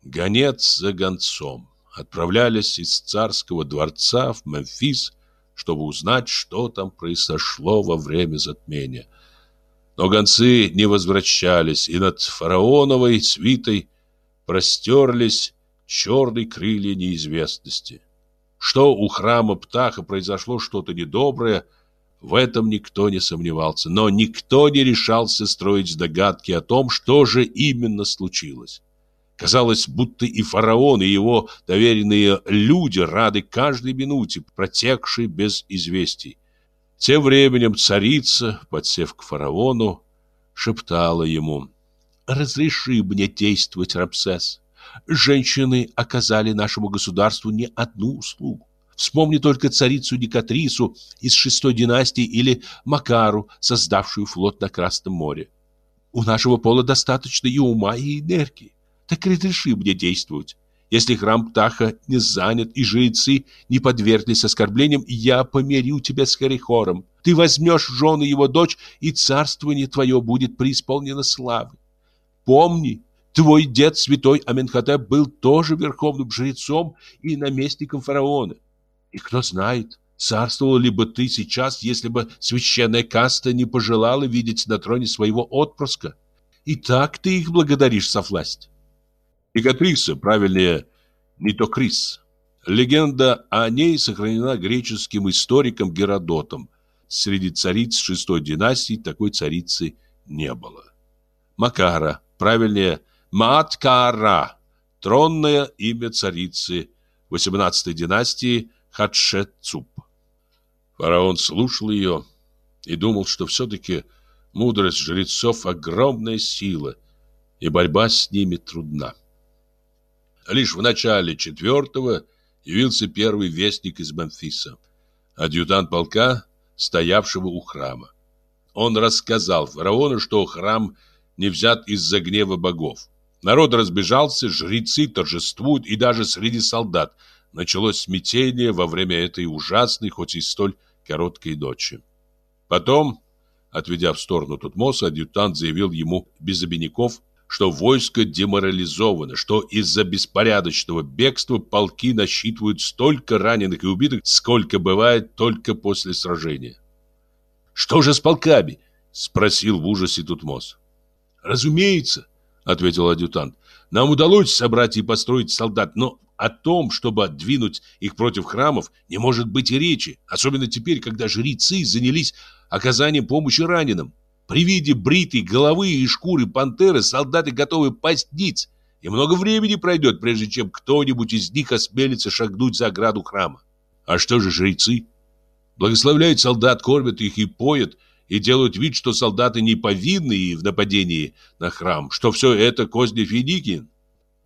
Гонец за гонцом отправлялись из царского дворца в Мемфис, чтобы узнать, что там произошло во время затмения. Но гонцы не возвращались, и над фараоновой свитой простерлись черные крылья неизвестности. Что у храма Птаха произошло что-то недоброе, в этом никто не сомневался, но никто не решался строить догадки о том, что же именно случилось. Казалось, будто и фараон, и его доверенные люди рады каждой минуте, протекшей без известий. Тем временем царица, подсев к фараону, шептала ему разреши мне действовать, Рамсес. Женщины оказали нашему государству не одну услугу. Вспомни только царицу Никатрису из шестой династии или Макару, создавшую флот на Красном море. У нашего пола достаточно и ума, и энергии. Так разреши мне действовать. Если храм Птаха не занят и жрецы не подверглись оскорблениям, я помирю тебя с Харихором. Ты возьмешь жены его дочь, и царствование твое будет преисполнено славы. Помни, твой дед, святой Аменхотеп, был тоже верховным жрецом и наместником фараона. И кто знает, царствовал ли бы ты сейчас, если бы священная каста не пожелала видеть на троне своего отпрыска. И так ты их благодаришь за власть. Игатриса, правильнее, Нитокрис. Легенда о ней сохранена греческим историком Геродотом. Среди цариц шестой династии такой царицы не было. Макара, правильнее Маткара, тронное имя царицы 18 династии Хатшепсуп. Фараон слушал ее, и думал, что все-таки мудрость жрецов – огромная сила, и борьба с ними трудна. Лишь в начале четвертого явился первый вестник из Мемфиса, адъютант полка, стоявшего у храма. Он рассказал фараону, что храм не взят из-за гнева богов. Народ разбежался, жрецы торжествуют, и даже среди солдат началось смятение во время этой ужасной, хоть и столь короткой ночи. Потом, отведя в сторону Тутмоса, адъютант заявил ему без обиняков, что войско деморализовано, что из-за беспорядочного бегства полки насчитывают столько раненых и убитых, сколько бывает только после сражения. «Что же с полками?» — спросил в ужасе Тутмос. «Разумеется», — ответил адъютант, — «нам удалось собрать и построить солдат, но о том, чтобы отдвинуть их против храмов, не может быть и речи, особенно теперь, когда жрецы занялись оказанием помощи раненым. При виде бритой головы и шкуры пантеры солдаты готовы пасть и много времени пройдет, прежде чем кто-нибудь из них осмелится шагнуть за ограду храма. А что же жрецы? Благословляют солдат, кормят их и поят, и делают вид, что солдаты не повинны в нападении на храм, что все это козни Финики.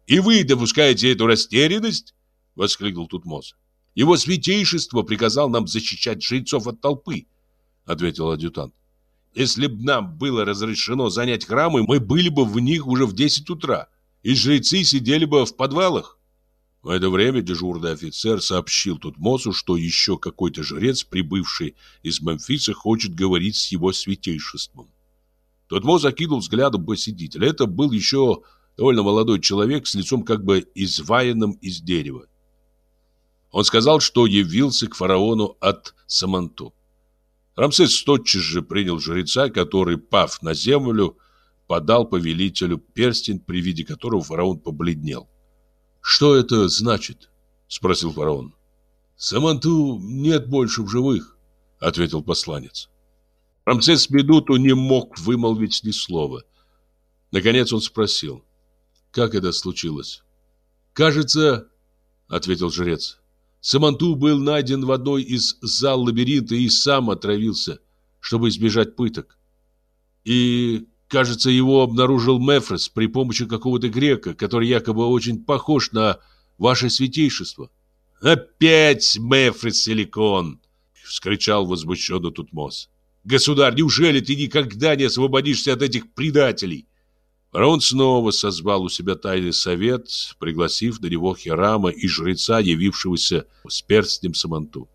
«И вы допускаете эту растерянность?» — воскликнул Тутмос. «Его святейшество приказал нам защищать жрецов от толпы», — ответил адъютант. Если бы нам было разрешено занять храмы, мы были бы в них уже в 10 утра, и жрецы сидели бы в подвалах. В это время дежурный офицер сообщил Тутмосу, что еще какой-то жрец, прибывший из Мемфиса, хочет говорить с его святейшеством. Тутмос закинул взглядом посетителя. Это был еще довольно молодой человек с лицом как бы изваянным из дерева. Он сказал, что явился к фараону от Саманту. Рамсес тотчас же принял жреца, который, пав на землю, подал повелителю перстень, при виде которого фараон побледнел. «Что это значит?» — спросил фараон. «Саманту нет больше в живых», — ответил посланец. Рамсес минуту не мог вымолвить ни слова. Наконец он спросил, «Как это случилось?» «Кажется, — ответил жрец, Саманту был найден в одной из зал лабиринта и сам отравился, чтобы избежать пыток. И, кажется, его обнаружил Мефрес при помощи какого-то грека, который якобы очень похож на ваше святейшество. «Опять Мефрес Силикон!» — вскричал возмущенно Тутмос. «Государь, неужели ты никогда не освободишься от этих предателей?» Фараон снова созвал у себя тайный совет, пригласив на него Хирама и жреца, явившегося с перстнем Саманту.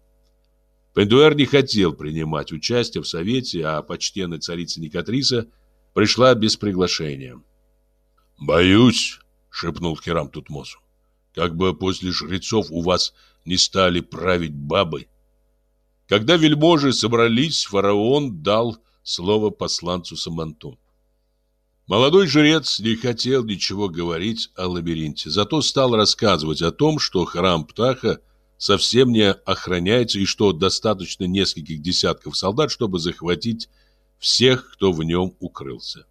Пендуэр не хотел принимать участие в совете, а почтенная царица Никатриса пришла без приглашения. «Боюсь», — шепнул Хирам Тутмосу, — «как бы после жрецов у вас не стали править бабы». Когда вельможи собрались, фараон дал слово посланцу Саманту. Молодой жрец не хотел ничего говорить о лабиринте, зато стал рассказывать о том, что храм Птаха совсем не охраняется и что достаточно нескольких десятков солдат, чтобы захватить всех, кто в нем укрылся.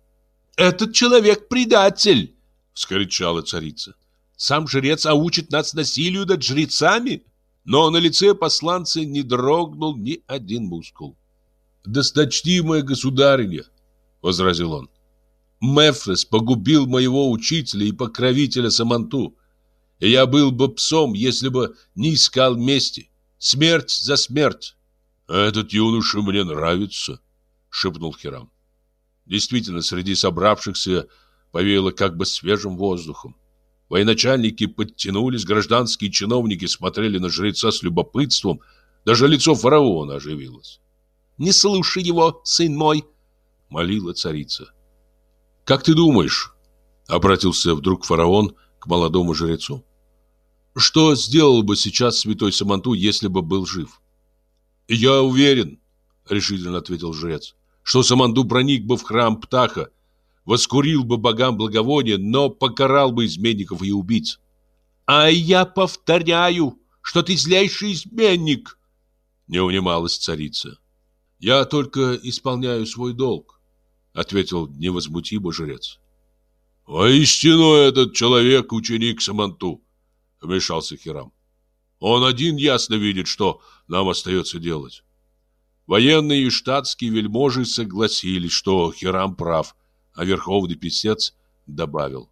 «Этот человек предатель!» — вскричала царица. «Сам жрец аучит нас насилию над жрецами!» Но на лице посланца не дрогнул ни один мускул. «Досточтимая государыня!» — возразил он. Мефрес погубил моего учителя и покровителя Саманту. И я был бы псом, если бы не искал мести. Смерть за смерть. Этот юноша мне нравится, шепнул Хирам. Действительно, среди собравшихся повеяло как бы свежим воздухом. Военачальники подтянулись, гражданские чиновники смотрели на жреца с любопытством, даже лицо фараона оживилось. «Не слушай его, сын мой!» — молила царица. «Как ты думаешь?» — обратился вдруг фараон к молодому жрецу. «Что сделал бы сейчас святой Саманту, если бы был жив?» «Я уверен», — решительно ответил жрец, «что Саманту проник бы в храм Птаха, воскурил бы богам благовония, но покарал бы изменников и убийц». «А я повторяю, что ты злейший изменник!» Не унималась царица. «Я только исполняю свой долг ответил невозмутимо жрец. Воистину этот человек ученик Саманту, вмешался Хирам. Он один ясно видит, что нам остается делать. Военные и штатские вельможи согласились, что Хирам прав, а верховный писец добавил.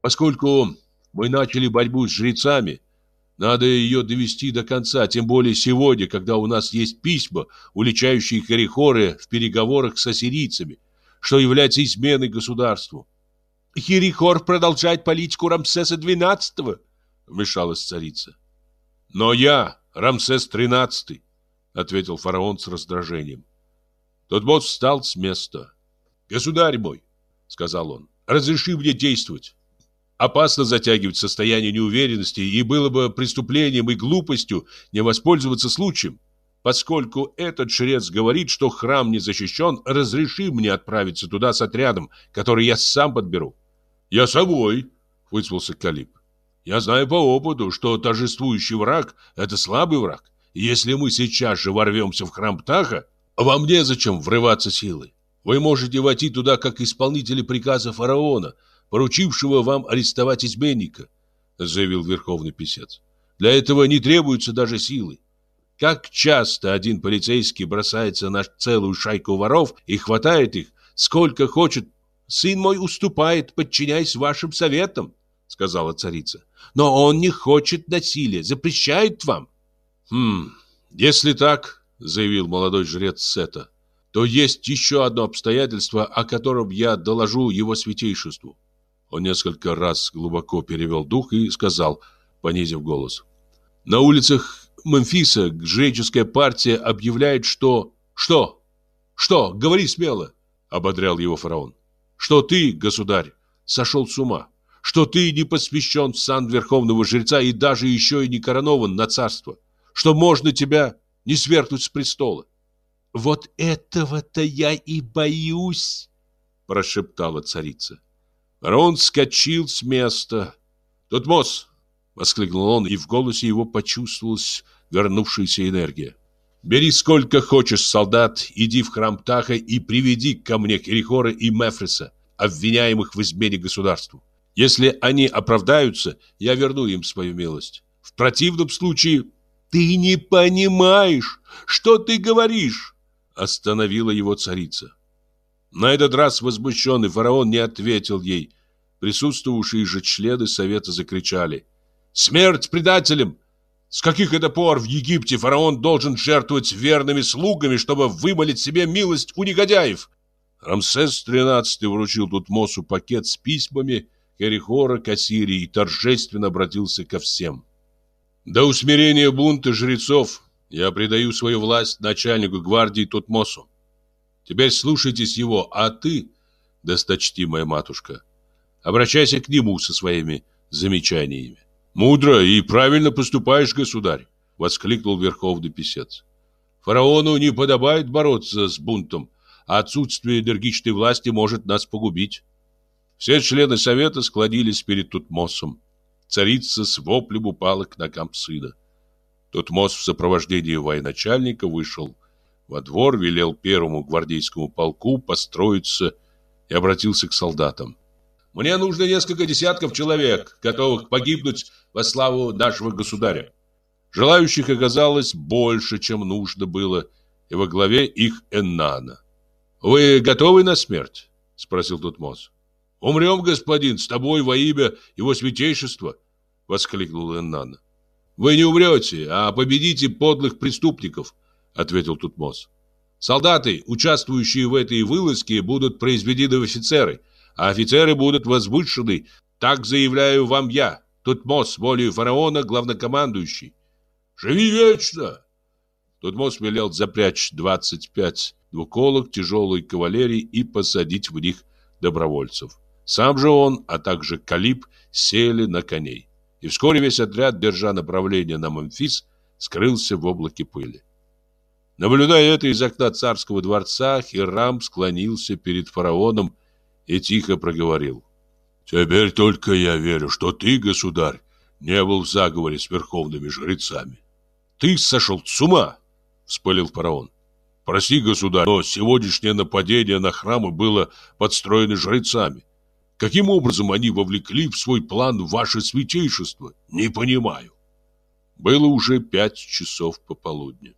Поскольку мы начали борьбу с жрецами, надо ее довести до конца, тем более сегодня, когда у нас есть письма, уличающие Харихоры в переговорах с ассирийцами, что является изменой государству. Херихор продолжает политику Рамсеса XII, вмешалась царица. Но я, Рамсес XIII, ответил фараон с раздражением. Тот бот встал с места. Государь мой, сказал он, разреши мне действовать. Опасно затягивать состояние неуверенности, и было бы преступлением и глупостью не воспользоваться случаем. Поскольку этот жрец говорит, что храм не защищен, разреши мне отправиться туда с отрядом, который я сам подберу. Я собой, вызвался Калиб. Я знаю по опыту, что торжествующий враг – это слабый враг. Если мы сейчас же ворвемся в храм Птаха, вам незачем врываться силой. Вы можете войти туда как исполнители приказа фараона – поручившего вам арестовать изменника, заявил верховный писец. Для этого не требуется даже силы. Как часто один полицейский бросается на целую шайку воров и хватает их, сколько хочет. Сын мой уступает, подчиняясь вашим советам, сказала царица. Но он не хочет насилия, запрещает вам. Хм, если так, заявил молодой жрец Сета, то есть еще одно обстоятельство, о котором я доложу его святейшеству. Он несколько раз глубоко перевел дух и сказал, понизив голос. На улицах Мемфиса греческая партия объявляет, что... Что? Что? Говори смело, ободрял его фараон. Что ты, государь, сошел с ума. Что ты не посвящен в сан верховного жреца и даже еще и не коронован на царство. Что можно тебя не свергнуть с престола. Вот этого-то я и боюсь, прошептала царица. Рон вскочил с места. «Тутмос!» — воскликнул он, и в голосе его почувствовалась вернувшаяся энергия. «Бери сколько хочешь солдат, иди в храм Таха и приведи ко мне Кирихора и Мефриса, обвиняемых в измене государству. Если они оправдаются, я верну им свою милость. В противном случае...» «Ты не понимаешь, что ты говоришь!» Остановила его царица. На этот раз возмущенный фараон не ответил ей. Присутствовавшие же члены совета закричали. «Смерть предателям! С каких это пор в Египте фараон должен жертвовать верными слугами, чтобы вымолить себе милость у негодяев?» Рамсес XIII вручил Тутмосу пакет с письмами Керихора Кассирии и торжественно обратился ко всем. «До усмирения бунта жрецов я предаю свою власть начальнику гвардии Тутмосу. Теперь слушайтесь его, а ты, досточтимая матушка, обращайся к нему со своими замечаниями. Мудро и правильно поступаешь, государь, воскликнул верховный писец. Фараону не подобает бороться с бунтом, а отсутствие энергичной власти может нас погубить. Все члены совета склонились перед Тутмосом. Царица с воплем упала к ногам сына. Тутмос в сопровождении военачальника вышел во двор, велел первому гвардейскому полку построиться и обратился к солдатам. «Мне нужно несколько десятков человек, готовых погибнуть во славу нашего государя». Желающих оказалось больше, чем нужно было, и во главе их Эннана. «Вы готовы на смерть?» — спросил Тутмос. «Умрем, господин, с тобой во имя его святейшества!» — воскликнул Эннана. «Вы не умрете, а победите подлых преступников!» — ответил Тутмос. «Солдаты, участвующие в этой вылазке, будут произведены в офицеры, а офицеры будут возвышены. Так заявляю вам я, Тутмос, волею фараона, главнокомандующий». «Живи вечно!» Тутмос велел запрячь 25 двуколок тяжелой кавалерии и посадить в них добровольцев. Сам же он, а также Калиб, сели на коней. И вскоре весь отряд, держа направление на Мемфис, скрылся в облаке пыли. Наблюдая это из окна царского дворца, Хирам склонился перед фараоном и тихо проговорил. «Теперь только я верю, что ты, государь, не был в заговоре с верховными жрецами». «Ты сошел с ума!» — вспылил фараон. «Прости, государь, но сегодняшнее нападение на храмы было подстроено жрецами. Каким образом они вовлекли в свой план ваше святейшество? Не понимаю». Было уже пять часов пополудни.